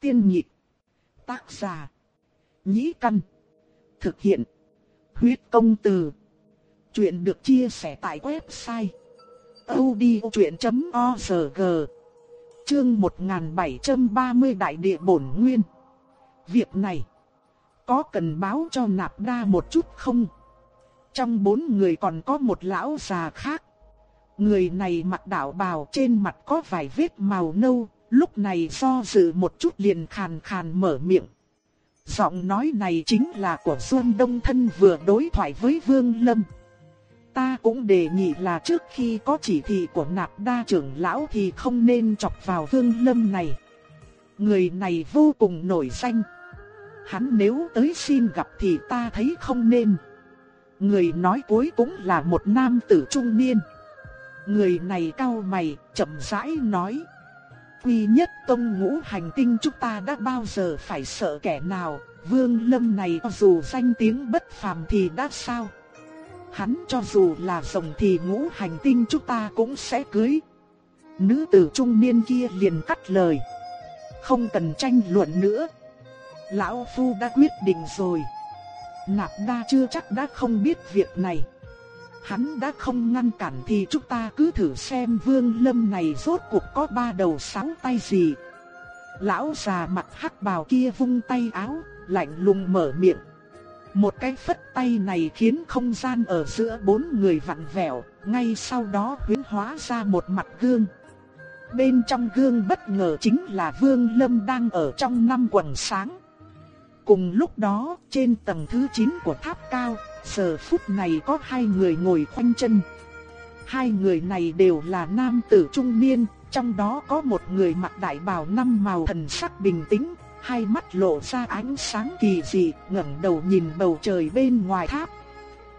Tiên nhị Tác giả. Nhĩ căn. Thực hiện. Huyết công từ. Chuyện được chia sẻ tại website. odchuyện.org Chương 1730 Đại địa bổn nguyên. Việc này. Có cần báo cho nạp đa một chút không? Trong bốn người còn có một lão già khác. Người này mặc đạo bào trên mặt có vài vết màu nâu, lúc này do dự một chút liền khàn khàn mở miệng. Giọng nói này chính là của Duân Đông Thân vừa đối thoại với Vương Lâm. Ta cũng đề nghị là trước khi có chỉ thị của nạp đa trưởng lão thì không nên chọc vào Vương Lâm này. Người này vô cùng nổi danh. Hắn nếu tới xin gặp thì ta thấy không nên. Người nói cuối cũng là một nam tử trung niên. Người này cau mày, chậm rãi nói. Quy nhất tông ngũ hành tinh chúng ta đã bao giờ phải sợ kẻ nào, vương lâm này dù danh tiếng bất phàm thì đã sao? Hắn cho dù là rồng thì ngũ hành tinh chúng ta cũng sẽ cưới. Nữ tử trung niên kia liền cắt lời. Không cần tranh luận nữa. Lão Phu đã quyết định rồi. Nạp đa chưa chắc đã không biết việc này. Hắn đã không ngăn cản thì chúng ta cứ thử xem vương lâm này rốt cuộc có ba đầu sáu tay gì. Lão già mặt hắc bào kia vung tay áo, lạnh lùng mở miệng. Một cái phất tay này khiến không gian ở giữa bốn người vặn vẹo, ngay sau đó huyến hóa ra một mặt gương. Bên trong gương bất ngờ chính là Vương Lâm đang ở trong năm quần sáng. Cùng lúc đó, trên tầng thứ 9 của tháp cao, giờ phút này có hai người ngồi khoanh chân. Hai người này đều là nam tử trung niên, trong đó có một người mặc đại bào năm màu thần sắc bình tĩnh, hai mắt lộ ra ánh sáng kỳ dị, ngẩng đầu nhìn bầu trời bên ngoài tháp.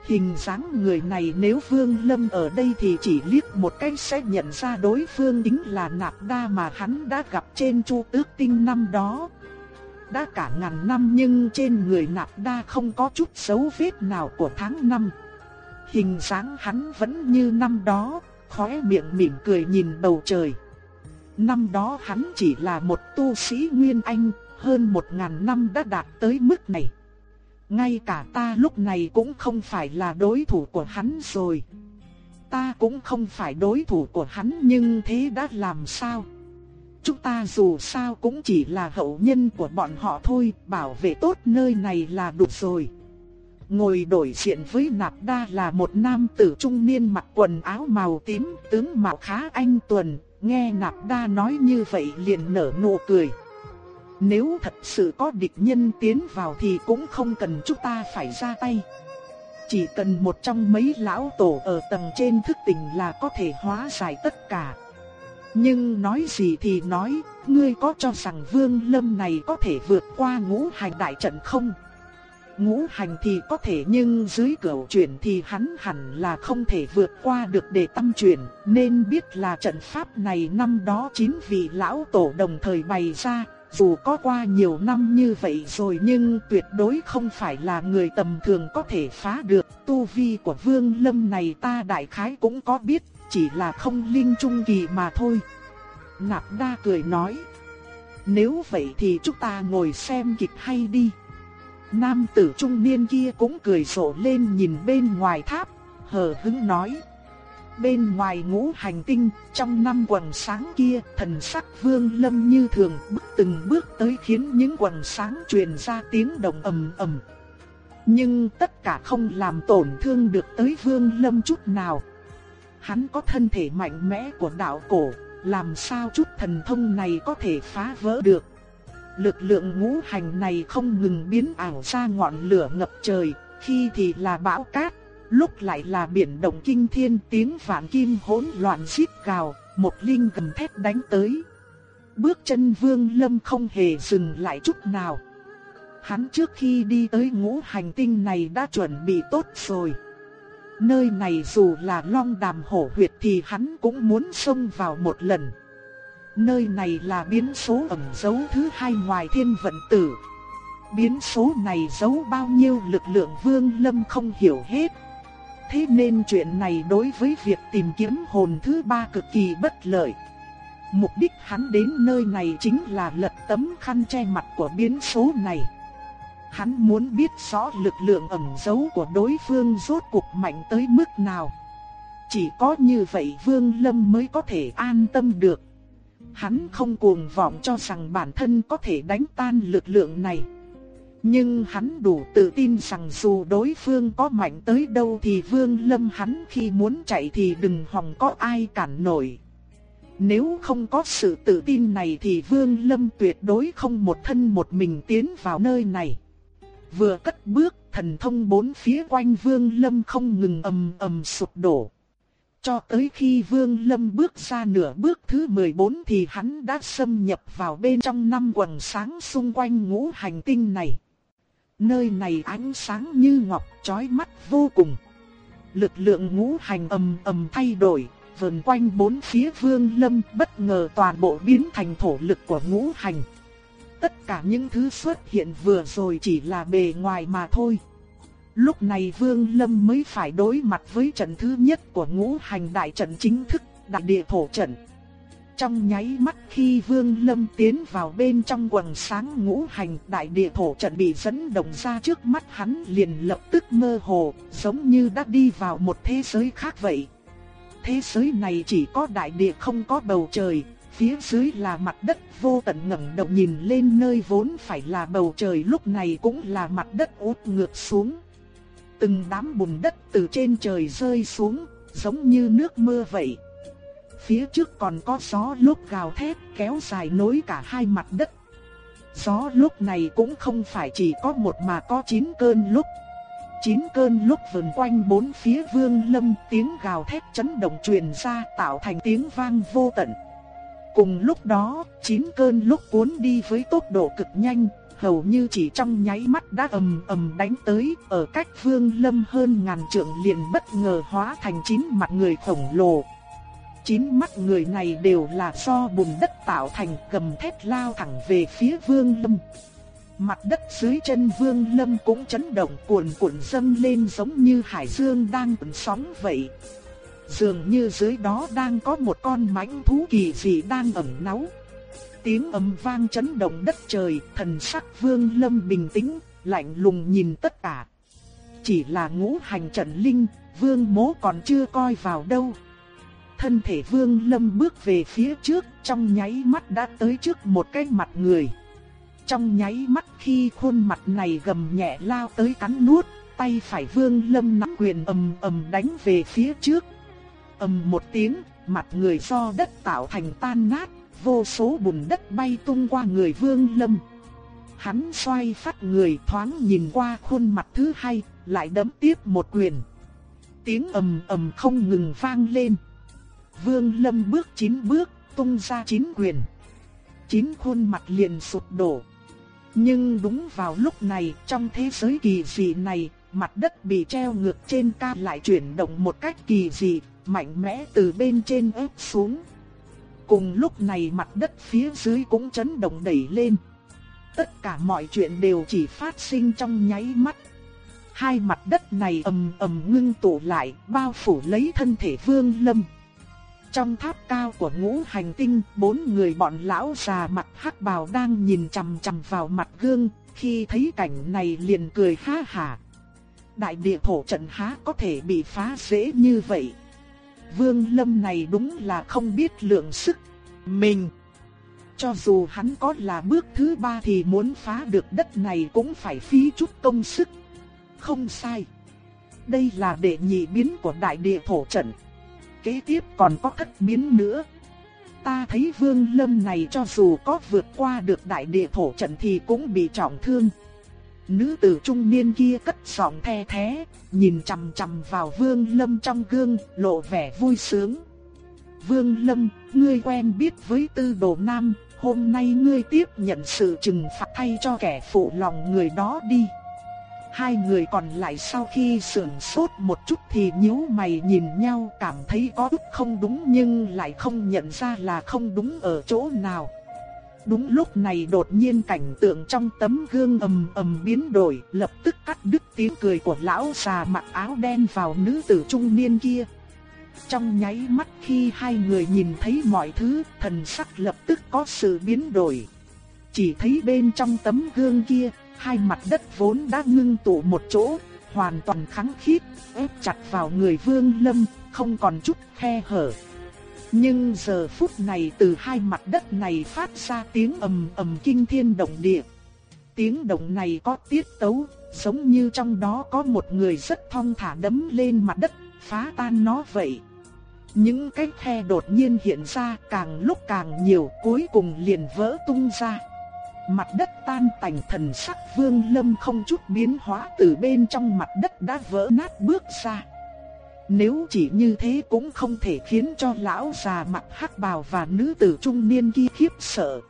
Hình dáng người này nếu Vương Lâm ở đây thì chỉ liếc một cái sẽ nhận ra đối phương chính là Nạp Đa mà hắn đã gặp trên Chu Tước Tinh năm đó. Đã cả ngàn năm nhưng trên người Nạp Đa không có chút dấu vết nào của tháng năm. Hình dáng hắn vẫn như năm đó, khóe miệng mỉm cười nhìn bầu trời. Năm đó hắn chỉ là một tu sĩ Nguyên Anh, hơn một ngàn năm đã đạt tới mức này. Ngay cả ta lúc này cũng không phải là đối thủ của hắn rồi. Ta cũng không phải đối thủ của hắn nhưng thế đã làm sao? Chúng ta dù sao cũng chỉ là hậu nhân của bọn họ thôi, bảo vệ tốt nơi này là đủ rồi. Ngồi đổi diện với nạp đa là một nam tử trung niên mặc quần áo màu tím, tướng mạo khá anh tuần, nghe nạp đa nói như vậy liền nở nụ cười. Nếu thật sự có địch nhân tiến vào thì cũng không cần chúng ta phải ra tay. Chỉ cần một trong mấy lão tổ ở tầng trên thức tỉnh là có thể hóa giải tất cả. Nhưng nói gì thì nói, ngươi có cho rằng vương lâm này có thể vượt qua ngũ hành đại trận không? Ngũ hành thì có thể nhưng dưới cửu chuyển thì hắn hẳn là không thể vượt qua được để tâm chuyển, nên biết là trận pháp này năm đó chín vị lão tổ đồng thời bày ra, dù có qua nhiều năm như vậy rồi nhưng tuyệt đối không phải là người tầm thường có thể phá được. Tu vi của Vương Lâm này ta đại khái cũng có biết, chỉ là không linh trung kỳ mà thôi. Nạp đa cười nói. Nếu vậy thì chúng ta ngồi xem kịch hay đi. Nam tử trung niên kia cũng cười rộ lên nhìn bên ngoài tháp, hờ hững nói. Bên ngoài ngũ hành tinh, trong năm quần sáng kia, thần sắc vương lâm như thường bước từng bước tới khiến những quần sáng truyền ra tiếng động ầm ầm. Nhưng tất cả không làm tổn thương được tới vương lâm chút nào. Hắn có thân thể mạnh mẽ của đạo cổ, làm sao chút thần thông này có thể phá vỡ được. Lực lượng ngũ hành này không ngừng biến ảo ra ngọn lửa ngập trời, khi thì là bão cát, lúc lại là biển động kinh thiên tiếng vạn kim hỗn loạn xít gào, một linh gầm thét đánh tới. Bước chân vương lâm không hề dừng lại chút nào. Hắn trước khi đi tới ngũ hành tinh này đã chuẩn bị tốt rồi. Nơi này dù là long đàm hổ huyệt thì hắn cũng muốn xông vào một lần. Nơi này là biến số ẩn dấu thứ hai ngoài thiên vận tử. Biến số này giấu bao nhiêu lực lượng vương lâm không hiểu hết. Thế nên chuyện này đối với việc tìm kiếm hồn thứ ba cực kỳ bất lợi. Mục đích hắn đến nơi này chính là lật tấm khăn che mặt của biến số này. Hắn muốn biết rõ lực lượng ẩn giấu của đối phương rốt cuộc mạnh tới mức nào. Chỉ có như vậy Vương Lâm mới có thể an tâm được. Hắn không cuồng vọng cho rằng bản thân có thể đánh tan lực lượng này. Nhưng hắn đủ tự tin rằng dù đối phương có mạnh tới đâu thì Vương Lâm hắn khi muốn chạy thì đừng hòng có ai cản nổi. Nếu không có sự tự tin này thì Vương Lâm tuyệt đối không một thân một mình tiến vào nơi này. Vừa cất bước, thần thông bốn phía quanh Vương Lâm không ngừng ầm ầm sụp đổ. Cho tới khi Vương Lâm bước ra nửa bước thứ 14 thì hắn đã xâm nhập vào bên trong năm quần sáng xung quanh ngũ hành tinh này. Nơi này ánh sáng như ngọc chói mắt vô cùng. Lực lượng ngũ hành ầm ầm thay đổi, vần quanh bốn phía Vương Lâm bất ngờ toàn bộ biến thành thổ lực của ngũ hành. Tất cả những thứ xuất hiện vừa rồi chỉ là bề ngoài mà thôi. Lúc này Vương Lâm mới phải đối mặt với trận thứ nhất của ngũ hành đại trận chính thức, đại địa thổ trận. Trong nháy mắt khi Vương Lâm tiến vào bên trong quần sáng ngũ hành đại địa thổ trận bị dẫn động ra trước mắt hắn liền lập tức mơ hồ, giống như đã đi vào một thế giới khác vậy. Thế giới này chỉ có đại địa không có bầu trời, phía dưới là mặt đất vô tận ngẩng đầu nhìn lên nơi vốn phải là bầu trời lúc này cũng là mặt đất út ngược xuống. Từng đám bùn đất từ trên trời rơi xuống, giống như nước mưa vậy. Phía trước còn có gió lúc gào thét kéo dài nối cả hai mặt đất. Gió lúc này cũng không phải chỉ có một mà có chín cơn lúc. Chín cơn lúc vần quanh bốn phía vương lâm tiếng gào thét chấn động truyền ra tạo thành tiếng vang vô tận. Cùng lúc đó, chín cơn lúc cuốn đi với tốc độ cực nhanh, hầu như chỉ trong nháy mắt đã ầm ầm đánh tới, ở cách Vương Lâm hơn ngàn trượng liền bất ngờ hóa thành chín mặt người khổng lồ. Chín mắt người này đều là do bùn đất tạo thành cầm thép lao thẳng về phía Vương Lâm. Mặt đất dưới chân Vương Lâm cũng chấn động cuồn cuộn dâng lên giống như hải dương đang cuộn sóng vậy. Dường như dưới đó đang có một con mãnh thú kỳ dị đang ẩn náu. Tiếng ầm vang chấn động đất trời, thần sắc Vương Lâm bình tĩnh, lạnh lùng nhìn tất cả. Chỉ là ngũ hành trận linh, Vương Mỗ còn chưa coi vào đâu. Thân thể Vương Lâm bước về phía trước, trong nháy mắt đã tới trước một cái mặt người. Trong nháy mắt khi khuôn mặt này gầm nhẹ lao tới cắn nuốt, tay phải Vương Lâm nắm quyền ầm ầm đánh về phía trước. Ầm một tiếng, mặt người do đất tạo thành tan nát, vô số bùn đất bay tung qua người Vương Lâm. Hắn xoay phát người thoáng nhìn qua khuôn mặt thứ hai, lại đấm tiếp một quyền. Tiếng ầm ầm không ngừng vang lên. Vương Lâm bước chín bước, tung ra chín quyền. Chín khuôn mặt liền sụp đổ. Nhưng đúng vào lúc này, trong thế giới kỳ dị này, mặt đất bị treo ngược trên cao lại chuyển động một cách kỳ dị, mạnh mẽ từ bên trên ép xuống. Cùng lúc này mặt đất phía dưới cũng chấn động đẩy lên. Tất cả mọi chuyện đều chỉ phát sinh trong nháy mắt. Hai mặt đất này ầm ầm ngưng tụ lại, bao phủ lấy thân thể Vương Lâm. Trong tháp cao của ngũ hành tinh, bốn người bọn lão già mặt hắc bào đang nhìn chằm chằm vào mặt gương, khi thấy cảnh này liền cười ha hả. Đại địa thổ trận há có thể bị phá dễ như vậy. Vương Lâm này đúng là không biết lượng sức. Mình, cho dù hắn có là bước thứ ba thì muốn phá được đất này cũng phải phí chút công sức. Không sai. Đây là đệ nhị biến của đại địa thổ trận. Kế tiếp còn có thất biến nữa. Ta thấy vương lâm này cho dù có vượt qua được đại địa thổ trận thì cũng bị trọng thương. Nữ tử trung niên kia cất giọng the thế, nhìn chằm chằm vào Vương Lâm trong gương, lộ vẻ vui sướng. Vương Lâm, ngươi quen biết với tư đồ nam, hôm nay ngươi tiếp nhận sự trừng phạt thay cho kẻ phụ lòng người đó đi. Hai người còn lại sau khi sườn sốt một chút thì nhíu mày nhìn nhau cảm thấy có chút không đúng nhưng lại không nhận ra là không đúng ở chỗ nào. Đúng lúc này đột nhiên cảnh tượng trong tấm gương ầm ầm biến đổi, lập tức cắt đứt tiếng cười của lão già mặc áo đen vào nữ tử trung niên kia. Trong nháy mắt khi hai người nhìn thấy mọi thứ, thần sắc lập tức có sự biến đổi. Chỉ thấy bên trong tấm gương kia, hai mặt đất vốn đã ngưng tụ một chỗ, hoàn toàn kháng khít, ép chặt vào người Vương Lâm, không còn chút khe hở. Nhưng giờ phút này từ hai mặt đất này phát ra tiếng ầm ầm kinh thiên động địa. Tiếng động này có tiết tấu, giống như trong đó có một người rất thong thả đấm lên mặt đất, phá tan nó vậy. Những cái khe đột nhiên hiện ra càng lúc càng nhiều cuối cùng liền vỡ tung ra. Mặt đất tan tành thần sắc vương lâm không chút biến hóa từ bên trong mặt đất đã vỡ nát bước ra. Nếu chỉ như thế cũng không thể khiến cho lão già mặt hắc bào và nữ tử trung niên kia khiếp sợ.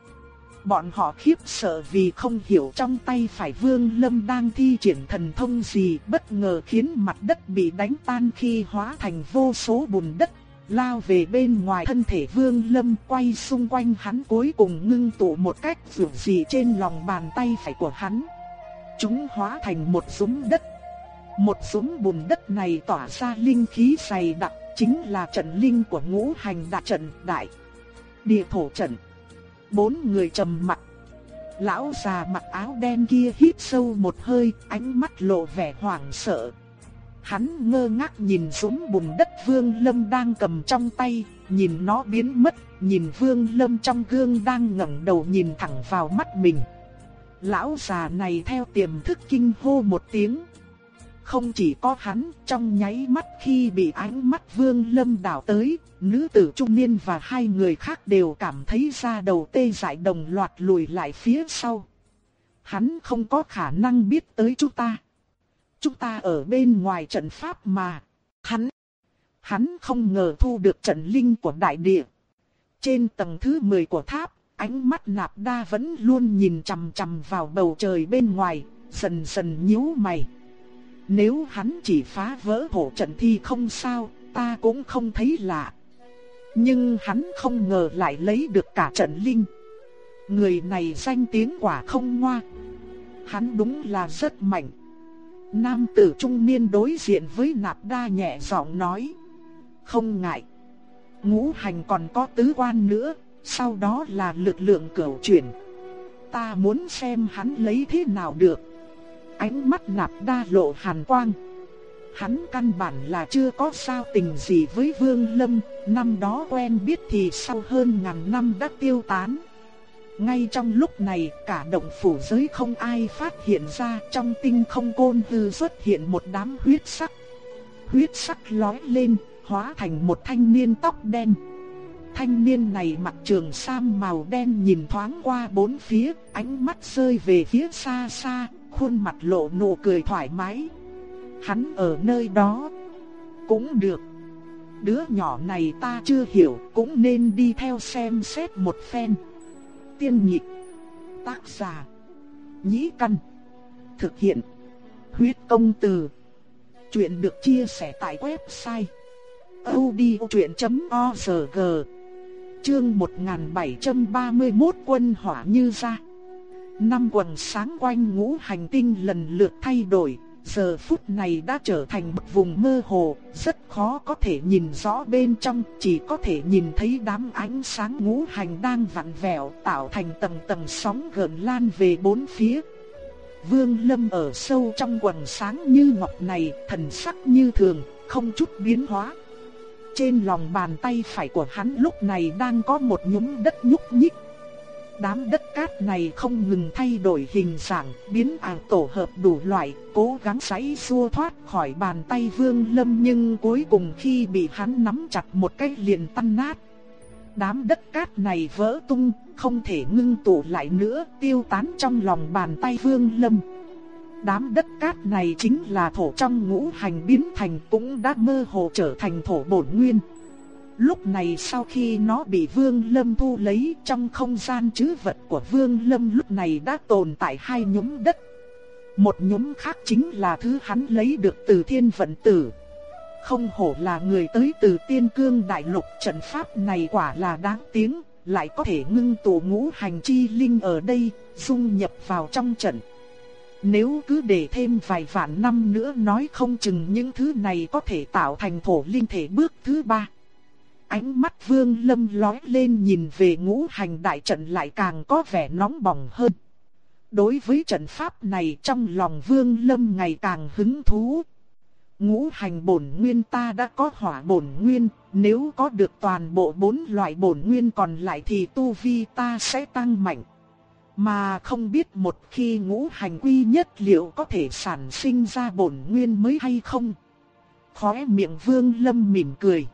Bọn họ khiếp sợ vì không hiểu trong tay phải vương lâm đang thi triển thần thông gì, bất ngờ khiến mặt đất bị đánh tan khi hóa thành vô số bùn đất, lao về bên ngoài thân thể Vương Lâm, quay xung quanh hắn cuối cùng ngưng tụ một cách dường dị trên lòng bàn tay phải của hắn. Chúng hóa thành một súng đất. Một súng bùn đất này tỏa ra linh khí dày đặc, chính là trận linh của ngũ hành đại trận đại. Địa thổ trận. Bốn người trầm mặt. Lão già mặc áo đen kia hít sâu một hơi, ánh mắt lộ vẻ hoảng sợ. Hắn ngơ ngác nhìn xuống bùn đất Vương Lâm đang cầm trong tay, nhìn nó biến mất, nhìn Vương Lâm trong gương đang ngẩng đầu nhìn thẳng vào mắt mình. Lão già này theo tiềm thức kinh hô một tiếng. Không chỉ có hắn, trong nháy mắt khi bị ánh mắt Vương Lâm đảo tới, nữ tử trung niên và hai người khác đều cảm thấy da đầu tê dại đồng loạt lùi lại phía sau. Hắn không có khả năng biết tới chúng ta. Chúng ta ở bên ngoài trận pháp mà. Hắn, hắn không ngờ thu được trận linh của đại địa. Trên tầng thứ 10 của tháp, ánh mắt nạp đa vẫn luôn nhìn chằm chằm vào bầu trời bên ngoài, dần dần nhíu mày. Nếu hắn chỉ phá vỡ hộ trận thì không sao, ta cũng không thấy lạ. Nhưng hắn không ngờ lại lấy được cả trận linh. Người này danh tiếng quả không ngoa. Hắn đúng là rất mạnh. Nam tử trung niên đối diện với nạp đa nhẹ giọng nói. Không ngại. Ngũ hành còn có tứ quan nữa, sau đó là lực lượng cửu chuyển. Ta muốn xem hắn lấy thế nào được. Ánh mắt nạp đa lộ hàn quang. Hắn căn bản là chưa có sao tình gì với Vương Lâm, năm đó quen biết thì sau hơn ngàn năm đã tiêu tán. Ngay trong lúc này, cả động phủ giới không ai phát hiện ra trong tinh không côn hư xuất hiện một đám huyết sắc. Huyết sắc lói lên, hóa thành một thanh niên tóc đen. Thanh niên này mặc trường sam màu đen nhìn thoáng qua bốn phía, ánh mắt rơi về phía xa xa, khuôn mặt lộ nụ cười thoải mái. Hắn ở nơi đó. Cũng được. Đứa nhỏ này ta chưa hiểu, cũng nên đi theo xem xét một phen tiên nhị Tác giả. Nhĩ căn. Thực hiện. Huyết công từ. Chuyện được chia sẻ tại website. odchuyện.org Chương 1731 quân hỏa như ra. Năm quần sáng quanh ngũ hành tinh lần lượt thay đổi, giờ phút này đã trở thành một vùng mơ hồ, rất khó có thể nhìn rõ bên trong, chỉ có thể nhìn thấy đám ánh sáng ngũ hành đang vặn vẹo tạo thành tầng tầng sóng gợn lan về bốn phía. Vương Lâm ở sâu trong quần sáng như ngọc này, thần sắc như thường, không chút biến hóa. Trên lòng bàn tay phải của hắn lúc này đang có một nhúm đất nhúc nhích, Đám đất cát này không ngừng thay đổi hình dạng, biến ảo tổ hợp đủ loại, cố gắng giãy xua thoát khỏi bàn tay Vương Lâm nhưng cuối cùng khi bị hắn nắm chặt một cái liền tan nát. Đám đất cát này vỡ tung, không thể ngưng tụ lại nữa, tiêu tán trong lòng bàn tay Vương Lâm. Đám đất cát này chính là thổ trong ngũ hành biến thành cũng đã mơ hồ trở thành thổ bổn nguyên. Lúc này sau khi nó bị Vương Lâm thu lấy trong không gian chứ vật của Vương Lâm lúc này đã tồn tại hai nhóm đất. Một nhóm khác chính là thứ hắn lấy được từ thiên vận tử. Không hổ là người tới từ tiên cương đại lục trận pháp này quả là đáng tiếng, lại có thể ngưng tụ ngũ hành chi linh ở đây, dung nhập vào trong trận. Nếu cứ để thêm vài vạn năm nữa nói không chừng những thứ này có thể tạo thành thổ linh thể bước thứ ba. Ánh mắt vương lâm lói lên nhìn về ngũ hành đại trận lại càng có vẻ nóng bỏng hơn. Đối với trận pháp này trong lòng vương lâm ngày càng hứng thú. Ngũ hành bổn nguyên ta đã có hỏa bổn nguyên, nếu có được toàn bộ bốn loại bổn nguyên còn lại thì tu vi ta sẽ tăng mạnh. Mà không biết một khi ngũ hành quy nhất liệu có thể sản sinh ra bổn nguyên mới hay không. Khóe miệng vương lâm mỉm cười.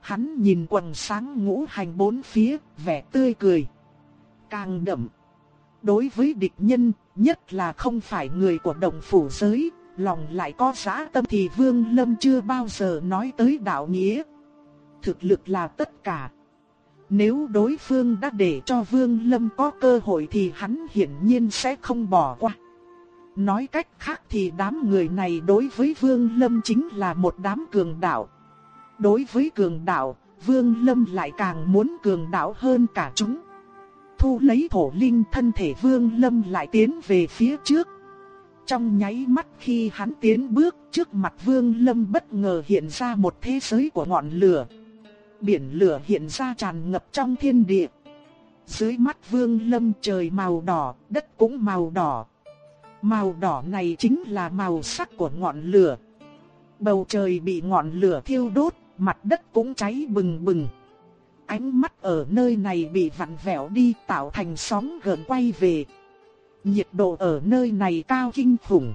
Hắn nhìn quần sáng ngũ hành bốn phía, vẻ tươi cười. Càng đậm. Đối với địch nhân, nhất là không phải người của đồng phủ giới, lòng lại có giá tâm thì Vương Lâm chưa bao giờ nói tới đạo nghĩa. Thực lực là tất cả. Nếu đối phương đã để cho Vương Lâm có cơ hội thì hắn hiển nhiên sẽ không bỏ qua. Nói cách khác thì đám người này đối với Vương Lâm chính là một đám cường đạo. Đối với cường đạo, Vương Lâm lại càng muốn cường đạo hơn cả chúng. Thu lấy thổ linh thân thể Vương Lâm lại tiến về phía trước. Trong nháy mắt khi hắn tiến bước trước mặt Vương Lâm bất ngờ hiện ra một thế giới của ngọn lửa. Biển lửa hiện ra tràn ngập trong thiên địa. Dưới mắt Vương Lâm trời màu đỏ, đất cũng màu đỏ. Màu đỏ này chính là màu sắc của ngọn lửa. Bầu trời bị ngọn lửa thiêu đốt, mặt đất cũng cháy bừng bừng. Ánh mắt ở nơi này bị vặn vẹo đi tạo thành sóng gợn quay về. Nhiệt độ ở nơi này cao kinh khủng.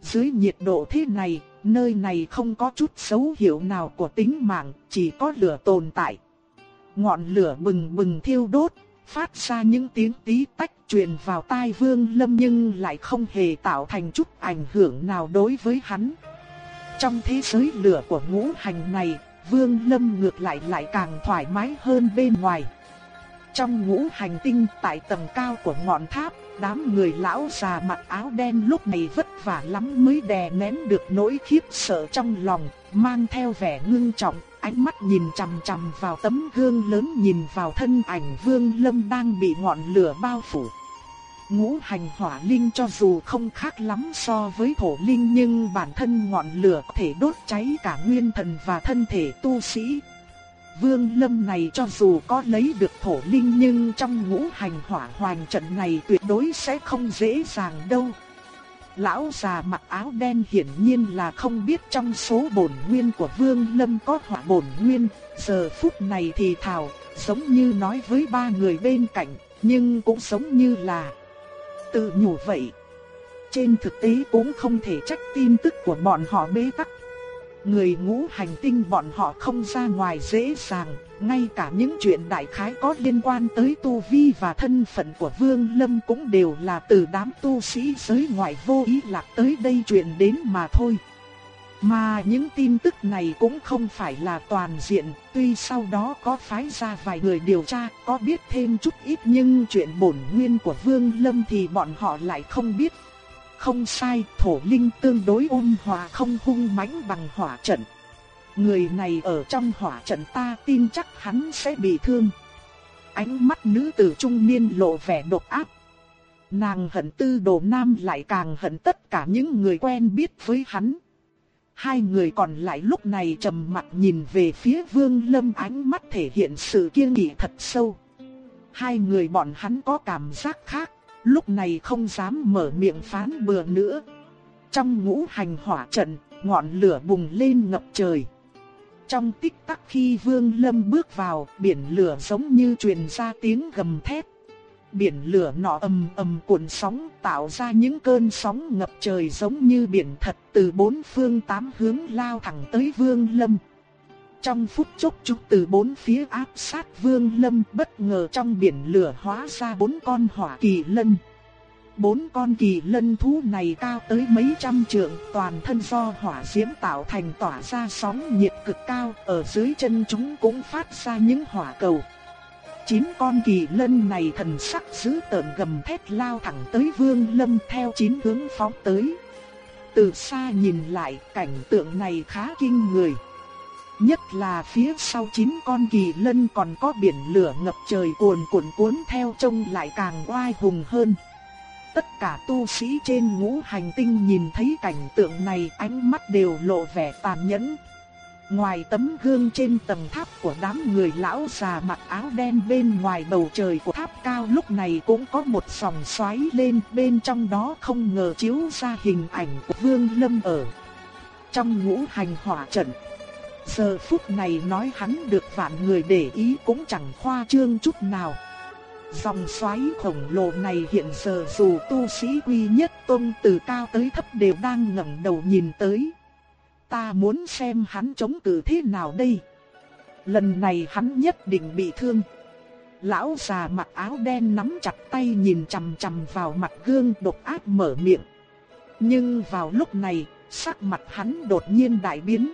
Dưới nhiệt độ thế này, nơi này không có chút dấu hiệu nào của tính mạng, chỉ có lửa tồn tại. Ngọn lửa bừng bừng thiêu đốt, phát ra những tiếng tí tách truyền vào tai Vương Lâm nhưng lại không hề tạo thành chút ảnh hưởng nào đối với hắn. Trong thế giới lửa của ngũ hành này, Vương Lâm ngược lại lại càng thoải mái hơn bên ngoài. Trong ngũ hành tinh tại tầng cao của ngọn tháp, đám người lão già mặc áo đen lúc này vất vả lắm mới đè nén được nỗi khiếp sợ trong lòng, mang theo vẻ ngưng trọng, ánh mắt nhìn chằm chằm vào tấm gương lớn nhìn vào thân ảnh Vương Lâm đang bị ngọn lửa bao phủ. Ngũ hành hỏa linh cho dù không khác lắm so với thổ linh nhưng bản thân ngọn lửa có thể đốt cháy cả nguyên thần và thân thể tu sĩ. Vương Lâm này cho dù có lấy được thổ linh nhưng trong ngũ hành hỏa hoàng trận này tuyệt đối sẽ không dễ dàng đâu. Lão già mặc áo đen hiển nhiên là không biết trong số bổn nguyên của Vương Lâm có hỏa bổn nguyên, giờ phút này thì thào, giống như nói với ba người bên cạnh, nhưng cũng giống như là tự nhủ vậy. Trên thực tế cũng không thể trách tin tức của bọn họ bế tắc. Người ngũ hành tinh bọn họ không ra ngoài dễ dàng, ngay cả những chuyện đại khái có liên quan tới tu vi và thân phận của Vương Lâm cũng đều là từ đám tu sĩ giới ngoại vô ý lạc tới đây truyền đến mà thôi. Mà những tin tức này cũng không phải là toàn diện, tuy sau đó có phái ra vài người điều tra, có biết thêm chút ít nhưng chuyện bổn nguyên của Vương Lâm thì bọn họ lại không biết. Không sai, thổ linh tương đối ôn hòa không hung mãnh bằng hỏa trận. Người này ở trong hỏa trận ta tin chắc hắn sẽ bị thương. Ánh mắt nữ tử trung niên lộ vẻ độc ác. Nàng hận tư đồ nam lại càng hận tất cả những người quen biết với hắn. Hai người còn lại lúc này trầm mặt nhìn về phía Vương Lâm ánh mắt thể hiện sự kiên nghị thật sâu. Hai người bọn hắn có cảm giác khác, lúc này không dám mở miệng phán bừa nữa. Trong ngũ hành hỏa trận, ngọn lửa bùng lên ngập trời. Trong tích tắc khi Vương Lâm bước vào, biển lửa giống như truyền ra tiếng gầm thét biển lửa nọ ầm ầm cuộn sóng tạo ra những cơn sóng ngập trời giống như biển thật từ bốn phương tám hướng lao thẳng tới Vương Lâm. Trong phút chốc chúng từ bốn phía áp sát Vương Lâm bất ngờ trong biển lửa hóa ra bốn con hỏa kỳ lân. Bốn con kỳ lân thú này cao tới mấy trăm trượng, toàn thân do hỏa diễm tạo thành tỏa ra sóng nhiệt cực cao, ở dưới chân chúng cũng phát ra những hỏa cầu. Chín con kỳ lân này thần sắc dữ tợn gầm thét lao thẳng tới Vương Lâm theo chín hướng phóng tới. Từ xa nhìn lại, cảnh tượng này khá kinh người. Nhất là phía sau chín con kỳ lân còn có biển lửa ngập trời cuồn cuộn cuốn theo trông lại càng oai hùng hơn. tất cả tu sĩ trên ngũ hành tinh nhìn thấy cảnh tượng này, ánh mắt đều lộ vẻ tàn nhẫn. Ngoài tấm gương trên tầng tháp của đám người lão già mặc áo đen bên ngoài bầu trời của tháp cao lúc này cũng có một sòng xoáy lên, bên trong đó không ngờ chiếu ra hình ảnh của Vương Lâm ở trong ngũ hành hỏa trận. Giờ phút này nói hắn được vạn người để ý cũng chẳng khoa trương chút nào. Dòng xoáy khổng lồ này hiện giờ dù tu sĩ quy nhất tôn từ cao tới thấp đều đang ngẩng đầu nhìn tới. Ta muốn xem hắn chống cự thế nào đây. Lần này hắn nhất định bị thương. Lão già mặc áo đen nắm chặt tay nhìn chằm chằm vào mặt gương độc ác mở miệng. Nhưng vào lúc này, sắc mặt hắn đột nhiên đại biến.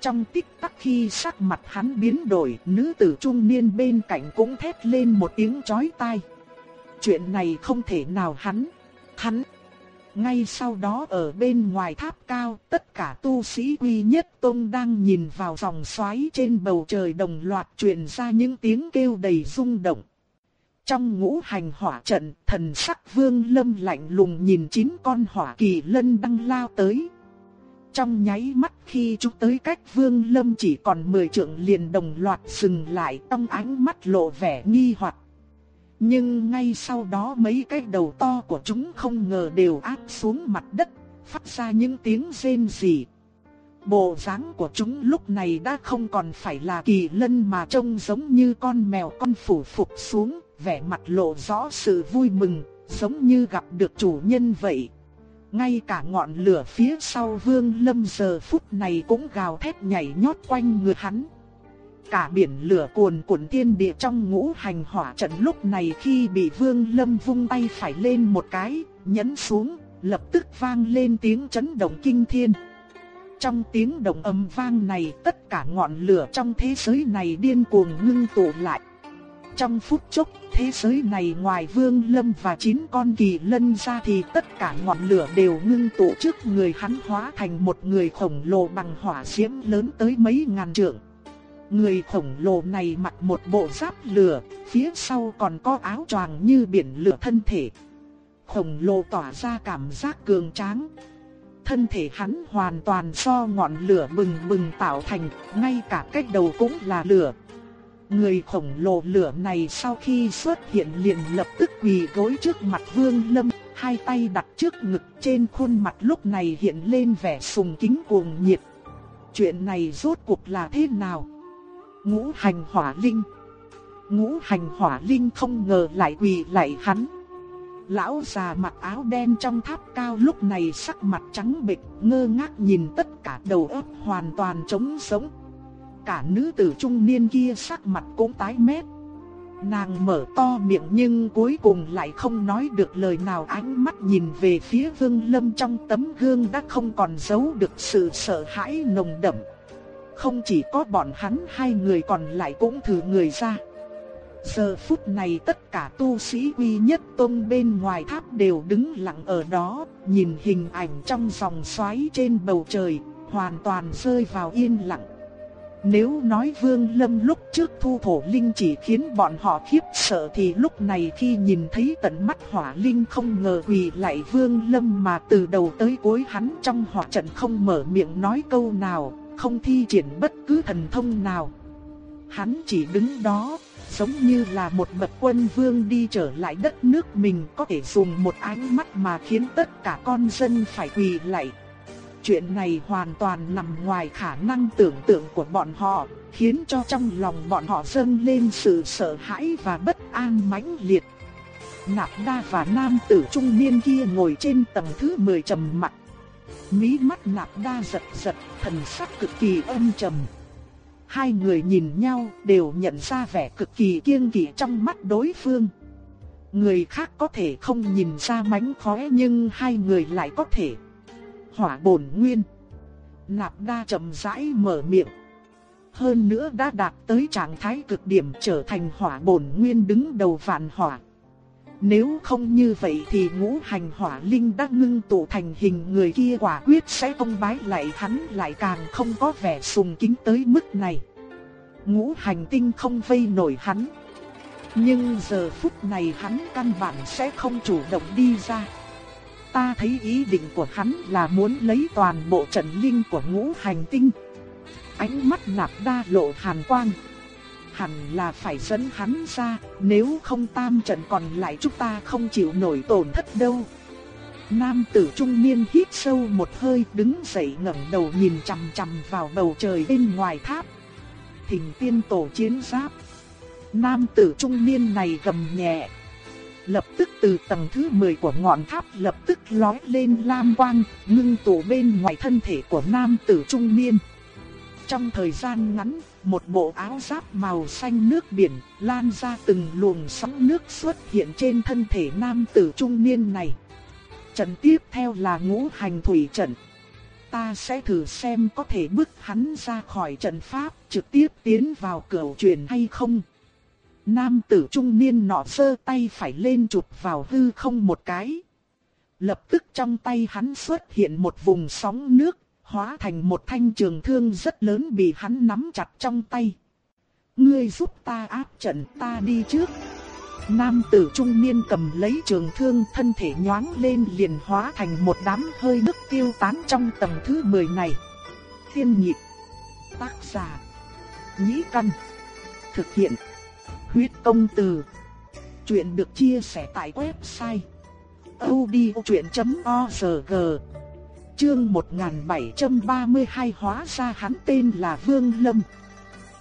Trong tích tắc khi sắc mặt hắn biến đổi, nữ tử trung niên bên cạnh cũng thét lên một tiếng chói tai. Chuyện này không thể nào hắn, hắn. Ngay sau đó ở bên ngoài tháp cao, tất cả tu sĩ quy nhất tông đang nhìn vào dòng xoáy trên bầu trời đồng loạt truyền ra những tiếng kêu đầy rung động. Trong ngũ hành hỏa trận, thần sắc vương lâm lạnh lùng nhìn chín con hỏa kỳ lân đang lao tới. Trong nháy mắt khi chúng tới cách vương lâm chỉ còn 10 trượng liền đồng loạt dừng lại trong ánh mắt lộ vẻ nghi hoặc. Nhưng ngay sau đó mấy cái đầu to của chúng không ngờ đều áp xuống mặt đất, phát ra những tiếng rên rỉ. Bộ dáng của chúng lúc này đã không còn phải là kỳ lân mà trông giống như con mèo con phủ phục xuống, vẻ mặt lộ rõ sự vui mừng, giống như gặp được chủ nhân vậy. Ngay cả ngọn lửa phía sau vương lâm giờ phút này cũng gào thét nhảy nhót quanh người hắn. Cả biển lửa cuồn cuộn thiên địa trong ngũ hành hỏa trận lúc này khi bị vương lâm vung tay phải lên một cái, nhấn xuống, lập tức vang lên tiếng chấn động kinh thiên. Trong tiếng động âm vang này tất cả ngọn lửa trong thế giới này điên cuồng ngưng tụ lại. Trong phút chốc, thế giới này ngoài Vương Lâm và chín con kỳ lân ra thì tất cả ngọn lửa đều ngưng tụ trước người hắn hóa thành một người khổng lồ bằng hỏa diễm lớn tới mấy ngàn trượng. Người khổng lồ này mặc một bộ giáp lửa, phía sau còn có áo choàng như biển lửa thân thể. Khổng lồ tỏa ra cảm giác cường tráng. Thân thể hắn hoàn toàn do ngọn lửa bừng bừng tạo thành, ngay cả cái đầu cũng là lửa, Người khổng lồ lửa này sau khi xuất hiện liền lập tức quỳ gối trước mặt Vương Lâm, hai tay đặt trước ngực trên khuôn mặt lúc này hiện lên vẻ sùng kính cuồng nhiệt. Chuyện này rốt cuộc là thế nào? Ngũ hành hỏa linh. Ngũ hành hỏa linh không ngờ lại quỳ lại hắn. Lão già mặc áo đen trong tháp cao lúc này sắc mặt trắng bệch, ngơ ngác nhìn tất cả đầu óc hoàn toàn trống sống cả nữ tử trung niên kia sắc mặt cũng tái mét. Nàng mở to miệng nhưng cuối cùng lại không nói được lời nào ánh mắt nhìn về phía Vương Lâm trong tấm gương đã không còn giấu được sự sợ hãi nồng đậm. Không chỉ có bọn hắn hai người còn lại cũng thử người ra. Giờ phút này tất cả tu sĩ uy nhất tôn bên ngoài tháp đều đứng lặng ở đó, nhìn hình ảnh trong dòng xoáy trên bầu trời, hoàn toàn rơi vào yên lặng. Nếu nói Vương Lâm lúc trước thu thổ linh chỉ khiến bọn họ khiếp sợ thì lúc này khi nhìn thấy tận mắt hỏa linh không ngờ quỳ lại Vương Lâm mà từ đầu tới cuối hắn trong hỏa trận không mở miệng nói câu nào, không thi triển bất cứ thần thông nào. Hắn chỉ đứng đó, giống như là một bậc quân vương đi trở lại đất nước mình có thể dùng một ánh mắt mà khiến tất cả con dân phải quỳ lại chuyện này hoàn toàn nằm ngoài khả năng tưởng tượng của bọn họ, khiến cho trong lòng bọn họ dâng lên sự sợ hãi và bất an mãnh liệt. Nạp đa và nam tử trung niên kia ngồi trên tầng thứ 10 trầm mặt. Mí mắt nạp đa giật giật, thần sắc cực kỳ âm trầm. Hai người nhìn nhau đều nhận ra vẻ cực kỳ kiêng kỵ trong mắt đối phương. Người khác có thể không nhìn ra mánh khóe nhưng hai người lại có thể hỏa bổn nguyên. Nạp đa chậm rãi mở miệng. Hơn nữa đã đạt tới trạng thái cực điểm trở thành hỏa bổn nguyên đứng đầu vạn hỏa. Nếu không như vậy thì ngũ hành hỏa linh đã ngưng tụ thành hình người kia quả quyết sẽ không bái lại hắn lại càng không có vẻ sùng kính tới mức này. Ngũ hành tinh không vây nổi hắn. Nhưng giờ phút này hắn căn bản sẽ không chủ động đi ra. Ta thấy ý định của hắn là muốn lấy toàn bộ trận linh của ngũ hành tinh. Ánh mắt nạp đa lộ hàn quang. Hẳn là phải dẫn hắn ra, nếu không tam trận còn lại chúng ta không chịu nổi tổn thất đâu. Nam tử trung niên hít sâu một hơi đứng dậy ngẩng đầu nhìn chằm chằm vào bầu trời bên ngoài tháp. thình tiên tổ chiến giáp. Nam tử trung niên này gầm nhẹ. Lập tức từ tầng thứ 10 của ngọn tháp lập tức lói lên lam quang, ngưng tụ bên ngoài thân thể của nam tử trung niên. Trong thời gian ngắn, một bộ áo giáp màu xanh nước biển lan ra từng luồng sóng nước xuất hiện trên thân thể nam tử trung niên này. Trận tiếp theo là ngũ hành thủy trận. Ta sẽ thử xem có thể bước hắn ra khỏi trận pháp trực tiếp tiến vào cửa truyền hay không. Nam tử trung niên nọ sơ tay phải lên chụp vào hư không một cái. Lập tức trong tay hắn xuất hiện một vùng sóng nước, hóa thành một thanh trường thương rất lớn bị hắn nắm chặt trong tay. Ngươi giúp ta áp trận ta đi trước. Nam tử trung niên cầm lấy trường thương thân thể nhoáng lên liền hóa thành một đám hơi nước tiêu tán trong tầng thứ 10 này. Tiên nhịp. Tác giả. Nhĩ căn. Thực hiện. Huyết công từ. Chuyện được chia sẻ tại website. odchuyện.org Chương 1732 hóa ra hắn tên là Vương Lâm.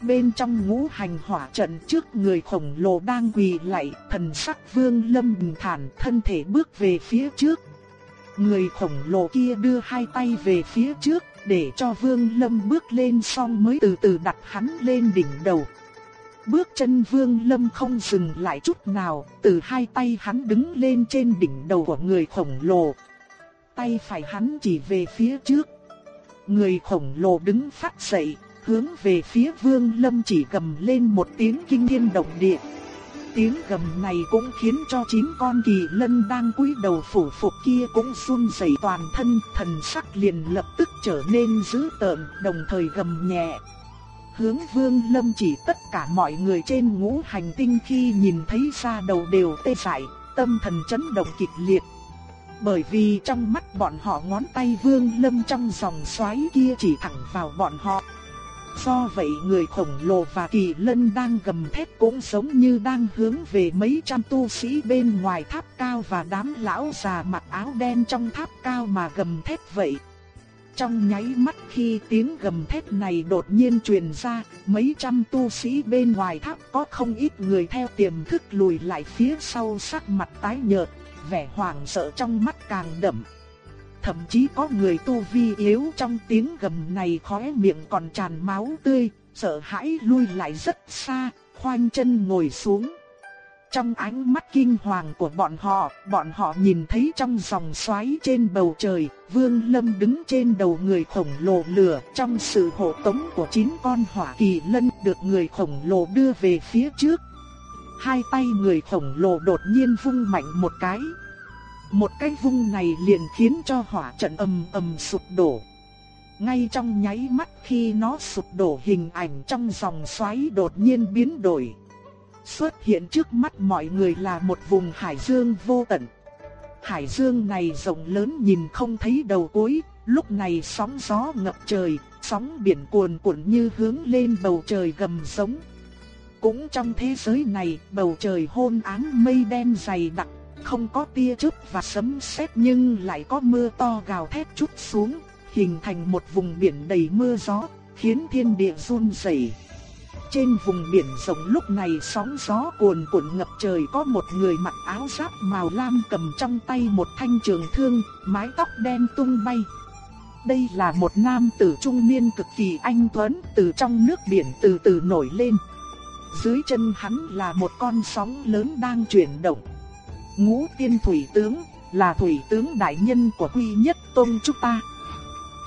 Bên trong ngũ hành hỏa trận trước người khổng lồ đang quỳ lạy, thần sắc Vương Lâm bình thản, thân thể bước về phía trước. Người khổng lồ kia đưa hai tay về phía trước, để cho Vương Lâm bước lên xong mới từ từ đặt hắn lên đỉnh đầu. Bước chân Vương Lâm không dừng lại chút nào, từ hai tay hắn đứng lên trên đỉnh đầu của người khổng lồ. Tay phải hắn chỉ về phía trước. Người khổng lồ đứng phát dậy, hướng về phía Vương Lâm chỉ gầm lên một tiếng kinh thiên động địa. Tiếng gầm này cũng khiến cho chín con kỳ lân đang cúi đầu phủ phục kia cũng run rẩy toàn thân, thần sắc liền lập tức trở nên dữ tợn, đồng thời gầm nhẹ. Hướng Vương Lâm chỉ tất cả mọi người trên ngũ hành tinh khi nhìn thấy ra đầu đều tê dại, tâm thần chấn động kịch liệt. Bởi vì trong mắt bọn họ ngón tay Vương Lâm trong dòng xoáy kia chỉ thẳng vào bọn họ. Do vậy người khổng lồ và kỳ lân đang gầm thét cũng giống như đang hướng về mấy trăm tu sĩ bên ngoài tháp cao và đám lão già mặc áo đen trong tháp cao mà gầm thét vậy. Trong nháy mắt khi tiếng gầm thét này đột nhiên truyền ra, mấy trăm tu sĩ bên ngoài tháp có không ít người theo tiềm thức lùi lại phía sau sắc mặt tái nhợt, vẻ hoảng sợ trong mắt càng đậm thậm chí có người tu vi yếu trong tiếng gầm này khóe miệng còn tràn máu tươi, sợ hãi lui lại rất xa, khoanh chân ngồi xuống. Trong ánh mắt kinh hoàng của bọn họ, bọn họ nhìn thấy trong dòng xoáy trên bầu trời, Vương Lâm đứng trên đầu người khổng lồ lửa, trong sự hộ tống của chín con hỏa kỳ lân được người khổng lồ đưa về phía trước. Hai tay người khổng lồ đột nhiên vung mạnh một cái, một cái vung này liền khiến cho hỏa trận ầm ầm sụp đổ. Ngay trong nháy mắt khi nó sụp đổ hình ảnh trong dòng xoáy đột nhiên biến đổi. Xuất hiện trước mắt mọi người là một vùng hải dương vô tận. Hải dương này rộng lớn nhìn không thấy đầu cuối, lúc này sóng gió ngập trời, sóng biển cuồn cuộn như hướng lên bầu trời gầm sống. Cũng trong thế giới này, bầu trời hôn áng mây đen dày đặc không có tia chớp và sấm sét nhưng lại có mưa to gào thét chút xuống, hình thành một vùng biển đầy mưa gió, khiến thiên địa run rẩy. Trên vùng biển rộng lúc này sóng gió cuồn cuộn ngập trời có một người mặc áo giáp màu lam cầm trong tay một thanh trường thương, mái tóc đen tung bay. Đây là một nam tử trung niên cực kỳ anh tuấn, từ trong nước biển từ từ nổi lên. Dưới chân hắn là một con sóng lớn đang chuyển động. Ngũ tiên thủy tướng là thủy tướng đại nhân của quy nhất tôn chúng ta.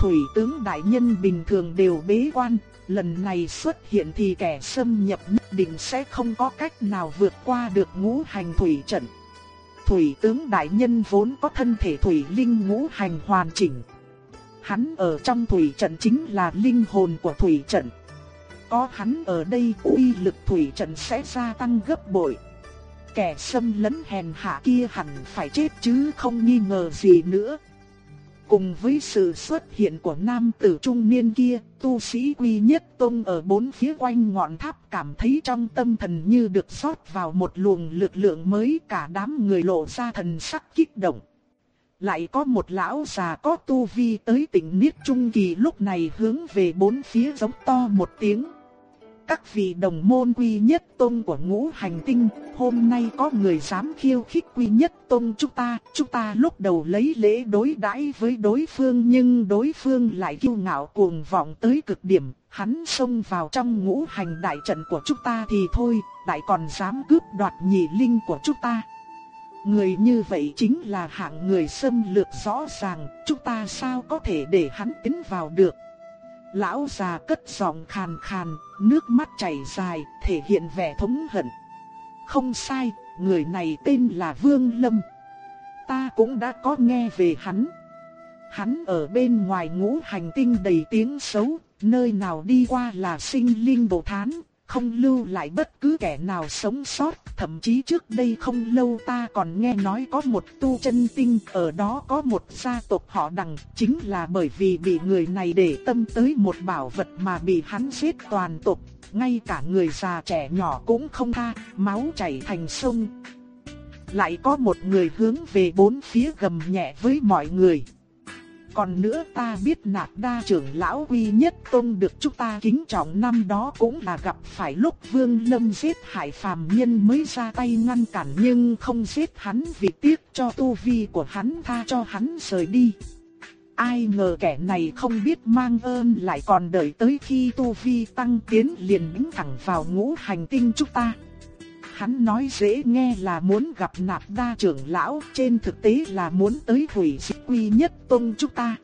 Thủy tướng đại nhân bình thường đều bế quan, lần này xuất hiện thì kẻ xâm nhập nhất định sẽ không có cách nào vượt qua được ngũ hành thủy trận. Thủy tướng đại nhân vốn có thân thể thủy linh ngũ hành hoàn chỉnh. Hắn ở trong thủy trận chính là linh hồn của thủy trận. Có hắn ở đây, uy lực thủy trận sẽ gia tăng gấp bội. kẻ xâm lấn hèn hạ kia hẳn phải chết chứ không nghi ngờ gì nữa. Cùng với sự xuất hiện của nam tử trung niên kia, tu sĩ quy nhất tông ở bốn phía quanh ngọn tháp cảm thấy trong tâm thần như được rót vào một luồng lực lượng mới cả đám người lộ ra thần sắc kích động. Lại có một lão già có tu vi tới tỉnh Niết Trung Kỳ lúc này hướng về bốn phía giống to một tiếng. Các vị đồng môn quy nhất tôn của ngũ hành tinh, hôm nay có người dám khiêu khích quy nhất tôn chúng ta, chúng ta lúc đầu lấy lễ đối đãi với đối phương nhưng đối phương lại kiêu ngạo cuồng vọng tới cực điểm, hắn xông vào trong ngũ hành đại trận của chúng ta thì thôi, lại còn dám cướp đoạt nhị linh của chúng ta. Người như vậy chính là hạng người xâm lược rõ ràng, chúng ta sao có thể để hắn tiến vào được. Lão già cất giọng khàn khàn, nước mắt chảy dài, thể hiện vẻ thống hận. Không sai, người này tên là Vương Lâm. Ta cũng đã có nghe về hắn. Hắn ở bên ngoài ngũ hành tinh đầy tiếng xấu, nơi nào đi qua là sinh linh đồ thán, không lưu lại bất cứ kẻ nào sống sót, thậm chí trước đây không lâu ta còn nghe nói có một tu chân tinh, ở đó có một gia tộc họ đằng, chính là bởi vì bị người này để tâm tới một bảo vật mà bị hắn giết toàn tộc, ngay cả người già trẻ nhỏ cũng không tha, máu chảy thành sông. Lại có một người hướng về bốn phía gầm nhẹ với mọi người. Còn nữa ta biết nạp đa trưởng lão uy nhất tôn được chúng ta kính trọng năm đó cũng là gặp phải lúc vương lâm giết hại phàm nhân mới ra tay ngăn cản nhưng không giết hắn vì tiếc cho tu vi của hắn tha cho hắn rời đi. Ai ngờ kẻ này không biết mang ơn lại còn đợi tới khi tu vi tăng tiến liền đứng thẳng vào ngũ hành tinh chúng ta. Hắn nói dễ nghe là muốn gặp nạp đa trưởng lão, trên thực tế là muốn tới hủy diệt quy nhất tông chúng ta.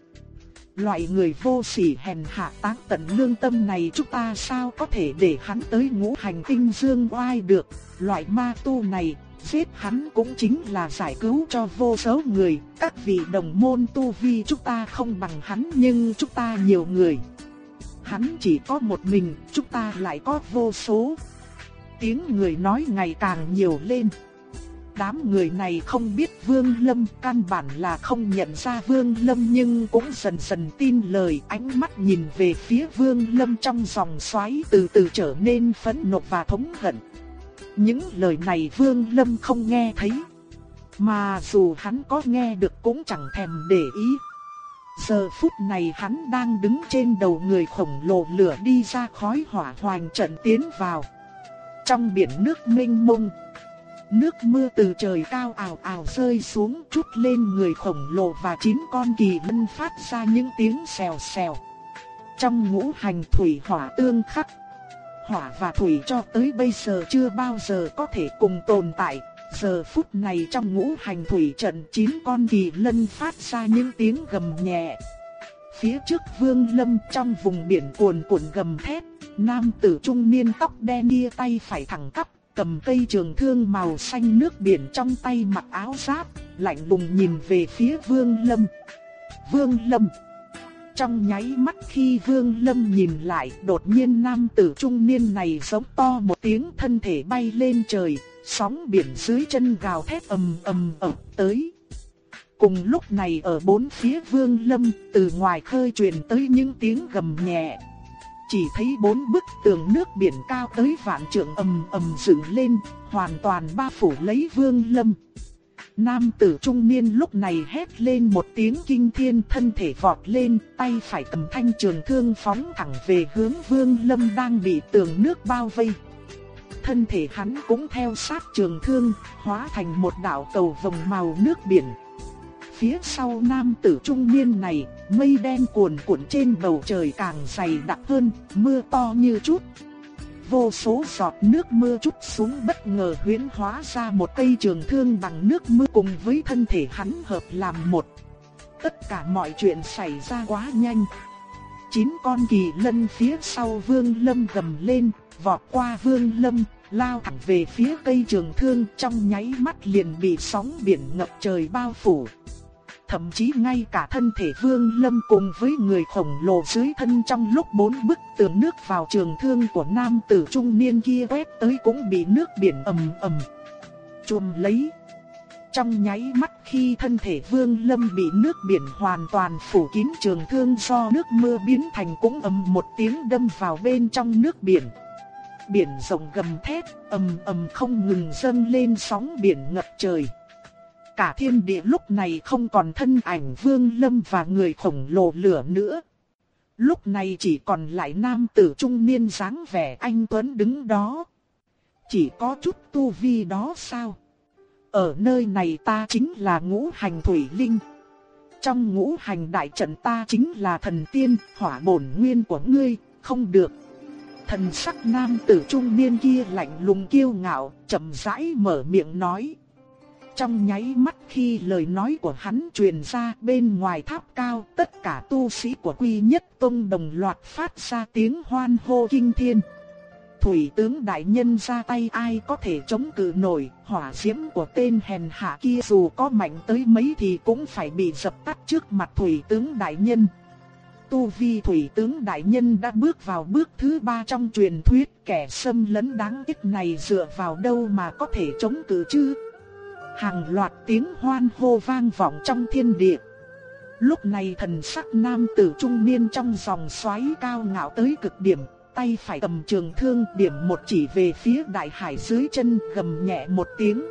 Loại người vô sỉ hèn hạ tác tận lương tâm này chúng ta sao có thể để hắn tới ngũ hành tinh dương oai được. Loại ma tu này, giết hắn cũng chính là giải cứu cho vô số người. Các vị đồng môn tu vi chúng ta không bằng hắn nhưng chúng ta nhiều người. Hắn chỉ có một mình, chúng ta lại có vô số tiếng người nói ngày càng nhiều lên. Đám người này không biết Vương Lâm, căn bản là không nhận ra Vương Lâm nhưng cũng dần dần tin lời, ánh mắt nhìn về phía Vương Lâm trong dòng xoáy từ từ trở nên phẫn nộ và thống hận. Những lời này Vương Lâm không nghe thấy, mà dù hắn có nghe được cũng chẳng thèm để ý. Giờ phút này hắn đang đứng trên đầu người khổng lồ lửa đi ra khói hỏa hoành trận tiến vào. Trong biển nước mênh mông, nước mưa từ trời cao ảo ảo rơi xuống chút lên người khổng lồ và chín con kỳ lân phát ra những tiếng xèo xèo. Trong ngũ hành thủy hỏa tương khắc, hỏa và thủy cho tới bây giờ chưa bao giờ có thể cùng tồn tại. Giờ phút này trong ngũ hành thủy trận chín con kỳ lân phát ra những tiếng gầm nhẹ. Phía trước vương lâm trong vùng biển cuồn cuộn gầm thét, Nam tử trung niên tóc đen kia tay phải thẳng cắp, cầm cây trường thương màu xanh nước biển trong tay mặc áo giáp, lạnh lùng nhìn về phía Vương Lâm. Vương Lâm. Trong nháy mắt khi Vương Lâm nhìn lại, đột nhiên nam tử trung niên này giống to một tiếng thân thể bay lên trời, sóng biển dưới chân gào thét ầm ầm ập tới. Cùng lúc này ở bốn phía Vương Lâm, từ ngoài khơi truyền tới những tiếng gầm nhẹ, chỉ thấy bốn bức tường nước biển cao tới vạn trượng ầm ầm dựng lên, hoàn toàn bao phủ lấy Vương Lâm. Nam tử trung niên lúc này hét lên một tiếng kinh thiên thân thể vọt lên, tay phải cầm thanh trường thương phóng thẳng về hướng Vương Lâm đang bị tường nước bao vây. Thân thể hắn cũng theo sát trường thương, hóa thành một đạo cầu vòng màu nước biển. Phía sau nam tử trung niên này, mây đen cuồn cuộn trên bầu trời càng dày đặc hơn, mưa to như chút. Vô số giọt nước mưa chút xuống bất ngờ huyễn hóa ra một cây trường thương bằng nước mưa cùng với thân thể hắn hợp làm một. Tất cả mọi chuyện xảy ra quá nhanh. Chín con kỳ lân phía sau vương lâm gầm lên, vọt qua vương lâm, lao thẳng về phía cây trường thương trong nháy mắt liền bị sóng biển ngập trời bao phủ thậm chí ngay cả thân thể Vương Lâm cùng với người khổng lồ dưới thân trong lúc bốn bức tường nước vào trường thương của nam tử trung niên kia quét tới cũng bị nước biển ầm ầm. chùm lấy. Trong nháy mắt khi thân thể Vương Lâm bị nước biển hoàn toàn phủ kín trường thương do nước mưa biến thành cũng ầm một tiếng đâm vào bên trong nước biển. Biển rộng gầm thét, ầm ầm không ngừng dâng lên sóng biển ngập trời. Cả thiên địa lúc này không còn thân ảnh Vương Lâm và người khổng lồ lửa nữa. Lúc này chỉ còn lại nam tử trung niên dáng vẻ anh Tuấn đứng đó. Chỉ có chút tu vi đó sao? Ở nơi này ta chính là ngũ hành thủy linh. Trong ngũ hành đại trận ta chính là thần tiên, hỏa bổn nguyên của ngươi, không được. Thần sắc nam tử trung niên kia lạnh lùng kiêu ngạo, chậm rãi mở miệng nói. Trong nháy mắt khi lời nói của hắn truyền ra bên ngoài tháp cao, tất cả tu sĩ của Quy Nhất Tông đồng loạt phát ra tiếng hoan hô kinh thiên. Thủy tướng đại nhân ra tay ai có thể chống cự nổi, hỏa diễm của tên hèn hạ kia dù có mạnh tới mấy thì cũng phải bị dập tắt trước mặt thủy tướng đại nhân. Tu vi thủy tướng đại nhân đã bước vào bước thứ ba trong truyền thuyết kẻ xâm lấn đáng ít này dựa vào đâu mà có thể chống cự chứ. Hàng loạt tiếng hoan hô vang vọng trong thiên địa. Lúc này thần sắc nam tử trung niên trong dòng xoáy cao ngạo tới cực điểm, tay phải cầm trường thương điểm một chỉ về phía đại hải dưới chân gầm nhẹ một tiếng.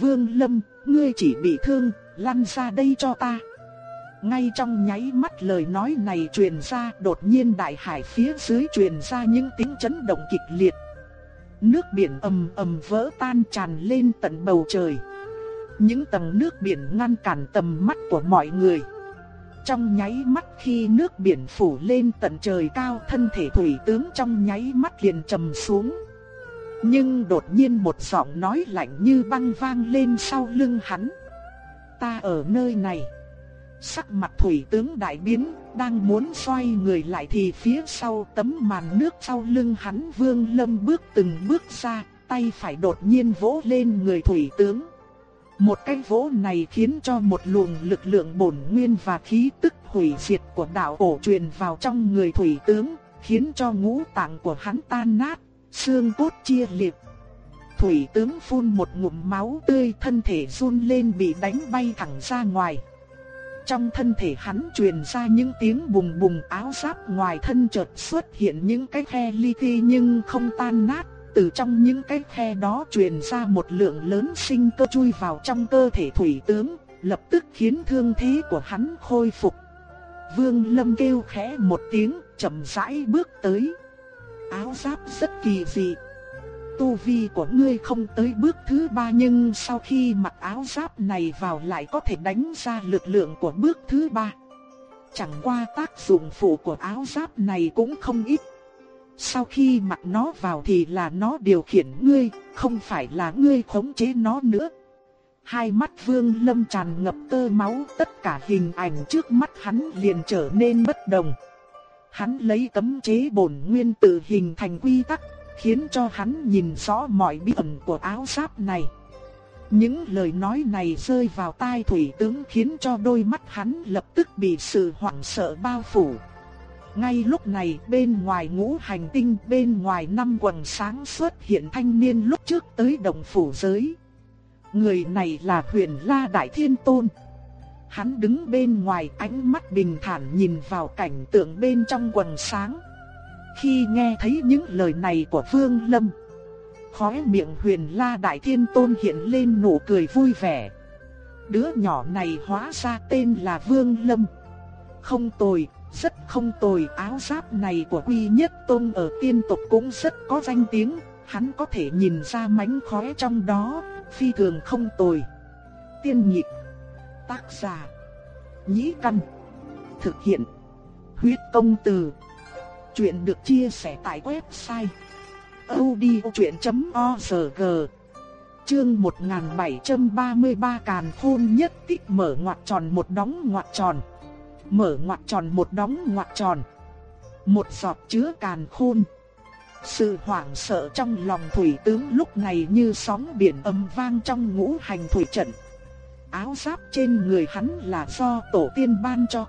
Vương Lâm, ngươi chỉ bị thương, lăn ra đây cho ta. Ngay trong nháy mắt lời nói này truyền ra đột nhiên đại hải phía dưới truyền ra những tiếng chấn động kịch liệt. Nước biển ầm ầm vỡ tan tràn lên tận bầu trời. Những tầng nước biển ngăn cản tầm mắt của mọi người. Trong nháy mắt khi nước biển phủ lên tận trời cao thân thể thủy tướng trong nháy mắt liền trầm xuống. Nhưng đột nhiên một giọng nói lạnh như băng vang lên sau lưng hắn. Ta ở nơi này. Sắc mặt thủy tướng đại biến, đang muốn xoay người lại thì phía sau tấm màn nước sau lưng hắn vương lâm bước từng bước ra, tay phải đột nhiên vỗ lên người thủy tướng. Một cái vỗ này khiến cho một luồng lực lượng bổn nguyên và khí tức hủy diệt của đạo cổ truyền vào trong người thủy tướng, khiến cho ngũ tạng của hắn tan nát, xương cốt chia liệt. Thủy tướng phun một ngụm máu tươi thân thể run lên bị đánh bay thẳng ra ngoài. Trong thân thể hắn truyền ra những tiếng bùng bùng áo giáp ngoài thân chợt xuất hiện những cái khe li ti nhưng không tan nát, từ trong những cái khe đó truyền ra một lượng lớn sinh cơ chui vào trong cơ thể thủy tướng, lập tức khiến thương thế của hắn khôi phục. Vương Lâm kêu khẽ một tiếng, chậm rãi bước tới. Áo giáp rất kỳ dị. Tu vi của ngươi không tới bước thứ ba nhưng sau khi mặc áo giáp này vào lại có thể đánh ra lực lượng của bước thứ ba. Chẳng qua tác dụng phụ của áo giáp này cũng không ít sau khi mặc nó vào thì là nó điều khiển ngươi, không phải là ngươi khống chế nó nữa. Hai mắt vương lâm tràn ngập tơ máu, tất cả hình ảnh trước mắt hắn liền trở nên bất đồng. Hắn lấy tấm chế bổn nguyên tự hình thành quy tắc, khiến cho hắn nhìn rõ mọi bí ẩn của áo giáp này. Những lời nói này rơi vào tai thủy tướng khiến cho đôi mắt hắn lập tức bị sự hoảng sợ bao phủ. Ngay lúc này bên ngoài ngũ hành tinh bên ngoài năm quần sáng xuất hiện thanh niên lúc trước tới đồng phủ giới. Người này là huyền La Đại Thiên Tôn. Hắn đứng bên ngoài ánh mắt bình thản nhìn vào cảnh tượng bên trong quần sáng. Khi nghe thấy những lời này của Vương Lâm, khóe miệng huyền La Đại Thiên Tôn hiện lên nụ cười vui vẻ. Đứa nhỏ này hóa ra tên là Vương Lâm. Không tồi, rất không tồi áo giáp này của Quy Nhất Tôn ở tiên tộc cũng rất có danh tiếng, hắn có thể nhìn ra mánh khóe trong đó, phi thường không tồi. Tiên nhịp, tác giả, nhĩ căn, thực hiện, huyết công từ. Chuyện được chia sẻ tại website odchuyện.org Chương 1733 Càn Khôn Nhất Tích mở ngoặc tròn một đóng ngoặc tròn mở ngoặc tròn một đóng ngoặc tròn. Một giọt chứa càn khôn. Sự hoảng sợ trong lòng thủy tướng lúc này như sóng biển âm vang trong ngũ hành thủy trận. Áo giáp trên người hắn là do tổ tiên ban cho.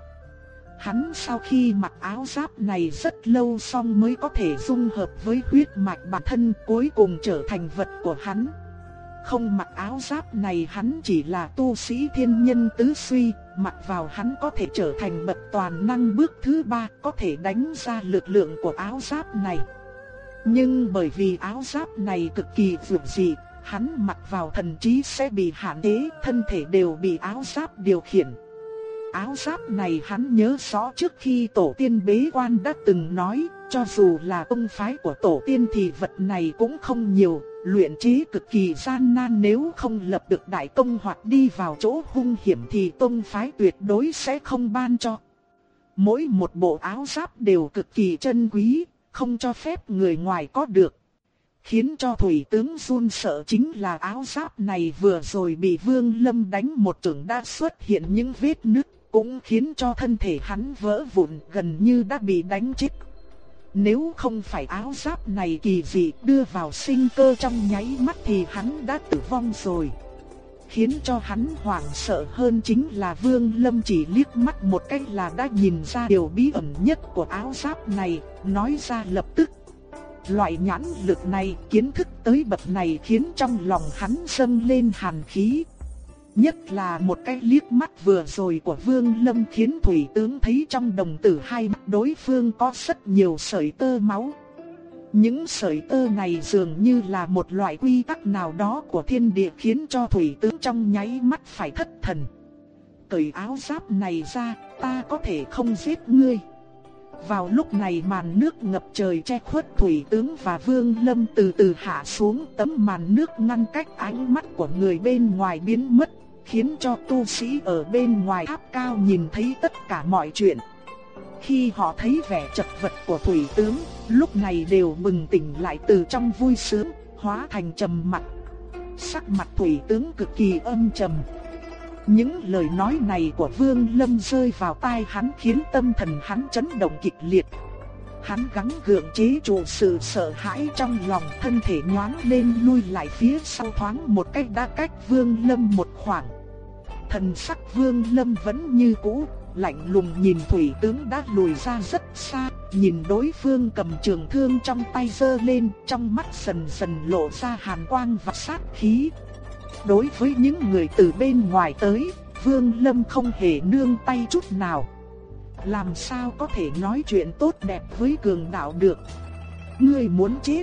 Hắn sau khi mặc áo giáp này rất lâu xong mới có thể dung hợp với huyết mạch bản thân cuối cùng trở thành vật của hắn. Không mặc áo giáp này hắn chỉ là tu sĩ thiên nhân tứ suy, mặc vào hắn có thể trở thành bậc toàn năng bước thứ ba, có thể đánh ra lực lượng của áo giáp này. Nhưng bởi vì áo giáp này cực kỳ vượt dị, hắn mặc vào thần trí sẽ bị hạn chế, thân thể đều bị áo giáp điều khiển. Áo giáp này hắn nhớ rõ trước khi tổ tiên bế quan đã từng nói, cho dù là công phái của tổ tiên thì vật này cũng không nhiều, luyện chế cực kỳ gian nan nếu không lập được đại công hoặc đi vào chỗ hung hiểm thì tông phái tuyệt đối sẽ không ban cho. Mỗi một bộ áo giáp đều cực kỳ chân quý, không cho phép người ngoài có được. Khiến cho thủy tướng run sợ chính là áo giáp này vừa rồi bị vương lâm đánh một trường đã xuất hiện những vết nứt, cũng khiến cho thân thể hắn vỡ vụn gần như đã bị đánh chết. Nếu không phải áo giáp này kỳ dị đưa vào sinh cơ trong nháy mắt thì hắn đã tử vong rồi. Khiến cho hắn hoảng sợ hơn chính là Vương Lâm chỉ liếc mắt một cách là đã nhìn ra điều bí ẩn nhất của áo giáp này, nói ra lập tức. Loại nhãn lực này, kiến thức tới bậc này khiến trong lòng hắn dâng lên hàn khí. Nhất là một cái liếc mắt vừa rồi của Vương Lâm khiến Thủy tướng thấy trong đồng tử hai mắt đối phương có rất nhiều sợi tơ máu. Những sợi tơ này dường như là một loại quy tắc nào đó của thiên địa khiến cho Thủy tướng trong nháy mắt phải thất thần. Cởi áo giáp này ra, ta có thể không giết ngươi. Vào lúc này màn nước ngập trời che khuất thủy tướng và vương lâm từ từ hạ xuống tấm màn nước ngăn cách ánh mắt của người bên ngoài biến mất khiến cho tu sĩ ở bên ngoài tháp cao nhìn thấy tất cả mọi chuyện. Khi họ thấy vẻ chật vật của thủy tướng, lúc này đều bừng tỉnh lại từ trong vui sướng, hóa thành trầm mặc. Sắc mặt thủy tướng cực kỳ âm trầm. Những lời nói này của Vương Lâm rơi vào tai hắn khiến tâm thần hắn chấn động kịch liệt. Hắn gắng gượng chế trụ sự sợ hãi trong lòng thân thể nhoáng lên lui lại phía sau thoáng một cách đã cách Vương Lâm một khoảng. Thần sắc Vương Lâm vẫn như cũ, lạnh lùng nhìn thủy tướng đã lùi ra rất xa, nhìn đối phương cầm trường thương trong tay giơ lên, trong mắt sần sần lộ ra hàn quang và sát khí. Đối với những người từ bên ngoài tới, Vương Lâm không hề nương tay chút nào. Làm sao có thể nói chuyện tốt đẹp với cường đạo được? Ngươi muốn chết?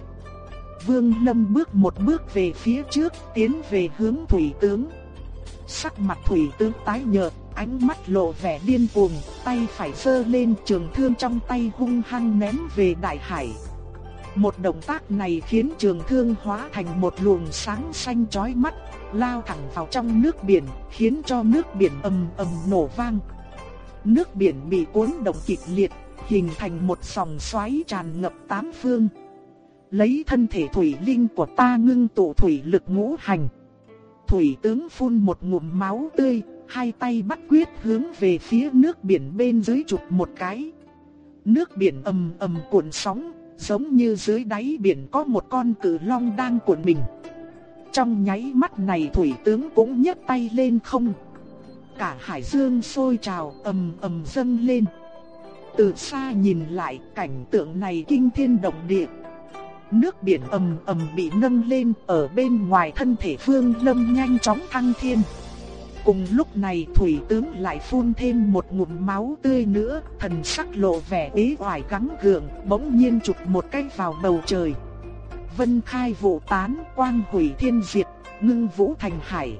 Vương Lâm bước một bước về phía trước, tiến về hướng thủy tướng. Sắc mặt thủy tướng tái nhợt, ánh mắt lộ vẻ điên cuồng, tay phải giơ lên trường thương trong tay hung hăng ném về đại hải. Một động tác này khiến trường thương hóa thành một luồng sáng xanh chói mắt, lao thẳng vào trong nước biển, khiến cho nước biển ầm ầm nổ vang. Nước biển bị cuốn động kịch liệt, hình thành một dòng xoáy tràn ngập tám phương. Lấy thân thể thủy linh của ta ngưng tụ thủy lực ngũ hành. Thủy tướng phun một ngụm máu tươi, hai tay bắt quyết hướng về phía nước biển bên dưới chụp một cái. Nước biển ầm ầm cuộn sóng, giống như dưới đáy biển có một con cự long đang cuộn mình. Trong nháy mắt này thủy tướng cũng nhấc tay lên không. Cả hải dương sôi trào ầm ầm dâng lên. Từ xa nhìn lại cảnh tượng này kinh thiên động địa. Nước biển ầm ầm bị nâng lên ở bên ngoài thân thể Phương Lâm nhanh chóng thăng thiên. Cùng lúc này thủy tướng lại phun thêm một ngụm máu tươi nữa, thần sắc lộ vẻ ế oải gắng gượng, bỗng nhiên chụp một cái vào bầu trời. Vân khai vụ tán, quang hủy thiên diệt, ngưng vũ thành hải.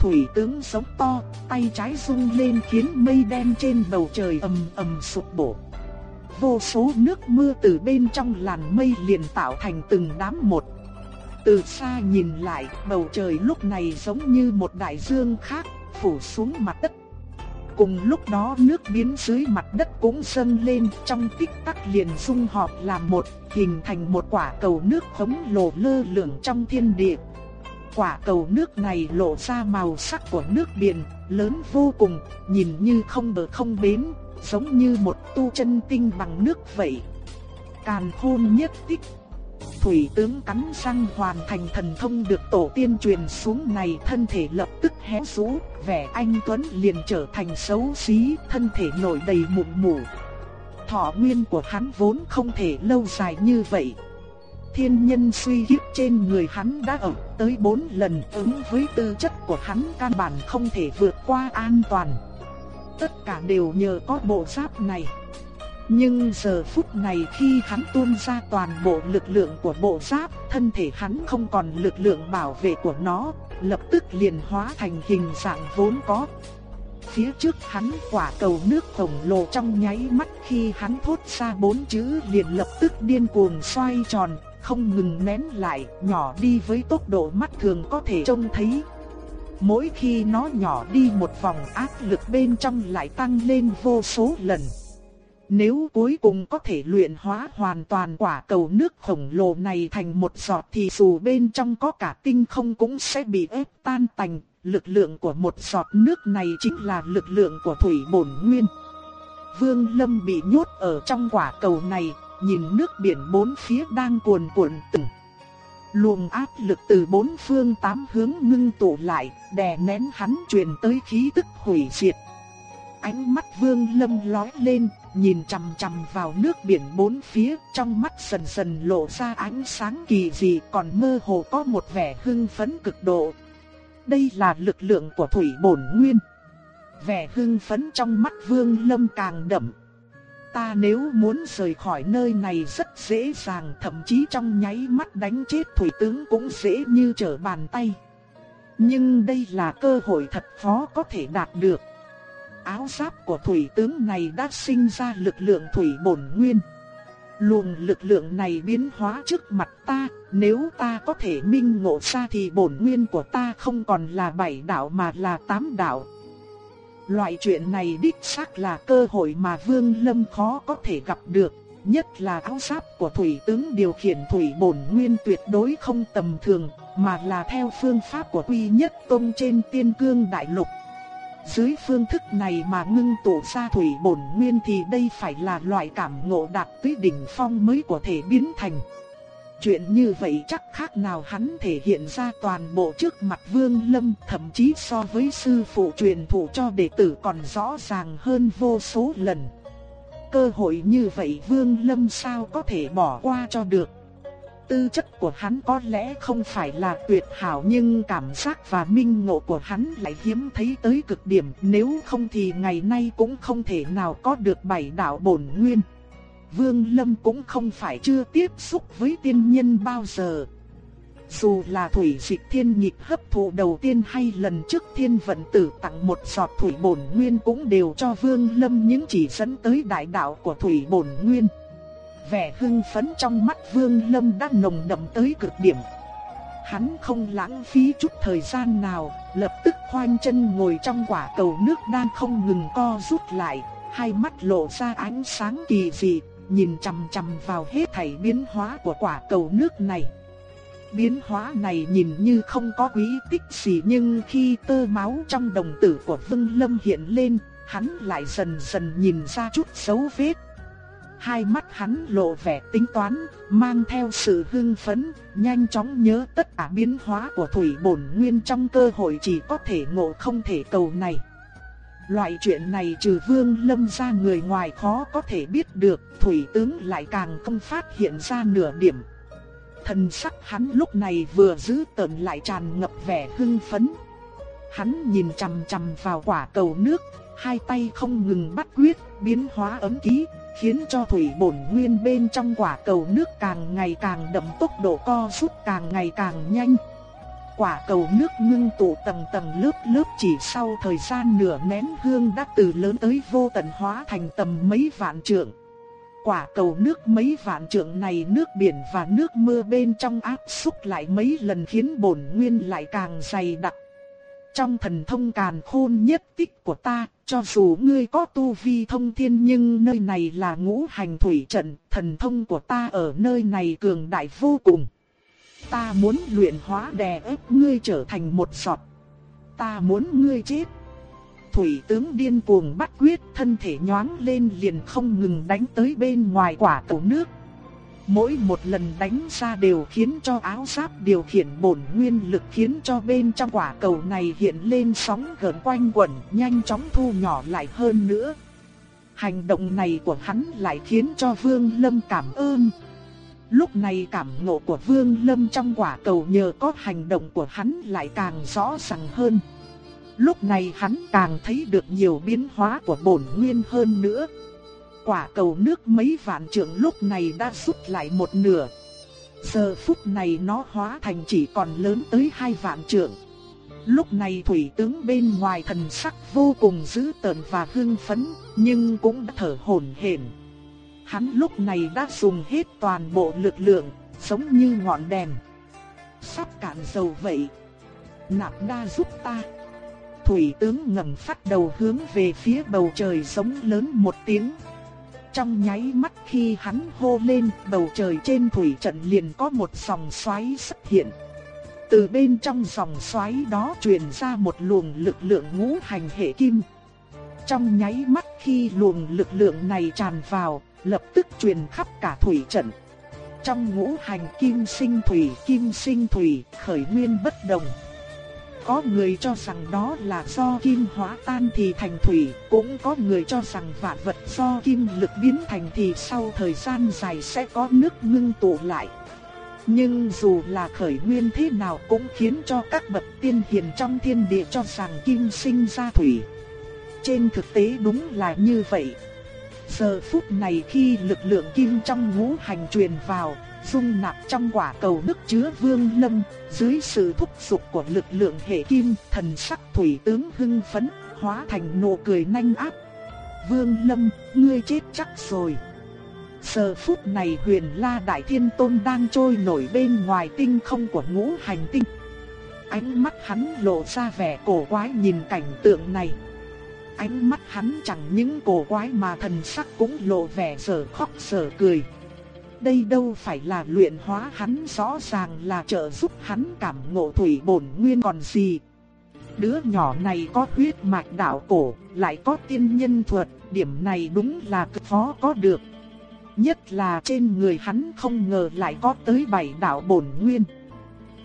Thủy tướng sống to, tay trái rung lên khiến mây đen trên bầu trời ầm ầm sụp đổ vô số nước mưa từ bên trong làn mây liền tạo thành từng đám một. Từ xa nhìn lại, bầu trời lúc này giống như một đại dương khác, phủ xuống mặt đất. Cùng lúc đó nước biến dưới mặt đất cũng dâng lên trong tích tắc liền dung hợp làm một, hình thành một quả cầu nước khổng lồ lơ lửng trong thiên địa. Quả cầu nước này lộ ra màu sắc của nước biển, lớn vô cùng, nhìn như không bờ không bến, giống như một tu chân tinh bằng nước vậy. Càn khôn nhất tích. Thủy tướng cắn răng hoàn thành thần thông được tổ tiên truyền xuống này thân thể lập tức hé rũ, vẻ anh Tuấn liền trở thành xấu xí, thân thể nổi đầy mụn mủ. Thọ nguyên của hắn vốn không thể lâu dài như vậy thiên nhân suy kiếp trên người hắn đã ở tới 4 lần ứng với tư chất của hắn căn bản không thể vượt qua an toàn. Tất cả đều nhờ có bộ giáp này. Nhưng giờ phút này khi hắn tuôn ra toàn bộ lực lượng của bộ giáp, thân thể hắn không còn lực lượng bảo vệ của nó, lập tức liền hóa thành hình dạng vốn có. Phía trước hắn quả cầu nước khổng lồ trong nháy mắt khi hắn thốt ra bốn chữ liền lập tức điên cuồng xoay tròn, không ngừng nén lại, nhỏ đi với tốc độ mắt thường có thể trông thấy. Mỗi khi nó nhỏ đi một vòng áp lực bên trong lại tăng lên vô số lần. Nếu cuối cùng có thể luyện hóa hoàn toàn quả cầu nước khổng lồ này thành một giọt thì dù bên trong có cả tinh không cũng sẽ bị ép tan tành. Lực lượng của một giọt nước này chính là lực lượng của thủy bổn nguyên. Vương Lâm bị nhốt ở trong quả cầu này, nhìn nước biển bốn phía đang cuồn cuộn từng. Luồng áp lực từ bốn phương tám hướng ngưng tụ lại, đè nén hắn truyền tới khí tức hủy diệt. Ánh mắt Vương Lâm lóe lên, nhìn chằm chằm vào nước biển bốn phía, trong mắt dần dần lộ ra ánh sáng kỳ dị, còn mơ hồ có một vẻ hưng phấn cực độ. Đây là lực lượng của thủy bổn nguyên. Vẻ hưng phấn trong mắt Vương Lâm càng đậm. Ta nếu muốn rời khỏi nơi này rất dễ dàng, thậm chí trong nháy mắt đánh chết thủy tướng cũng dễ như trở bàn tay. Nhưng đây là cơ hội thật khó có thể đạt được áo giáp của thủy tướng này đã sinh ra lực lượng thủy bổn nguyên. Luồng lực lượng này biến hóa trước mặt ta, nếu ta có thể minh ngộ ra thì bổn nguyên của ta không còn là bảy đạo mà là tám đạo. Loại chuyện này đích xác là cơ hội mà Vương Lâm khó có thể gặp được, nhất là áo giáp của thủy tướng điều khiển thủy bổn nguyên tuyệt đối không tầm thường, mà là theo phương pháp của Quy Nhất Tông trên Tiên Cương Đại Lục. Dưới phương thức này mà ngưng tụ ra thủy bổn nguyên thì đây phải là loại cảm ngộ đạt tới đỉnh phong mới có thể biến thành. Chuyện như vậy chắc khác nào hắn thể hiện ra toàn bộ trước mặt Vương Lâm, thậm chí so với sư phụ truyền thụ cho đệ tử còn rõ ràng hơn vô số lần. Cơ hội như vậy Vương Lâm sao có thể bỏ qua cho được tư chất của hắn có lẽ không phải là tuyệt hảo nhưng cảm giác và minh ngộ của hắn lại hiếm thấy tới cực điểm, nếu không thì ngày nay cũng không thể nào có được bảy đạo bổn nguyên. Vương Lâm cũng không phải chưa tiếp xúc với tiên nhân bao giờ. Dù là thủy dịch thiên nhịp hấp thụ đầu tiên hay lần trước thiên vận tử tặng một giọt thủy bổn nguyên cũng đều cho Vương Lâm những chỉ dẫn tới đại đạo của thủy bổn nguyên vẻ hưng phấn trong mắt Vương Lâm đã nồng đậm tới cực điểm. Hắn không lãng phí chút thời gian nào, lập tức khoanh chân ngồi trong quả cầu nước đang không ngừng co rút lại, hai mắt lộ ra ánh sáng kỳ dị, nhìn chằm chằm vào hết thảy biến hóa của quả cầu nước này. Biến hóa này nhìn như không có quý tích gì nhưng khi tơ máu trong đồng tử của Vương Lâm hiện lên, hắn lại dần dần nhìn ra chút dấu vết hai mắt hắn lộ vẻ tính toán, mang theo sự hưng phấn, nhanh chóng nhớ tất cả biến hóa của thủy bổn nguyên trong cơ hội chỉ có thể ngộ không thể cầu này. Loại chuyện này trừ vương lâm ra người ngoài khó có thể biết được, thủy tướng lại càng không phát hiện ra nửa điểm. Thần sắc hắn lúc này vừa giữ tợn lại tràn ngập vẻ hưng phấn. Hắn nhìn chằm chằm vào quả cầu nước, hai tay không ngừng bắt quyết, biến hóa ấm ký, khiến cho thủy bổn nguyên bên trong quả cầu nước càng ngày càng đậm tốc độ co rút càng ngày càng nhanh. Quả cầu nước ngưng tụ tầng tầng lớp lớp chỉ sau thời gian nửa nén hương đã từ lớn tới vô tận hóa thành tầm mấy vạn trượng. Quả cầu nước mấy vạn trượng này nước biển và nước mưa bên trong áp xúc lại mấy lần khiến bổn nguyên lại càng dày đặc. Trong thần thông càn khôn nhất tích của ta, cho dù ngươi có tu vi thông thiên nhưng nơi này là ngũ hành thủy trận, thần thông của ta ở nơi này cường đại vô cùng. Ta muốn luyện hóa đè ép ngươi trở thành một giọt. Ta muốn ngươi chết. Thủy tướng điên cuồng bắt quyết, thân thể nhoáng lên liền không ngừng đánh tới bên ngoài quả cầu nước. Mỗi một lần đánh ra đều khiến cho áo giáp điều khiển bổn nguyên lực khiến cho bên trong quả cầu này hiện lên sóng gần quanh quẩn, nhanh chóng thu nhỏ lại hơn nữa. Hành động này của hắn lại khiến cho Vương Lâm cảm ơn. Lúc này cảm ngộ của Vương Lâm trong quả cầu nhờ có hành động của hắn lại càng rõ ràng hơn. Lúc này hắn càng thấy được nhiều biến hóa của bổn nguyên hơn nữa. Quả cầu nước mấy vạn trượng lúc này đã rút lại một nửa. Giờ phút này nó hóa thành chỉ còn lớn tới hai vạn trượng. Lúc này thủy tướng bên ngoài thần sắc vô cùng dữ tợn và hưng phấn, nhưng cũng đã thở hổn hển. Hắn lúc này đã dùng hết toàn bộ lực lượng, giống như ngọn đèn. Sắp cạn dầu vậy. Nạp đa giúp ta. Thủy tướng ngẩng phát đầu hướng về phía bầu trời sống lớn một tiếng. Trong nháy mắt khi hắn hô lên, bầu trời trên thủy trận liền có một dòng xoáy xuất hiện. Từ bên trong dòng xoáy đó truyền ra một luồng lực lượng ngũ hành hệ kim. Trong nháy mắt khi luồng lực lượng này tràn vào, lập tức truyền khắp cả thủy trận. Trong ngũ hành kim sinh thủy, kim sinh thủy, khởi nguyên bất đồng. Có người cho rằng đó là do kim hóa tan thì thành thủy, cũng có người cho rằng vạn vật do kim lực biến thành thì sau thời gian dài sẽ có nước ngưng tụ lại. Nhưng dù là khởi nguyên thế nào cũng khiến cho các bậc tiên hiền trong thiên địa cho rằng kim sinh ra thủy. Trên thực tế đúng là như vậy. Giờ phút này khi lực lượng kim trong ngũ hành truyền vào, dung nạp trong quả cầu nước chứa vương lâm, dưới sự thúc giục của lực lượng hệ kim, thần sắc thủy tướng hưng phấn, hóa thành nụ cười nhanh áp. Vương lâm, ngươi chết chắc rồi. Giờ phút này huyền la đại thiên tôn đang trôi nổi bên ngoài tinh không của ngũ hành tinh. Ánh mắt hắn lộ ra vẻ cổ quái nhìn cảnh tượng này. Ánh mắt hắn chẳng những cổ quái mà thần sắc cũng lộ vẻ sở khóc sở cười. Đây đâu phải là luyện hóa hắn rõ ràng là trợ giúp hắn cảm ngộ thủy bổn nguyên còn gì. Đứa nhỏ này có huyết mạch đạo cổ, lại có tiên nhân thuật, điểm này đúng là cực khó có được. Nhất là trên người hắn không ngờ lại có tới bảy đạo bổn nguyên.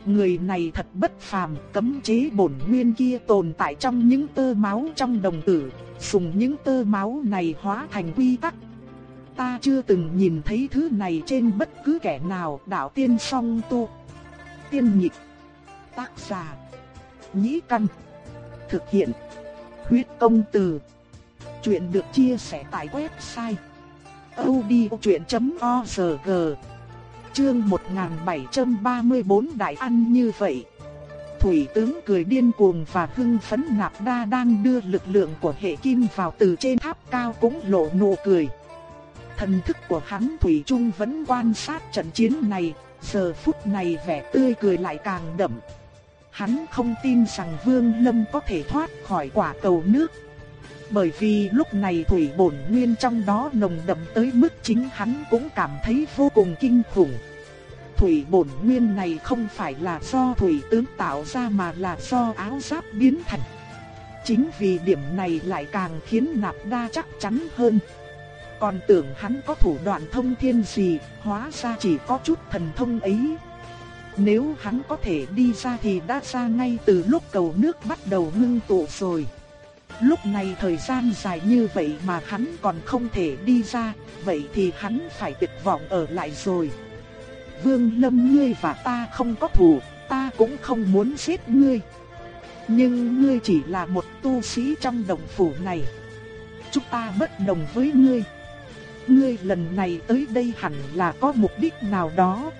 Người này thật bất phàm, cấm chế bổn nguyên kia tồn tại trong những tơ máu trong đồng tử, dùng những tơ máu này hóa thành quy tắc. Ta chưa từng nhìn thấy thứ này trên bất cứ kẻ nào, đạo tiên song tu. Tiên nhịp, tác giả, nhĩ căn, thực hiện, huyết công từ. Chuyện được chia sẻ tại website audiochuyện.org Chương 1734 Đại Ăn như vậy Thủy tướng cười điên cuồng và hưng phấn nạp đa đang đưa lực lượng của hệ kim vào từ trên tháp cao cũng lộ nụ cười. Thần thức của hắn Thủy Trung vẫn quan sát trận chiến này, giờ phút này vẻ tươi cười lại càng đậm. Hắn không tin rằng Vương Lâm có thể thoát khỏi quả cầu nước bởi vì lúc này thủy bổn nguyên trong đó nồng đậm tới mức chính hắn cũng cảm thấy vô cùng kinh khủng. Thủy bổn nguyên này không phải là do thủy tướng tạo ra mà là do áo giáp biến thành. Chính vì điểm này lại càng khiến nạp đa chắc chắn hơn. Còn tưởng hắn có thủ đoạn thông thiên gì, hóa ra chỉ có chút thần thông ấy. Nếu hắn có thể đi ra thì đã ra ngay từ lúc cầu nước bắt đầu ngưng tụ rồi. Lúc này thời gian dài như vậy mà hắn còn không thể đi ra, vậy thì hắn phải tuyệt vọng ở lại rồi. Vương Lâm ngươi và ta không có thù, ta cũng không muốn giết ngươi. Nhưng ngươi chỉ là một tu sĩ trong đồng phủ này. Chúng ta bất đồng với ngươi. Ngươi lần này tới đây hẳn là có mục đích nào đó.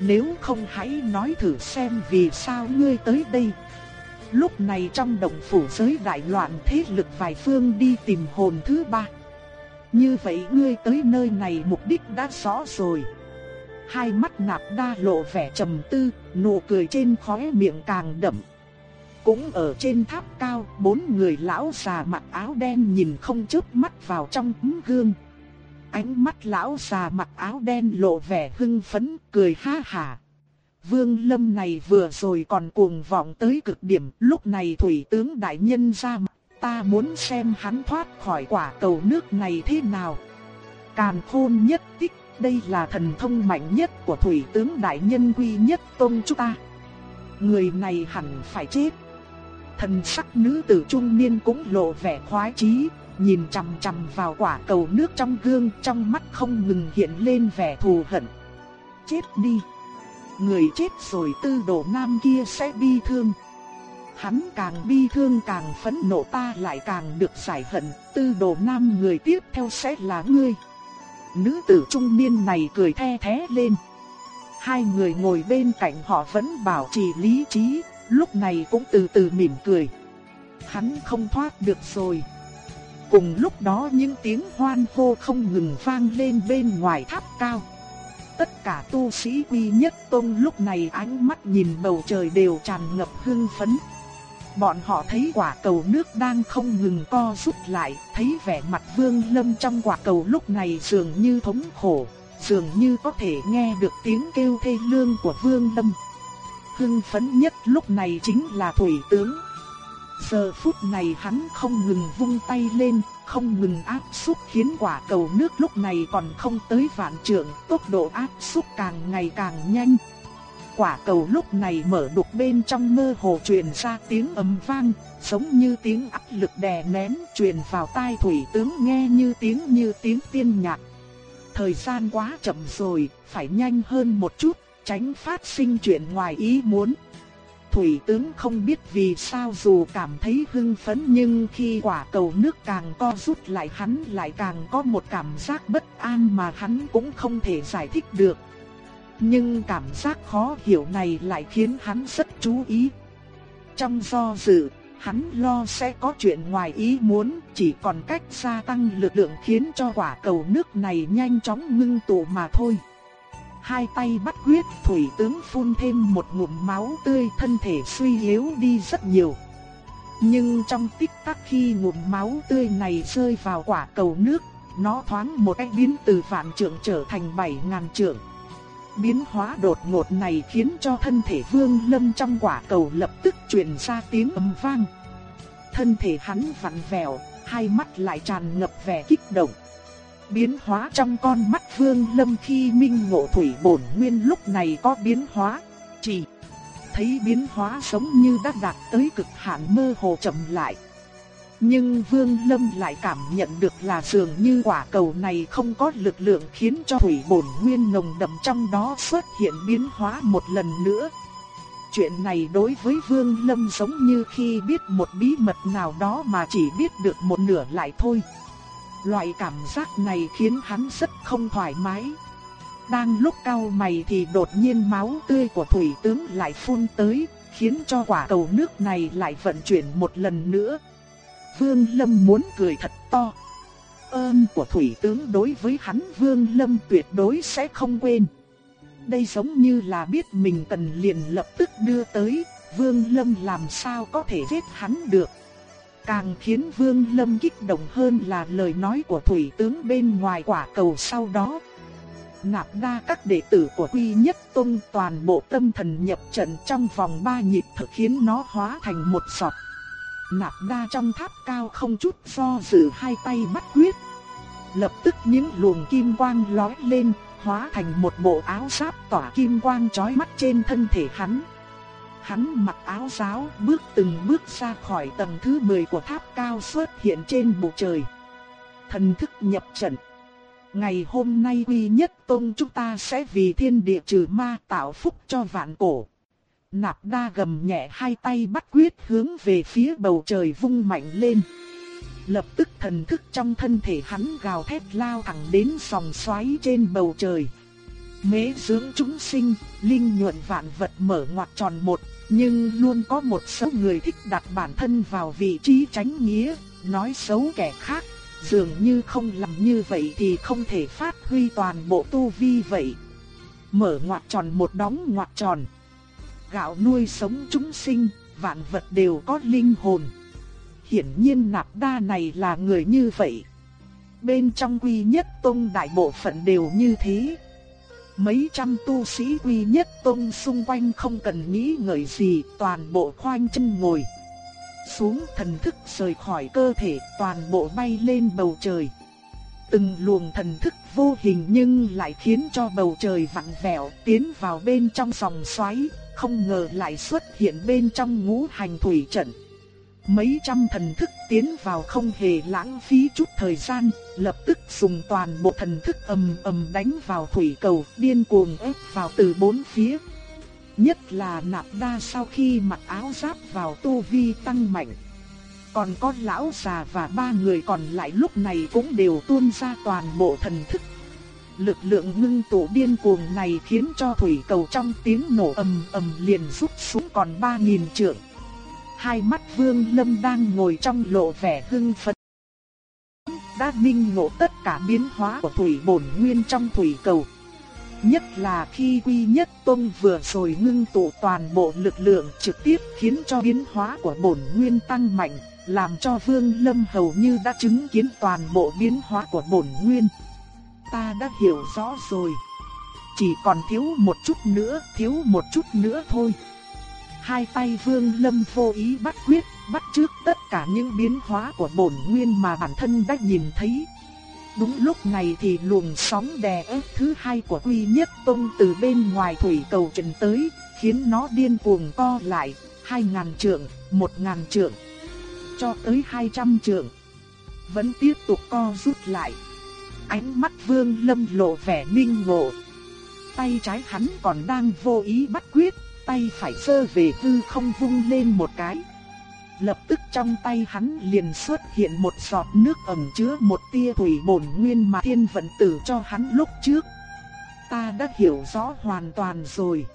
Nếu không hãy nói thử xem vì sao ngươi tới đây. Lúc này trong động phủ giới đại loạn thế lực vài phương đi tìm hồn thứ ba. Như vậy ngươi tới nơi này mục đích đã rõ rồi. Hai mắt nạp đa lộ vẻ trầm tư, nụ cười trên khóe miệng càng đậm. Cũng ở trên tháp cao, bốn người lão già mặc áo đen nhìn không chớp mắt vào trong tấm gương. Ánh mắt lão già mặc áo đen lộ vẻ hưng phấn, cười ha hả. Vương Lâm này vừa rồi còn cuồng vọng tới cực điểm, lúc này thủy tướng đại nhân ra mặt, ta muốn xem hắn thoát khỏi quả cầu nước này thế nào. Càn khôn nhất tích, đây là thần thông mạnh nhất của thủy tướng đại nhân quy nhất tôn chúng ta. Người này hẳn phải chết. Thần sắc nữ tử trung niên cũng lộ vẻ khoái chí, nhìn chằm chằm vào quả cầu nước trong gương, trong mắt không ngừng hiện lên vẻ thù hận. chết đi. Người chết rồi tư đồ nam kia sẽ bi thương. Hắn càng bi thương càng phẫn nộ ta lại càng được giải hận, tư đồ nam người tiếp theo sẽ là ngươi. Nữ tử trung niên này cười the thế lên. Hai người ngồi bên cạnh họ vẫn bảo trì lý trí, lúc này cũng từ từ mỉm cười. Hắn không thoát được rồi. Cùng lúc đó những tiếng hoan hô không ngừng vang lên bên ngoài tháp cao. Tất cả tu sĩ quy nhất tông lúc này ánh mắt nhìn bầu trời đều tràn ngập hưng phấn. Bọn họ thấy quả cầu nước đang không ngừng co rút lại, thấy vẻ mặt Vương Lâm trong quả cầu lúc này dường như thống khổ, dường như có thể nghe được tiếng kêu thê lương của Vương Lâm. Hưng phấn nhất lúc này chính là Thủy Tướng. Giờ phút này hắn không ngừng vung tay lên, không ngừng áp suất khiến quả cầu nước lúc này còn không tới vạn trượng, tốc độ áp suất càng ngày càng nhanh. Quả cầu lúc này mở đục bên trong mơ hồ truyền ra tiếng ầm vang, giống như tiếng áp lực đè nén truyền vào tai thủy tướng nghe như tiếng như tiếng tiên nhạc. Thời gian quá chậm rồi, phải nhanh hơn một chút, tránh phát sinh chuyện ngoài ý muốn. Thủy tướng không biết vì sao dù cảm thấy hưng phấn nhưng khi quả cầu nước càng co rút lại hắn lại càng có một cảm giác bất an mà hắn cũng không thể giải thích được. Nhưng cảm giác khó hiểu này lại khiến hắn rất chú ý. Trong do dự, hắn lo sẽ có chuyện ngoài ý muốn, chỉ còn cách gia tăng lực lượng khiến cho quả cầu nước này nhanh chóng ngưng tụ mà thôi hai tay bắt quyết, thủy tướng phun thêm một ngụm máu tươi, thân thể suy yếu đi rất nhiều. Nhưng trong tích tắc khi ngụm máu tươi này rơi vào quả cầu nước, nó thoáng một cách biến từ vạn trượng trở thành bảy ngàn trượng. Biến hóa đột ngột này khiến cho thân thể vương lâm trong quả cầu lập tức truyền ra tiếng ầm vang. Thân thể hắn vặn vẹo, hai mắt lại tràn ngập vẻ kích động. Biến hóa trong con mắt Vương Lâm khi minh ngộ thủy bổn nguyên lúc này có biến hóa, chỉ thấy biến hóa giống như đã đạt tới cực hạn mơ hồ chậm lại. Nhưng Vương Lâm lại cảm nhận được là dường như quả cầu này không có lực lượng khiến cho thủy bổn nguyên nồng đậm trong đó xuất hiện biến hóa một lần nữa. Chuyện này đối với Vương Lâm giống như khi biết một bí mật nào đó mà chỉ biết được một nửa lại thôi. Loại cảm giác này khiến hắn rất không thoải mái. Đang lúc cao mày thì đột nhiên máu tươi của thủy tướng lại phun tới, khiến cho quả cầu nước này lại vận chuyển một lần nữa. Vương Lâm muốn cười thật to. Ơn của thủy tướng đối với hắn Vương Lâm tuyệt đối sẽ không quên. Đây giống như là biết mình cần liền lập tức đưa tới, Vương Lâm làm sao có thể giết hắn được. Càng khiến Vương Lâm kích động hơn là lời nói của thủy tướng bên ngoài quả cầu sau đó. Nạp đa các đệ tử của Quy Nhất Tông toàn bộ tâm thần nhập trận trong vòng ba nhịp thực khiến nó hóa thành một giọt. Nạp đa trong tháp cao không chút do dự hai tay bắt quyết. Lập tức những luồng kim quang lói lên, hóa thành một bộ áo giáp tỏa kim quang chói mắt trên thân thể hắn. Hắn mặc áo giáo bước từng bước ra khỏi tầng thứ 10 của tháp cao xuất hiện trên bầu trời. Thần thức nhập trận. Ngày hôm nay quy nhất tôn chúng ta sẽ vì thiên địa trừ ma tạo phúc cho vạn cổ. Nạp đa gầm nhẹ hai tay bắt quyết hướng về phía bầu trời vung mạnh lên. Lập tức thần thức trong thân thể hắn gào thét lao thẳng đến sòng xoáy trên bầu trời. Mế dưỡng chúng sinh, linh nhuận vạn vật mở ngoặt tròn một, nhưng luôn có một số người thích đặt bản thân vào vị trí tránh nghĩa, nói xấu kẻ khác, dường như không làm như vậy thì không thể phát huy toàn bộ tu vi vậy. Mở ngoặt tròn một đóng ngoặt tròn. Gạo nuôi sống chúng sinh, vạn vật đều có linh hồn. Hiển nhiên nạp đa này là người như vậy. Bên trong quy nhất tông đại bộ phận đều như thế. Mấy trăm tu sĩ quy nhất tông xung quanh không cần nghĩ ngợi gì, toàn bộ khoanh chân ngồi. Xuống thần thức rời khỏi cơ thể, toàn bộ bay lên bầu trời. Từng luồng thần thức vô hình nhưng lại khiến cho bầu trời vặn vẹo, tiến vào bên trong sòng xoáy, không ngờ lại xuất hiện bên trong ngũ hành thủy trận mấy trăm thần thức tiến vào không hề lãng phí chút thời gian, lập tức dùng toàn bộ thần thức ầm ầm đánh vào thủy cầu, điên cuồng ép vào từ bốn phía. Nhất là nạp đa sau khi mặc áo giáp vào tu vi tăng mạnh. Còn con lão già và ba người còn lại lúc này cũng đều tuôn ra toàn bộ thần thức. Lực lượng ngưng tụ điên cuồng này khiến cho thủy cầu trong tiếng nổ ầm ầm liền rút xuống còn 3.000 trượng. Hai mắt vương lâm đang ngồi trong lộ vẻ hưng phấn. Đã minh ngộ tất cả biến hóa của thủy bổn nguyên trong thủy cầu. Nhất là khi Quy Nhất Tông vừa rồi ngưng tụ toàn bộ lực lượng trực tiếp khiến cho biến hóa của bổn nguyên tăng mạnh, làm cho Vương Lâm hầu như đã chứng kiến toàn bộ biến hóa của bổn nguyên. Ta đã hiểu rõ rồi. Chỉ còn thiếu một chút nữa, thiếu một chút nữa thôi. Hai tay Vương Lâm vô ý bắt quyết, bắt trước tất cả những biến hóa của bổn nguyên mà bản thân đã nhìn thấy. Đúng lúc này thì luồng sóng đè ép thứ hai của Quy Nhất Tông từ bên ngoài thủy cầu trần tới, khiến nó điên cuồng co lại, hai ngàn trượng, một ngàn trượng, cho tới hai trăm trượng. Vẫn tiếp tục co rút lại. Ánh mắt Vương Lâm lộ vẻ minh ngộ. Tay trái hắn còn đang vô ý bắt quyết, tay phải sơ về tư không vung lên một cái. Lập tức trong tay hắn liền xuất hiện một giọt nước ẩn chứa một tia thủy bổn nguyên mà thiên vận tử cho hắn lúc trước. Ta đã hiểu rõ hoàn toàn rồi.